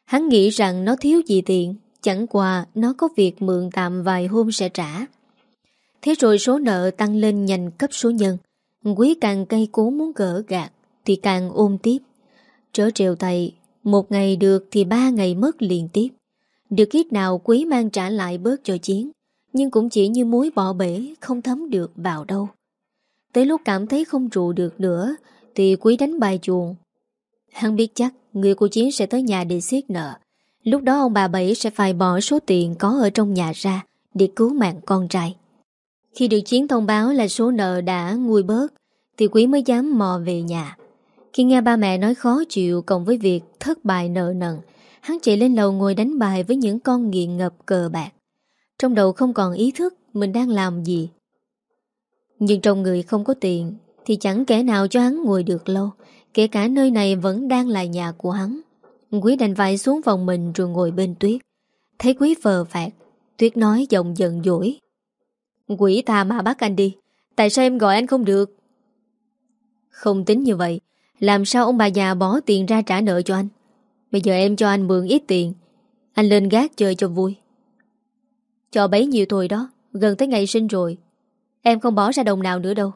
Hắn nghĩ rằng nó thiếu gì tiền, Chẳng qua nó có việc mượn tạm vài hôm sẽ trả. Thế rồi số nợ tăng lên nhanh cấp số nhân. Quý càng cây cố muốn gỡ gạt Thì càng ôm tiếp. Trở trèo tay, Một ngày được thì ba ngày mất liên tiếp. Được ít nào quý mang trả lại bớt cho chiến, Nhưng cũng chỉ như muối bỏ bể, Không thấm được vào đâu. Tới lúc cảm thấy không trụ được nữa, Thì quý đánh bài chuồng. Hắn biết chắc Người của Chiến sẽ tới nhà để xiết nợ. Lúc đó ông bà Bảy sẽ phải bỏ số tiền có ở trong nhà ra Để cứu mạng con trai. Khi được Chiến thông báo là số nợ đã nguôi bớt, Thì Quý mới dám mò về nhà. Khi nghe ba mẹ nói khó chịu Cộng với việc thất bại nợ nần, Hắn chạy lên lầu ngồi đánh bài Với những con nghiện ngập cờ bạc. Trong đầu không còn ý thức Mình đang làm gì. Nhưng trong người không có tiền, Thì chẳng kẻ nào cho hắn ngồi được lâu, Kể cả nơi này vẫn đang là nhà của hắn. Quý đành vai xuống phòng mình rồi ngồi bên Tuyết. Thấy Quý phờ phạt, Tuyết nói giọng giận dỗi. Quỷ ta mà bắt anh đi. Tại sao em gọi anh không được? Không tính như vậy, Làm sao ông bà già bỏ tiền ra trả nợ cho anh? Bây giờ em cho anh mượn ít tiền, Anh lên gác chơi cho vui. Cho bấy nhiêu thôi đó, Gần tới ngày sinh rồi, Em không bỏ ra đồng nào nữa đâu.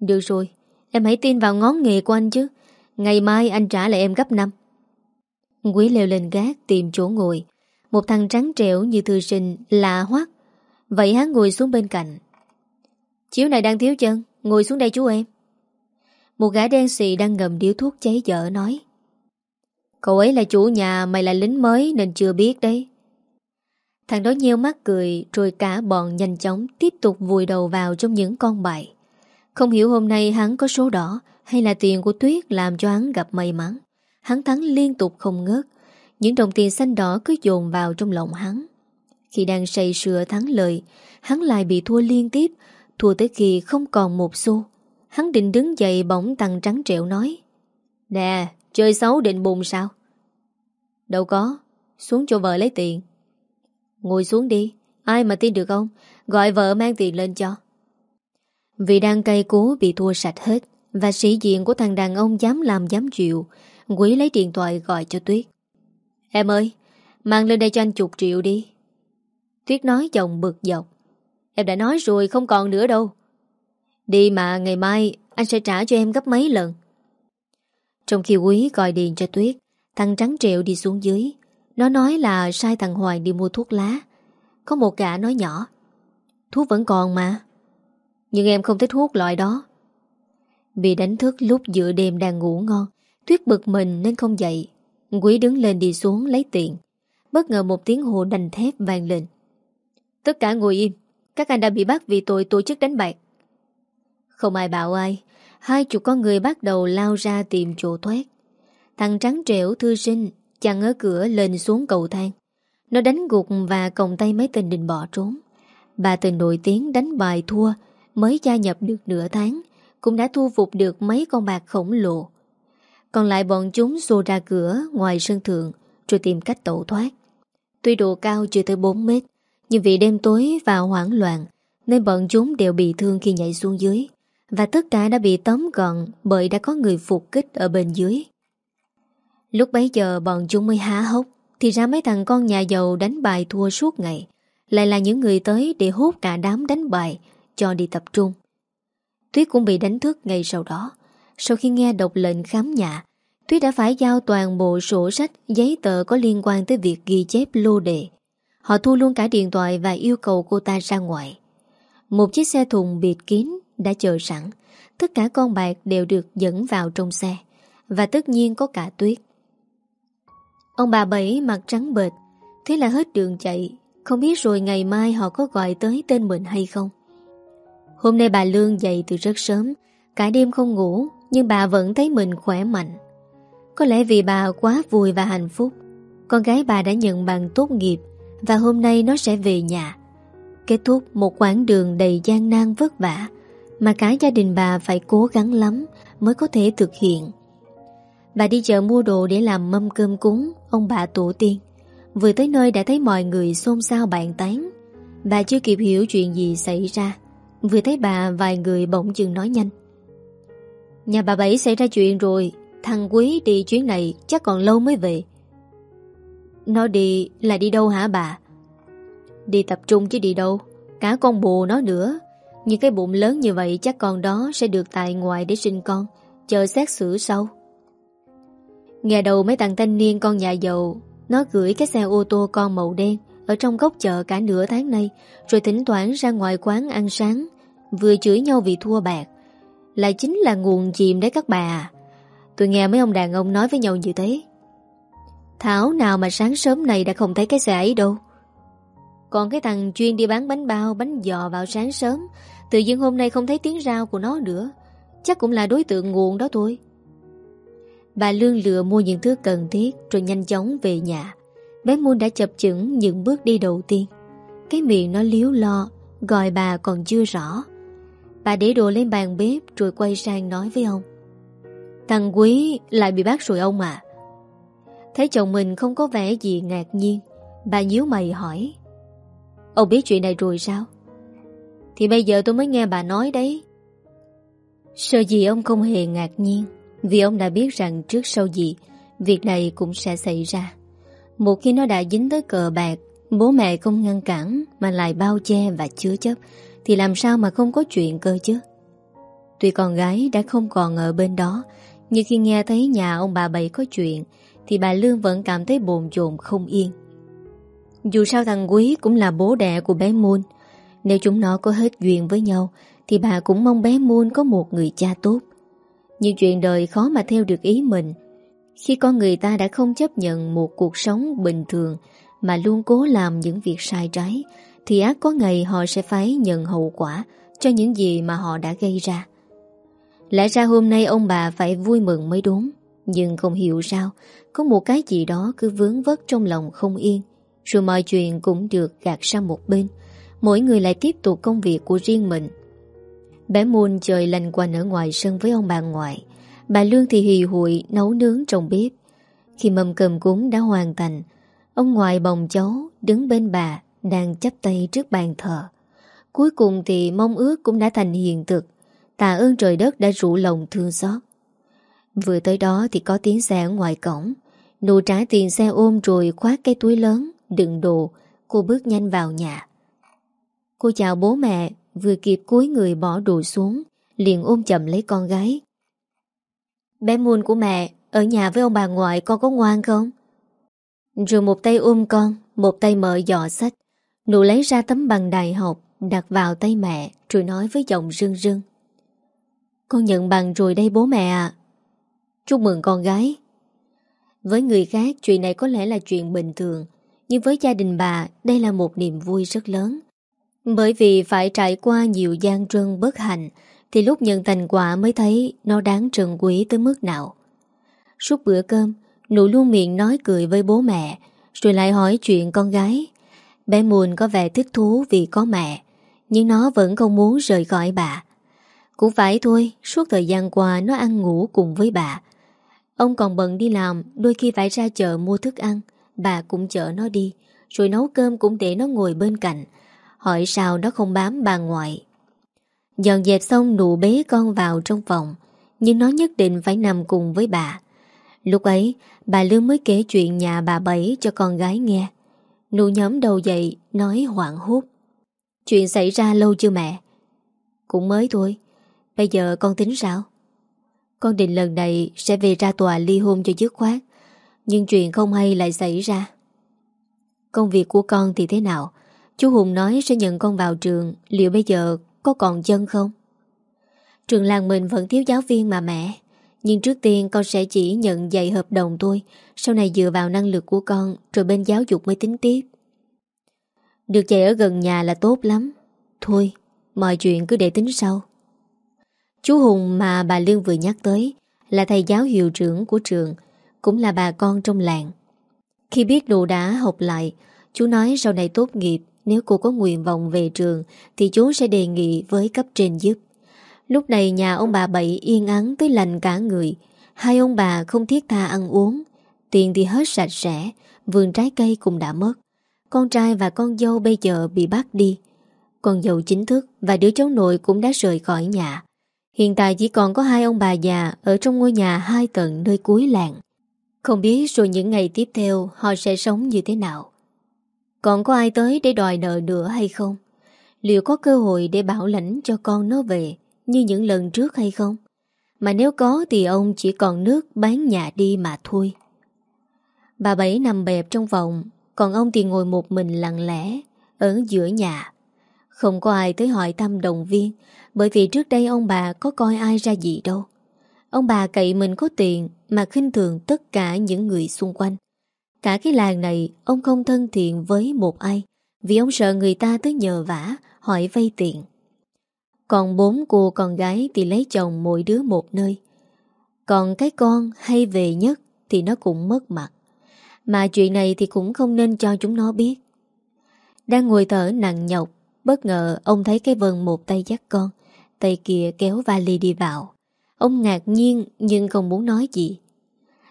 Được rồi, Em hãy tin vào ngón nghề của anh chứ. Ngày mai anh trả lại em gấp 5 Quý leo lên gác tìm chỗ ngồi. Một thằng trắng trẻo như thư sinh lạ hoắc Vậy hắn ngồi xuống bên cạnh. Chiếu này đang thiếu chân, Ngồi xuống đây chú em. Một gã đen xì đang ngầm điếu thuốc cháy dở nói. Cậu ấy là chủ nhà, Mày là lính mới nên chưa biết đấy. Thằng đó nheo mắt cười, Rồi cả bọn nhanh chóng Tiếp tục vùi đầu vào trong những con bài. Không hiểu hôm nay hắn có số đỏ Hay là tiền của Tuyết Làm cho hắn gặp may mắn. Hắn thắng liên tục không ngớt. Những đồng tiền xanh đỏ cứ dồn vào trong lòng hắn. Khi đang say sưa thắng lợi, Hắn lại bị thua liên tiếp, Thua tới khi không còn một xu. Hắn định đứng dậy bỗng tăng trắng trẻo nói, Nè, Chơi xấu định bùng sao? Đâu có, Xuống cho vợ lấy tiền. Ngồi xuống đi, Ai mà tin được không Gọi vợ mang tiền lên cho. Vì đang cay cố bị thua sạch hết, Và sĩ diện của thằng đàn ông dám làm dám chịu Quý lấy điện thoại gọi cho Tuyết. Em ơi, Mang lên đây cho anh chục triệu đi. Tuyết nói chồng bực dọc. Em đã nói rồi, không còn nữa đâu. Đi mà, ngày mai Anh sẽ trả cho em gấp mấy lần. Trong khi Quý gọi điện cho Tuyết, Thằng Trắng Triệu đi xuống dưới. Nó nói là sai thằng Hoài đi mua thuốc lá. Có một gã nói nhỏ, Thuốc vẫn còn mà, Nhưng em không thích thuốc loại đó. Bị đánh thức lúc giữa đêm đang ngủ ngon, Tuyết bực mình nên không dậy. Quý đứng lên đi xuống lấy tiền. Bất ngờ một tiếng hồ đành thép vang lên. Tất cả ngồi im. Các anh đã bị bắt vì tội tổ chức đánh bạc. Không ai bảo ai. Hai chục con người bắt đầu lao ra tìm chỗ thoát. Thằng trắng trẻo thư sinh Chặn ở cửa lên xuống cầu thang. Nó đánh gục và còng tay mấy tên định bỏ trốn. Bà tên nổi tiếng đánh bài thua Mới gia nhập được nửa tháng Cũng đã thu phục được mấy con bạc khổng lồ. Còn lại bọn chúng xô ra cửa ngoài sân thượng rồi tìm cách tẩu thoát. Tuy độ cao chưa tới 4 mét, nhưng vì đêm tối và hoảng loạn, nên bọn chúng đều bị thương khi nhảy xuống dưới và tất cả đã bị tóm gọn bởi đã có người phục kích ở bên dưới. Lúc bấy giờ bọn chúng mới há hốc, thì ra mấy thằng con nhà giàu đánh bài thua suốt ngày, lại là những người tới để hút cả đám đánh bài, cho đi tập trung. Tuyết cũng bị đánh thức ngay sau đó sau khi nghe độc lệnh khám nhà, Tuyết đã phải giao toàn bộ sổ sách, Giấy tờ có liên quan tới việc ghi chép lô đề Họ thu luôn cả điện thoại Và yêu cầu cô ta ra ngoài. Một chiếc xe thùng bịt kín Đã chờ sẵn. Tất cả con bạc đều được dẫn vào trong xe. Và tất nhiên có cả tuyết. Ông bà Bảy mặt trắng bệt Thế là hết đường chạy. Không biết rồi ngày mai họ có gọi tới tên mình hay không. Hôm nay bà Lương dậy từ rất sớm. Cả đêm không ngủ, Nhưng bà vẫn thấy mình khỏe mạnh. Có lẽ vì bà quá vui và hạnh phúc. Con gái bà đã nhận bằng tốt nghiệp. Và hôm nay nó sẽ về nhà. Kết thúc một quãng đường đầy gian nan vất vả Mà cả gia đình bà phải cố gắng lắm Mới có thể thực hiện. Bà đi chợ mua đồ để làm mâm cơm cúng, Ông bà tổ tiên. Vừa tới nơi đã thấy mọi người xôn xao bàn tán. Bà chưa kịp hiểu chuyện gì xảy ra. Vừa thấy bà, vài người bỗng chừng nói nhanh. Nhà bà Bảy xảy ra chuyện rồi. Thằng Quý đi chuyến này chắc còn lâu mới về. Nó đi là đi đâu hả bà? Đi tập trung chứ đi đâu? Cả con bồ nó nữa. Những cái bụng lớn như vậy chắc con đó Sẽ được tại ngoại để sinh con. Chờ xét xử sau. Nghe đầu mấy thằng thanh niên con nhà giàu, Nó gửi cái xe ô tô con màu đen Ở trong góc chợ cả nửa tháng nay, Rồi thỉnh thoảng ra ngoài quán ăn sáng. Vừa chửi nhau vì thua bạc. Lại chính là nguồn chìm đấy các bà à. Tôi nghe mấy ông đàn ông nói với nhau như thế. Thảo nào mà sáng sớm này đã không thấy cái xe ấy đâu. Còn cái thằng chuyên đi bán bánh bao, Bánh giò vào sáng sớm, Tự dưng hôm nay không thấy tiếng rau của nó nữa. Chắc cũng là đối tượng nguồn đó thôi. Bà Lương lựa mua những thứ cần thiết Rồi nhanh chóng về nhà. Bé Moon đã chập chững những bước đi đầu tiên. Cái miệng nó liếu lo, Gọi bà còn chưa rõ. Bà để đồ lên bàn bếp Rồi quay sang nói với ông. Thằng Quý lại bị bắt rồi ông à? Thấy chồng mình không có vẻ gì ngạc nhiên. Bà nhíu mày hỏi, Ông biết chuyện này rồi sao? Thì bây giờ tôi mới nghe bà nói đấy. Sợ gì ông không hề ngạc nhiên, Vì ông đã biết rằng trước sau gì, Việc này cũng sẽ xảy ra. Một khi nó đã dính tới cờ bạc, Bố mẹ không ngăn cản Mà lại bao che và chứa chấp, Thì làm sao mà không có chuyện cơ chứ? Tuy con gái đã không còn ở bên đó, Nhưng khi nghe thấy nhà ông bà Bảy có chuyện thì bà Lương vẫn cảm thấy bồn chồn không yên. Dù sao thằng Quý cũng là bố đẻ của bé Môn Nếu chúng nó có hết duyên với nhau, Thì bà cũng mong bé Môn có một người cha tốt. Nhưng chuyện đời khó mà theo được ý mình. Khi con người ta đã không chấp nhận một cuộc sống bình thường Mà luôn cố làm những việc sai trái, Thì ác có ngày họ sẽ phải nhận hậu quả Cho những gì mà họ đã gây ra. Lẽ ra hôm nay ông bà phải vui mừng mới đúng, Nhưng không hiểu sao có một cái gì đó cứ vướng vất trong lòng không yên, Rồi mọi chuyện cũng được gạt sang một bên. Mỗi người lại tiếp tục công việc của riêng mình. Bé Môn trời lành quanh ở ngoài sân với ông bà ngoại. Bà Lương thì hì hụi, nấu nướng trong bếp. Khi mâm cơm cúng đã hoàn thành, Ông ngoại bồng cháu đứng bên bà Đang chấp tay trước bàn thờ. Cuối cùng thì mong ước cũng đã thành hiện thực. Tạ ơn trời đất đã rủ lòng thương xót. Vừa tới đó thì có tiếng xe ở ngoài cổng. Nụ trả tiền xe ôm rồi khoát cái túi lớn, Đựng đồ. Cô bước nhanh vào nhà. Cô chào bố mẹ, Vừa kịp cúi người bỏ đồ xuống, Liền ôm chậm lấy con gái. Bé muôn của mẹ, Ở nhà với ông bà ngoại con có ngoan không? Rồi một tay ôm con, Một tay mở giỏ sách. Nụ lấy ra tấm bằng đại học, Đặt vào tay mẹ, Rồi nói với giọng rưng rưng. Con nhận bằng rồi đây bố mẹ ạ. Chúc mừng con gái. Với người khác chuyện này có lẽ là chuyện bình thường Nhưng với gia đình bà Đây là một niềm vui rất lớn. Bởi vì phải trải qua nhiều gian trơn bất hạnh Thì lúc nhận thành quả mới thấy Nó đáng trân quý tới mức nào. Suốt bữa cơm Nụ luôn miệng nói cười với bố mẹ Rồi lại hỏi chuyện con gái. Bé Mùn có vẻ thích thú vì có mẹ Nhưng nó vẫn không muốn rời khỏi bà. Cũng phải thôi, suốt thời gian qua nó ăn ngủ cùng với bà. Ông còn bận đi làm, đôi khi phải ra chợ mua thức ăn, bà cũng chở nó đi, rồi nấu cơm cũng để nó ngồi bên cạnh. Hỏi sao nó không bám bà ngoại. Dọn dẹp xong nụ bế con vào trong phòng, nhưng nó nhất định phải nằm cùng với bà. Lúc ấy, bà Lương mới kể chuyện nhà bà Bảy cho con gái nghe. Nụ nhóm đầu dậy, nói hoảng hốt. Chuyện xảy ra lâu chưa mẹ? Cũng mới thôi, Bây giờ con tính sao? Con định lần này sẽ về ra tòa ly hôn cho dứt khoát. Nhưng chuyện không hay lại xảy ra. Công việc của con thì thế nào? Chú Hùng nói sẽ nhận con vào trường. Liệu bây giờ có còn chân không? Trường làng mình vẫn thiếu giáo viên mà mẹ. Nhưng trước tiên con sẽ chỉ nhận dạy hợp đồng thôi. Sau này dựa vào năng lực của con, Rồi bên giáo dục mới tính tiếp. Được dạy ở gần nhà là tốt lắm. Thôi, Mọi chuyện cứ để tính sau. Chú Hùng mà bà Lương vừa nhắc tới Là thầy giáo hiệu trưởng của trường, Cũng là bà con trong làng. Khi biết đồ đã học lại, Chú nói sau này tốt nghiệp, Nếu cô có nguyện vọng về trường Thì chú sẽ đề nghị với cấp trên giúp. Lúc này nhà ông bà Bảy yên ắng tới lành cả người. Hai ông bà không thiết tha ăn uống, Tiền thì hết sạch sẽ, Vườn trái cây cũng đã mất. Con trai và con dâu bây giờ bị bắt đi. Con dâu chính thức Và đứa cháu nội cũng đã rời khỏi nhà. Hiện tại chỉ còn có hai ông bà già Ở trong ngôi nhà hai tầng nơi cuối làng Không biết rồi những ngày tiếp theo Họ sẽ sống như thế nào Còn có ai tới để đòi nợ nữa hay không Liệu có cơ hội để bảo lãnh cho con nó về như những lần trước hay không? Mà nếu có thì ông chỉ còn nước bán nhà đi mà thôi. Bà Bảy nằm bẹp trong vòng, còn ông thì ngồi một mình lặng lẽ, ở giữa nhà. Không có ai tới hỏi thăm đồng viên, bởi vì trước đây ông bà có coi ai ra gì đâu. Ông bà cậy mình có tiền mà khinh thường tất cả những người xung quanh. Cả cái làng này, ông không thân thiện với một ai, vì ông sợ người ta tới nhờ vả, hỏi vay tiền. Còn bốn cô con gái thì lấy chồng mỗi đứa một nơi Còn cái con hay về nhất Thì nó cũng mất mặt Mà chuyện này thì cũng không nên cho chúng nó biết Đang ngồi thở nặng nhọc, Bất ngờ ông thấy cái vần một tay dắt con Tay kia kéo vali đi vào. Ông ngạc nhiên nhưng không muốn nói gì.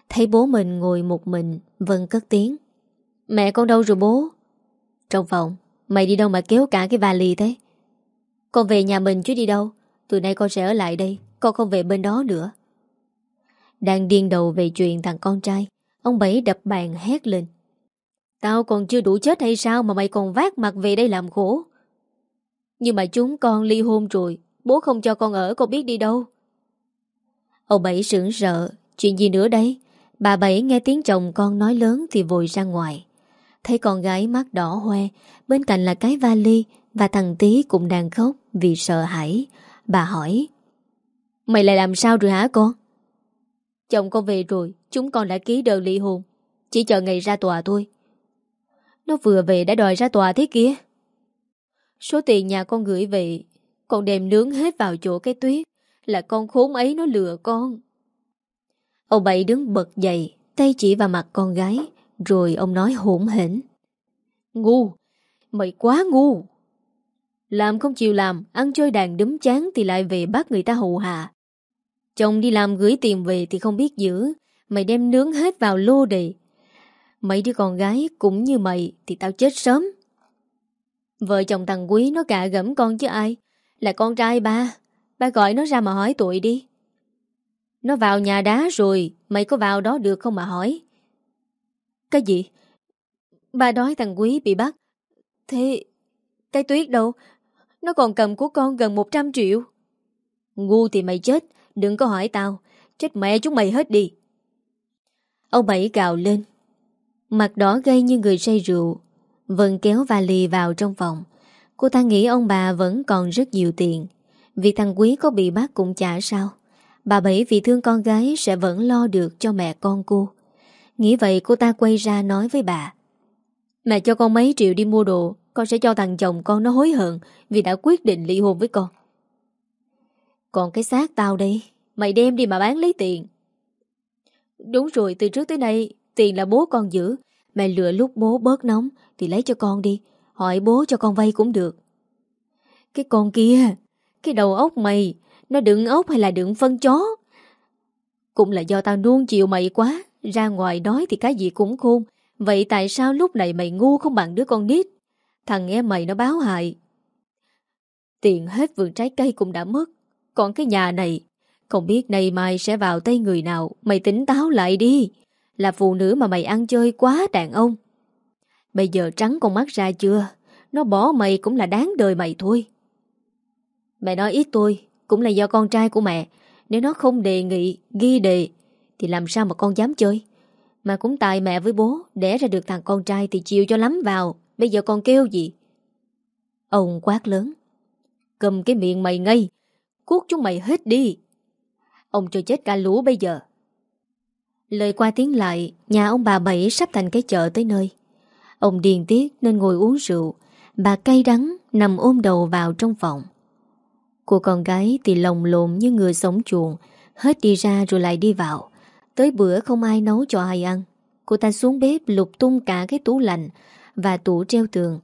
Thấy bố mình ngồi một mình, Vân cất tiếng. Mẹ con đâu rồi bố? Trong phòng, Mày đi đâu mà kéo cả cái vali thế? Con về nhà mình chứ đi đâu? Từ nay con sẽ ở lại đây, Con không về bên đó nữa. Đang điên đầu về chuyện thằng con trai, Ông Bảy đập bàn hét lên. Tao còn chưa đủ chết hay sao Mà mày còn vác mặt về đây làm khổ? Nhưng mà chúng con ly hôn rồi Bố không cho con ở con biết đi đâu Ông Bảy sững sợ Chuyện gì nữa đấy Bà Bảy nghe tiếng chồng con nói lớn Thì vội ra ngoài Thấy con gái mắt đỏ hoe Bên cạnh là cái vali Và thằng tí cũng đang khóc vì sợ hãi. Bà hỏi Mày lại làm sao rồi hả con? Chồng con về rồi, chúng con đã ký đơn ly hôn. Chỉ chờ ngày ra tòa thôi. Nó vừa về đã đòi ra tòa thế kia. Số tiền nhà con gửi về, con đem nướng hết vào chỗ cái tuyết. Là con khốn ấy nó lừa con. Ông Bảy đứng bật dậy, tay chỉ vào mặt con gái, rồi ông nói hỗn hển. Ngu, mày quá ngu. Làm không chịu làm, ăn chơi đàn đấm chán thì lại về bắt người ta hù hạ. Chồng đi làm gửi tiền về thì không biết giữ, mày đem nướng hết vào lô đề. Mấy đứa con gái cũng như mày thì tao chết sớm. Vợ chồng thằng Quý nó cạ gẫm con chứ ai, là con trai ba, ba gọi nó ra mà hỏi tuổi đi. Nó vào nhà đá rồi, mày có vào đó được không mà hỏi? Cái gì? Ba đói thằng Quý bị bắt. Thế... Cái tuyết đâu? Nó còn cầm của con gần 100 triệu. Ngu thì mày chết, đừng có hỏi tao. Chết mẹ chúng mày hết đi. Ông Bảy gào lên. Mặt đỏ gây như người say rượu. Vân kéo vali vào trong phòng. Cô ta nghĩ ông bà vẫn còn rất nhiều tiền. Vì thằng Quý có bị bắt cũng chả sao. Bà Bảy vì thương con gái sẽ vẫn lo được cho mẹ con cô. Nghĩ vậy cô ta quay ra nói với bà. Mẹ cho con mấy triệu đi mua đồ, con sẽ cho thằng chồng con nó hối hận Vì đã quyết định ly hôn với con Còn cái xác tao đây, Mày đem đi mà bán lấy tiền Đúng rồi, từ trước tới nay, Tiền là bố con giữ Mày lựa lúc bố bớt nóng Thì lấy cho con đi Hỏi bố cho con vay cũng được Cái con kia Cái đầu óc mày Nó đựng ốc hay là đựng phân chó Cũng là do tao nuông chịu mày quá Ra ngoài nói thì cái gì cũng khôn Vậy tại sao lúc này mày ngu không bằng đứa con nít Thằng em mày nó báo hại. Tiền hết vườn trái cây cũng đã mất. Còn cái nhà này, không biết nay mai sẽ vào tay người nào. Mày tỉnh táo lại đi. Là phụ nữ mà mày ăn chơi quá đàn ông. Bây giờ trắng con mắt ra chưa? Nó bỏ mày cũng là đáng đời mày thôi. Mẹ nói ít tôi, cũng là do con trai của mẹ. Nếu nó không đề nghị, ghi đề, thì làm sao mà con dám chơi? Mà cũng tại mẹ với bố, đẻ ra được thằng con trai thì chịu cho lắm vào. Bây giờ con kêu gì Ông quát lớn Cầm cái miệng mày ngay Cuốc chúng mày hết đi Ông cho chết cả lũ bây giờ Lời qua tiếng lại Nhà ông bà Bảy sắp thành cái chợ tới nơi Ông điền tiếc nên ngồi uống rượu. Bà cay đắng nằm ôm đầu vào trong phòng. Cô con gái thì lồng lộn như người sống chuồng, Hết đi ra rồi lại đi vào. Tới bữa không ai nấu cho ai ăn. Cô ta xuống bếp lục tung cả cái tủ lạnh Và tủ treo tường.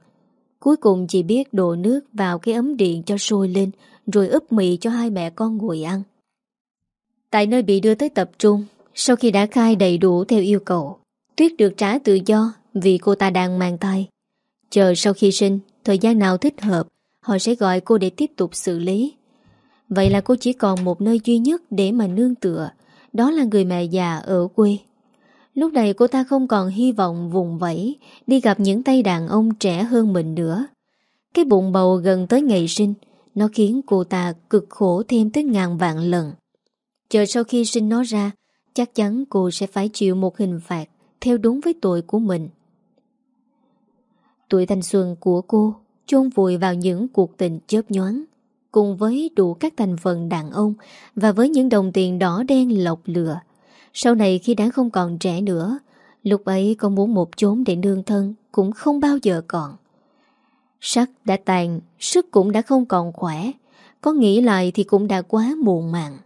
Cuối cùng chỉ biết đổ nước vào cái ấm điện cho sôi lên, Rồi ướp mì cho hai mẹ con ngồi ăn. Tại nơi bị đưa tới tập trung, Sau khi đã khai đầy đủ theo yêu cầu, Tuyết được trả tự do vì cô ta đang mang thai. Chờ sau khi sinh, Thời gian nào thích hợp, Họ sẽ gọi cô để tiếp tục xử lý. Vậy là cô chỉ còn một nơi duy nhất Để mà nương tựa, Đó là người mẹ già ở quê. Lúc này cô ta không còn hy vọng vùng vẫy, Đi gặp những tay đàn ông trẻ hơn mình nữa. Cái bụng bầu gần tới ngày sinh, Nó khiến cô ta cực khổ thêm tới ngàn vạn lần. Chờ sau khi sinh nó ra, Chắc chắn cô sẽ phải chịu một hình phạt Theo đúng với tội của mình. Tuổi thanh xuân của cô chôn vùi vào những cuộc tình chớp nhoáng cùng với đủ các thành phần đàn ông và với những đồng tiền đỏ đen lọc lừa. Sau này khi đã không còn trẻ nữa, lúc ấy con muốn một chốn để nương thân cũng không bao giờ còn. Sắc đã tàn, sức cũng đã không còn khỏe, có nghĩ lại thì cũng đã quá muộn màng.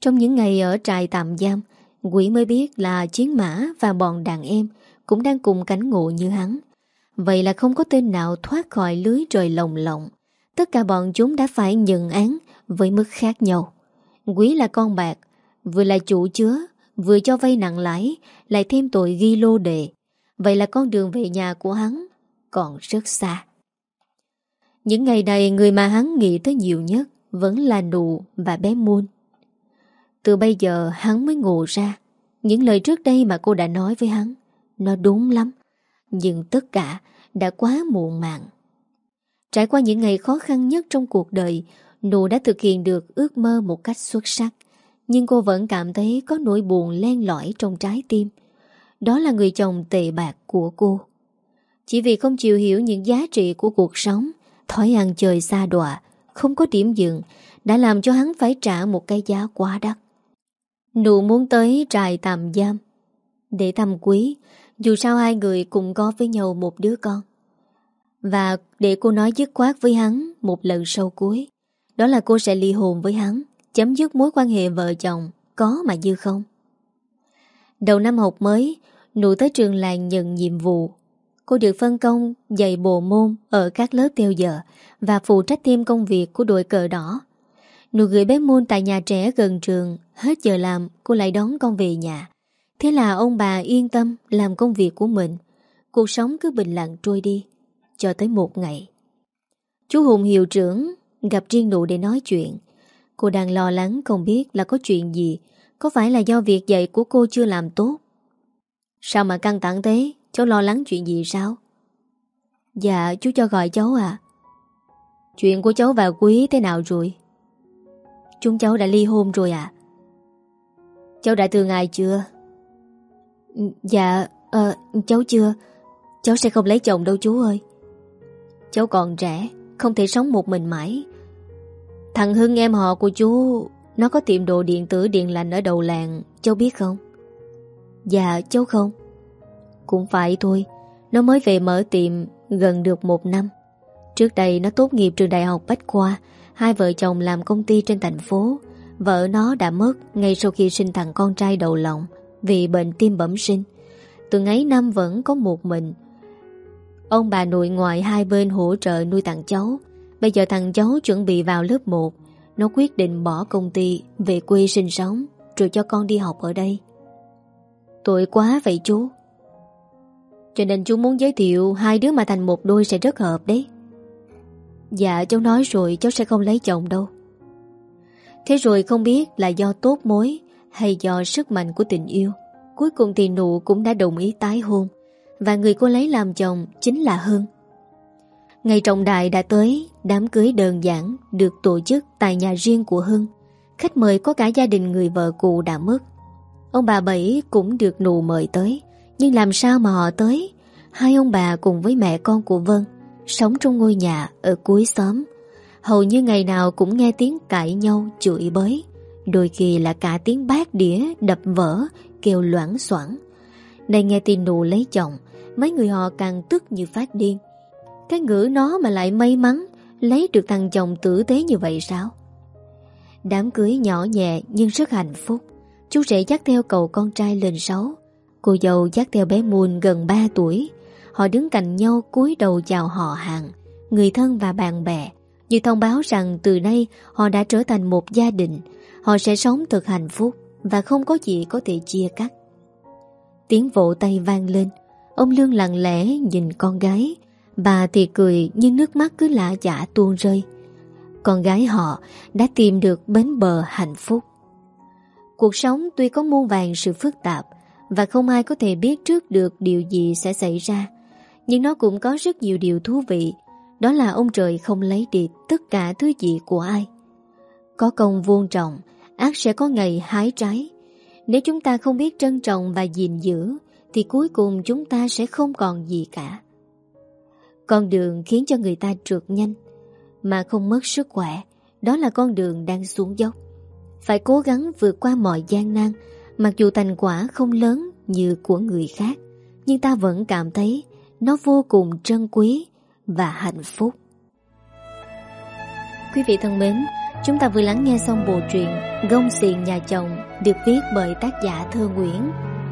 Trong những ngày ở trại tạm giam, Quỷ mới biết là chiến mã và bọn đàn em cũng đang cùng cánh ngộ như hắn. Vậy là không có tên nào thoát khỏi lưới trời lồng lộng. Tất cả bọn chúng đã phải nhận án với mức khác nhau. Quý là con bạc, vừa là chủ chứa, vừa cho vay nặng lãi, lại thêm tội ghi lô đề. Vậy là con đường về nhà của hắn còn rất xa. Những ngày này người mà hắn nghĩ tới nhiều nhất vẫn là nụ và bé muôn. Từ bây giờ hắn mới ngộ ra những lời trước đây mà cô đã nói với hắn. Nó đúng lắm. Nhưng tất cả đã quá muộn màng. Trải qua những ngày khó khăn nhất trong cuộc đời, Nụ đã thực hiện được ước mơ một cách xuất sắc. Nhưng cô vẫn cảm thấy có nỗi buồn len lỏi trong trái tim. Đó là người chồng tệ bạc của cô. Chỉ vì không chịu hiểu những giá trị của cuộc sống, thói ăn chơi xa đọa, không có điểm dừng, đã làm cho hắn phải trả một cái giá quá đắt. Nụ muốn tới trại tạm giam để thăm quý, dù sao hai người cùng có với nhau một đứa con. Và để cô nói dứt khoát với hắn một lần sau cuối, đó là cô sẽ ly hôn với hắn, chấm dứt mối quan hệ vợ chồng, có mà dư không. Đầu năm học mới, nụ tới trường làng nhận nhiệm vụ. Cô được phân công dạy bộ môn ở các lớp theo giờ và phụ trách thêm công việc của đội cờ đỏ. Nụ gửi bé môn tại nhà trẻ gần trường, hết giờ làm cô lại đón con về nhà. Thế là ông bà yên tâm làm công việc của mình. Cuộc sống cứ bình lặng trôi đi. Cho tới một ngày. Chú Hùng hiệu trưởng gặp riêng nụ để nói chuyện. Cô đang lo lắng không biết là có chuyện gì. Có phải là do việc dạy của cô chưa làm tốt? Sao mà căng thẳng thế? Cháu lo lắng chuyện gì sao? Dạ chú cho gọi cháu à Chuyện của cháu và Quý thế nào rồi? Chúng cháu đã ly hôn rồi à Cháu đã thương ai chưa Dạ à, Cháu chưa. Cháu sẽ không lấy chồng đâu chú ơi. Cháu còn trẻ Không thể sống một mình mãi. Thằng Hưng em họ của chú Nó có tiệm đồ điện tử điện lạnh ở đầu làng Cháu biết không? Dạ cháu không. Cũng phải thôi Nó mới về mở tiệm gần được một năm. Trước đây nó tốt nghiệp trường đại học Bách Khoa Hai vợ chồng làm công ty trên thành phố. Vợ nó đã mất ngay sau khi sinh thằng con trai đầu lòng. Vì bệnh tim bẩm sinh. Từ ấy năm vẫn có một mình. Ông bà nội ngoại hai bên hỗ trợ nuôi tặng cháu. Bây giờ thằng cháu chuẩn bị vào lớp 1 Nó quyết định bỏ công ty, Về quê sinh sống, Rồi cho con đi học ở đây. Tội quá vậy chú. Cho nên chú muốn giới thiệu Hai đứa mà thành một đôi sẽ rất hợp đấy. Dạ cháu nói rồi cháu sẽ không lấy chồng đâu. Thế rồi không biết là do tốt mối hay do sức mạnh của tình yêu? Cuối cùng thì nụ cũng đã đồng ý tái hôn Và người cô lấy làm chồng chính là Hưng Ngày trọng đại đã tới Đám cưới đơn giản Được tổ chức tại nhà riêng của Hưng Khách mời có cả gia đình người vợ cụ đã mất. Ông bà Bảy cũng được nụ mời tới Nhưng làm sao mà họ tới? Hai ông bà cùng với mẹ con của Vân Sống trong ngôi nhà ở cuối xóm. Hầu như ngày nào cũng nghe tiếng cãi nhau, chửi bới. Đôi khi là cả tiếng bát đĩa, đập vỡ, kêu loãng xoảng. Này nghe tin nụ lấy chồng Mấy người họ càng tức như phát điên. Cái ngữ nó mà lại may mắn Lấy được thằng chồng tử tế như vậy sao? Đám cưới nhỏ nhẹ nhưng rất hạnh phúc. Chú rể dắt theo cậu con trai lên sáu. Cô dâu dắt theo bé Moon gần 3 tuổi. Họ đứng cạnh nhau cúi đầu chào họ hàng Người thân và bạn bè. Như thông báo rằng từ nay họ đã trở thành một gia đình Họ sẽ sống thật hạnh phúc Và không có gì có thể chia cắt. Tiếng vỗ tay vang lên. Ông Lương lặng lẽ nhìn con gái. Bà thì cười nhưng nước mắt cứ lạ chả tuôn rơi. Con gái họ đã tìm được bến bờ hạnh phúc. Cuộc sống tuy có muôn vàng sự phức tạp Và không ai có thể biết trước được điều gì sẽ xảy ra, Nhưng nó cũng có rất nhiều điều thú vị. Đó là ông trời không lấy đi tất cả thứ gì của ai. Có công vuông trọng Ác sẽ có ngày hái trái. Nếu chúng ta không biết trân trọng và gìn giữ, Thì cuối cùng chúng ta sẽ không còn gì cả. Con đường khiến cho người ta trượt nhanh, Mà không mất sức khỏe, Đó là con đường đang xuống dốc. Phải cố gắng vượt qua mọi gian nan, Mặc dù thành quả không lớn như của người khác, Nhưng ta vẫn cảm thấy Nó vô cùng trân quý Và hạnh phúc. Quý vị thân mến Chúng ta vừa lắng nghe xong bộ truyện Gông xiềng nhà chồng được viết bởi tác giả Thơ Nguyễn.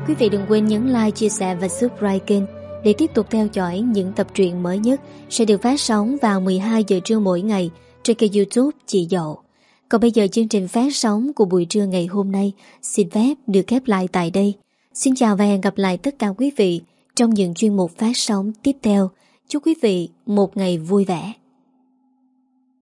Quý vị đừng quên nhấn like, chia sẻ và subscribe kênh để tiếp tục theo dõi những tập truyện mới nhất sẽ được phát sóng vào 12 giờ trưa mỗi ngày trên kênh youtube Chị Dậu. Còn bây giờ chương trình phát sóng của buổi trưa ngày hôm nay xin phép được khép lại tại đây. Xin chào và hẹn gặp lại tất cả quý vị trong những chuyên mục phát sóng tiếp theo. Chúc quý vị một ngày vui vẻ.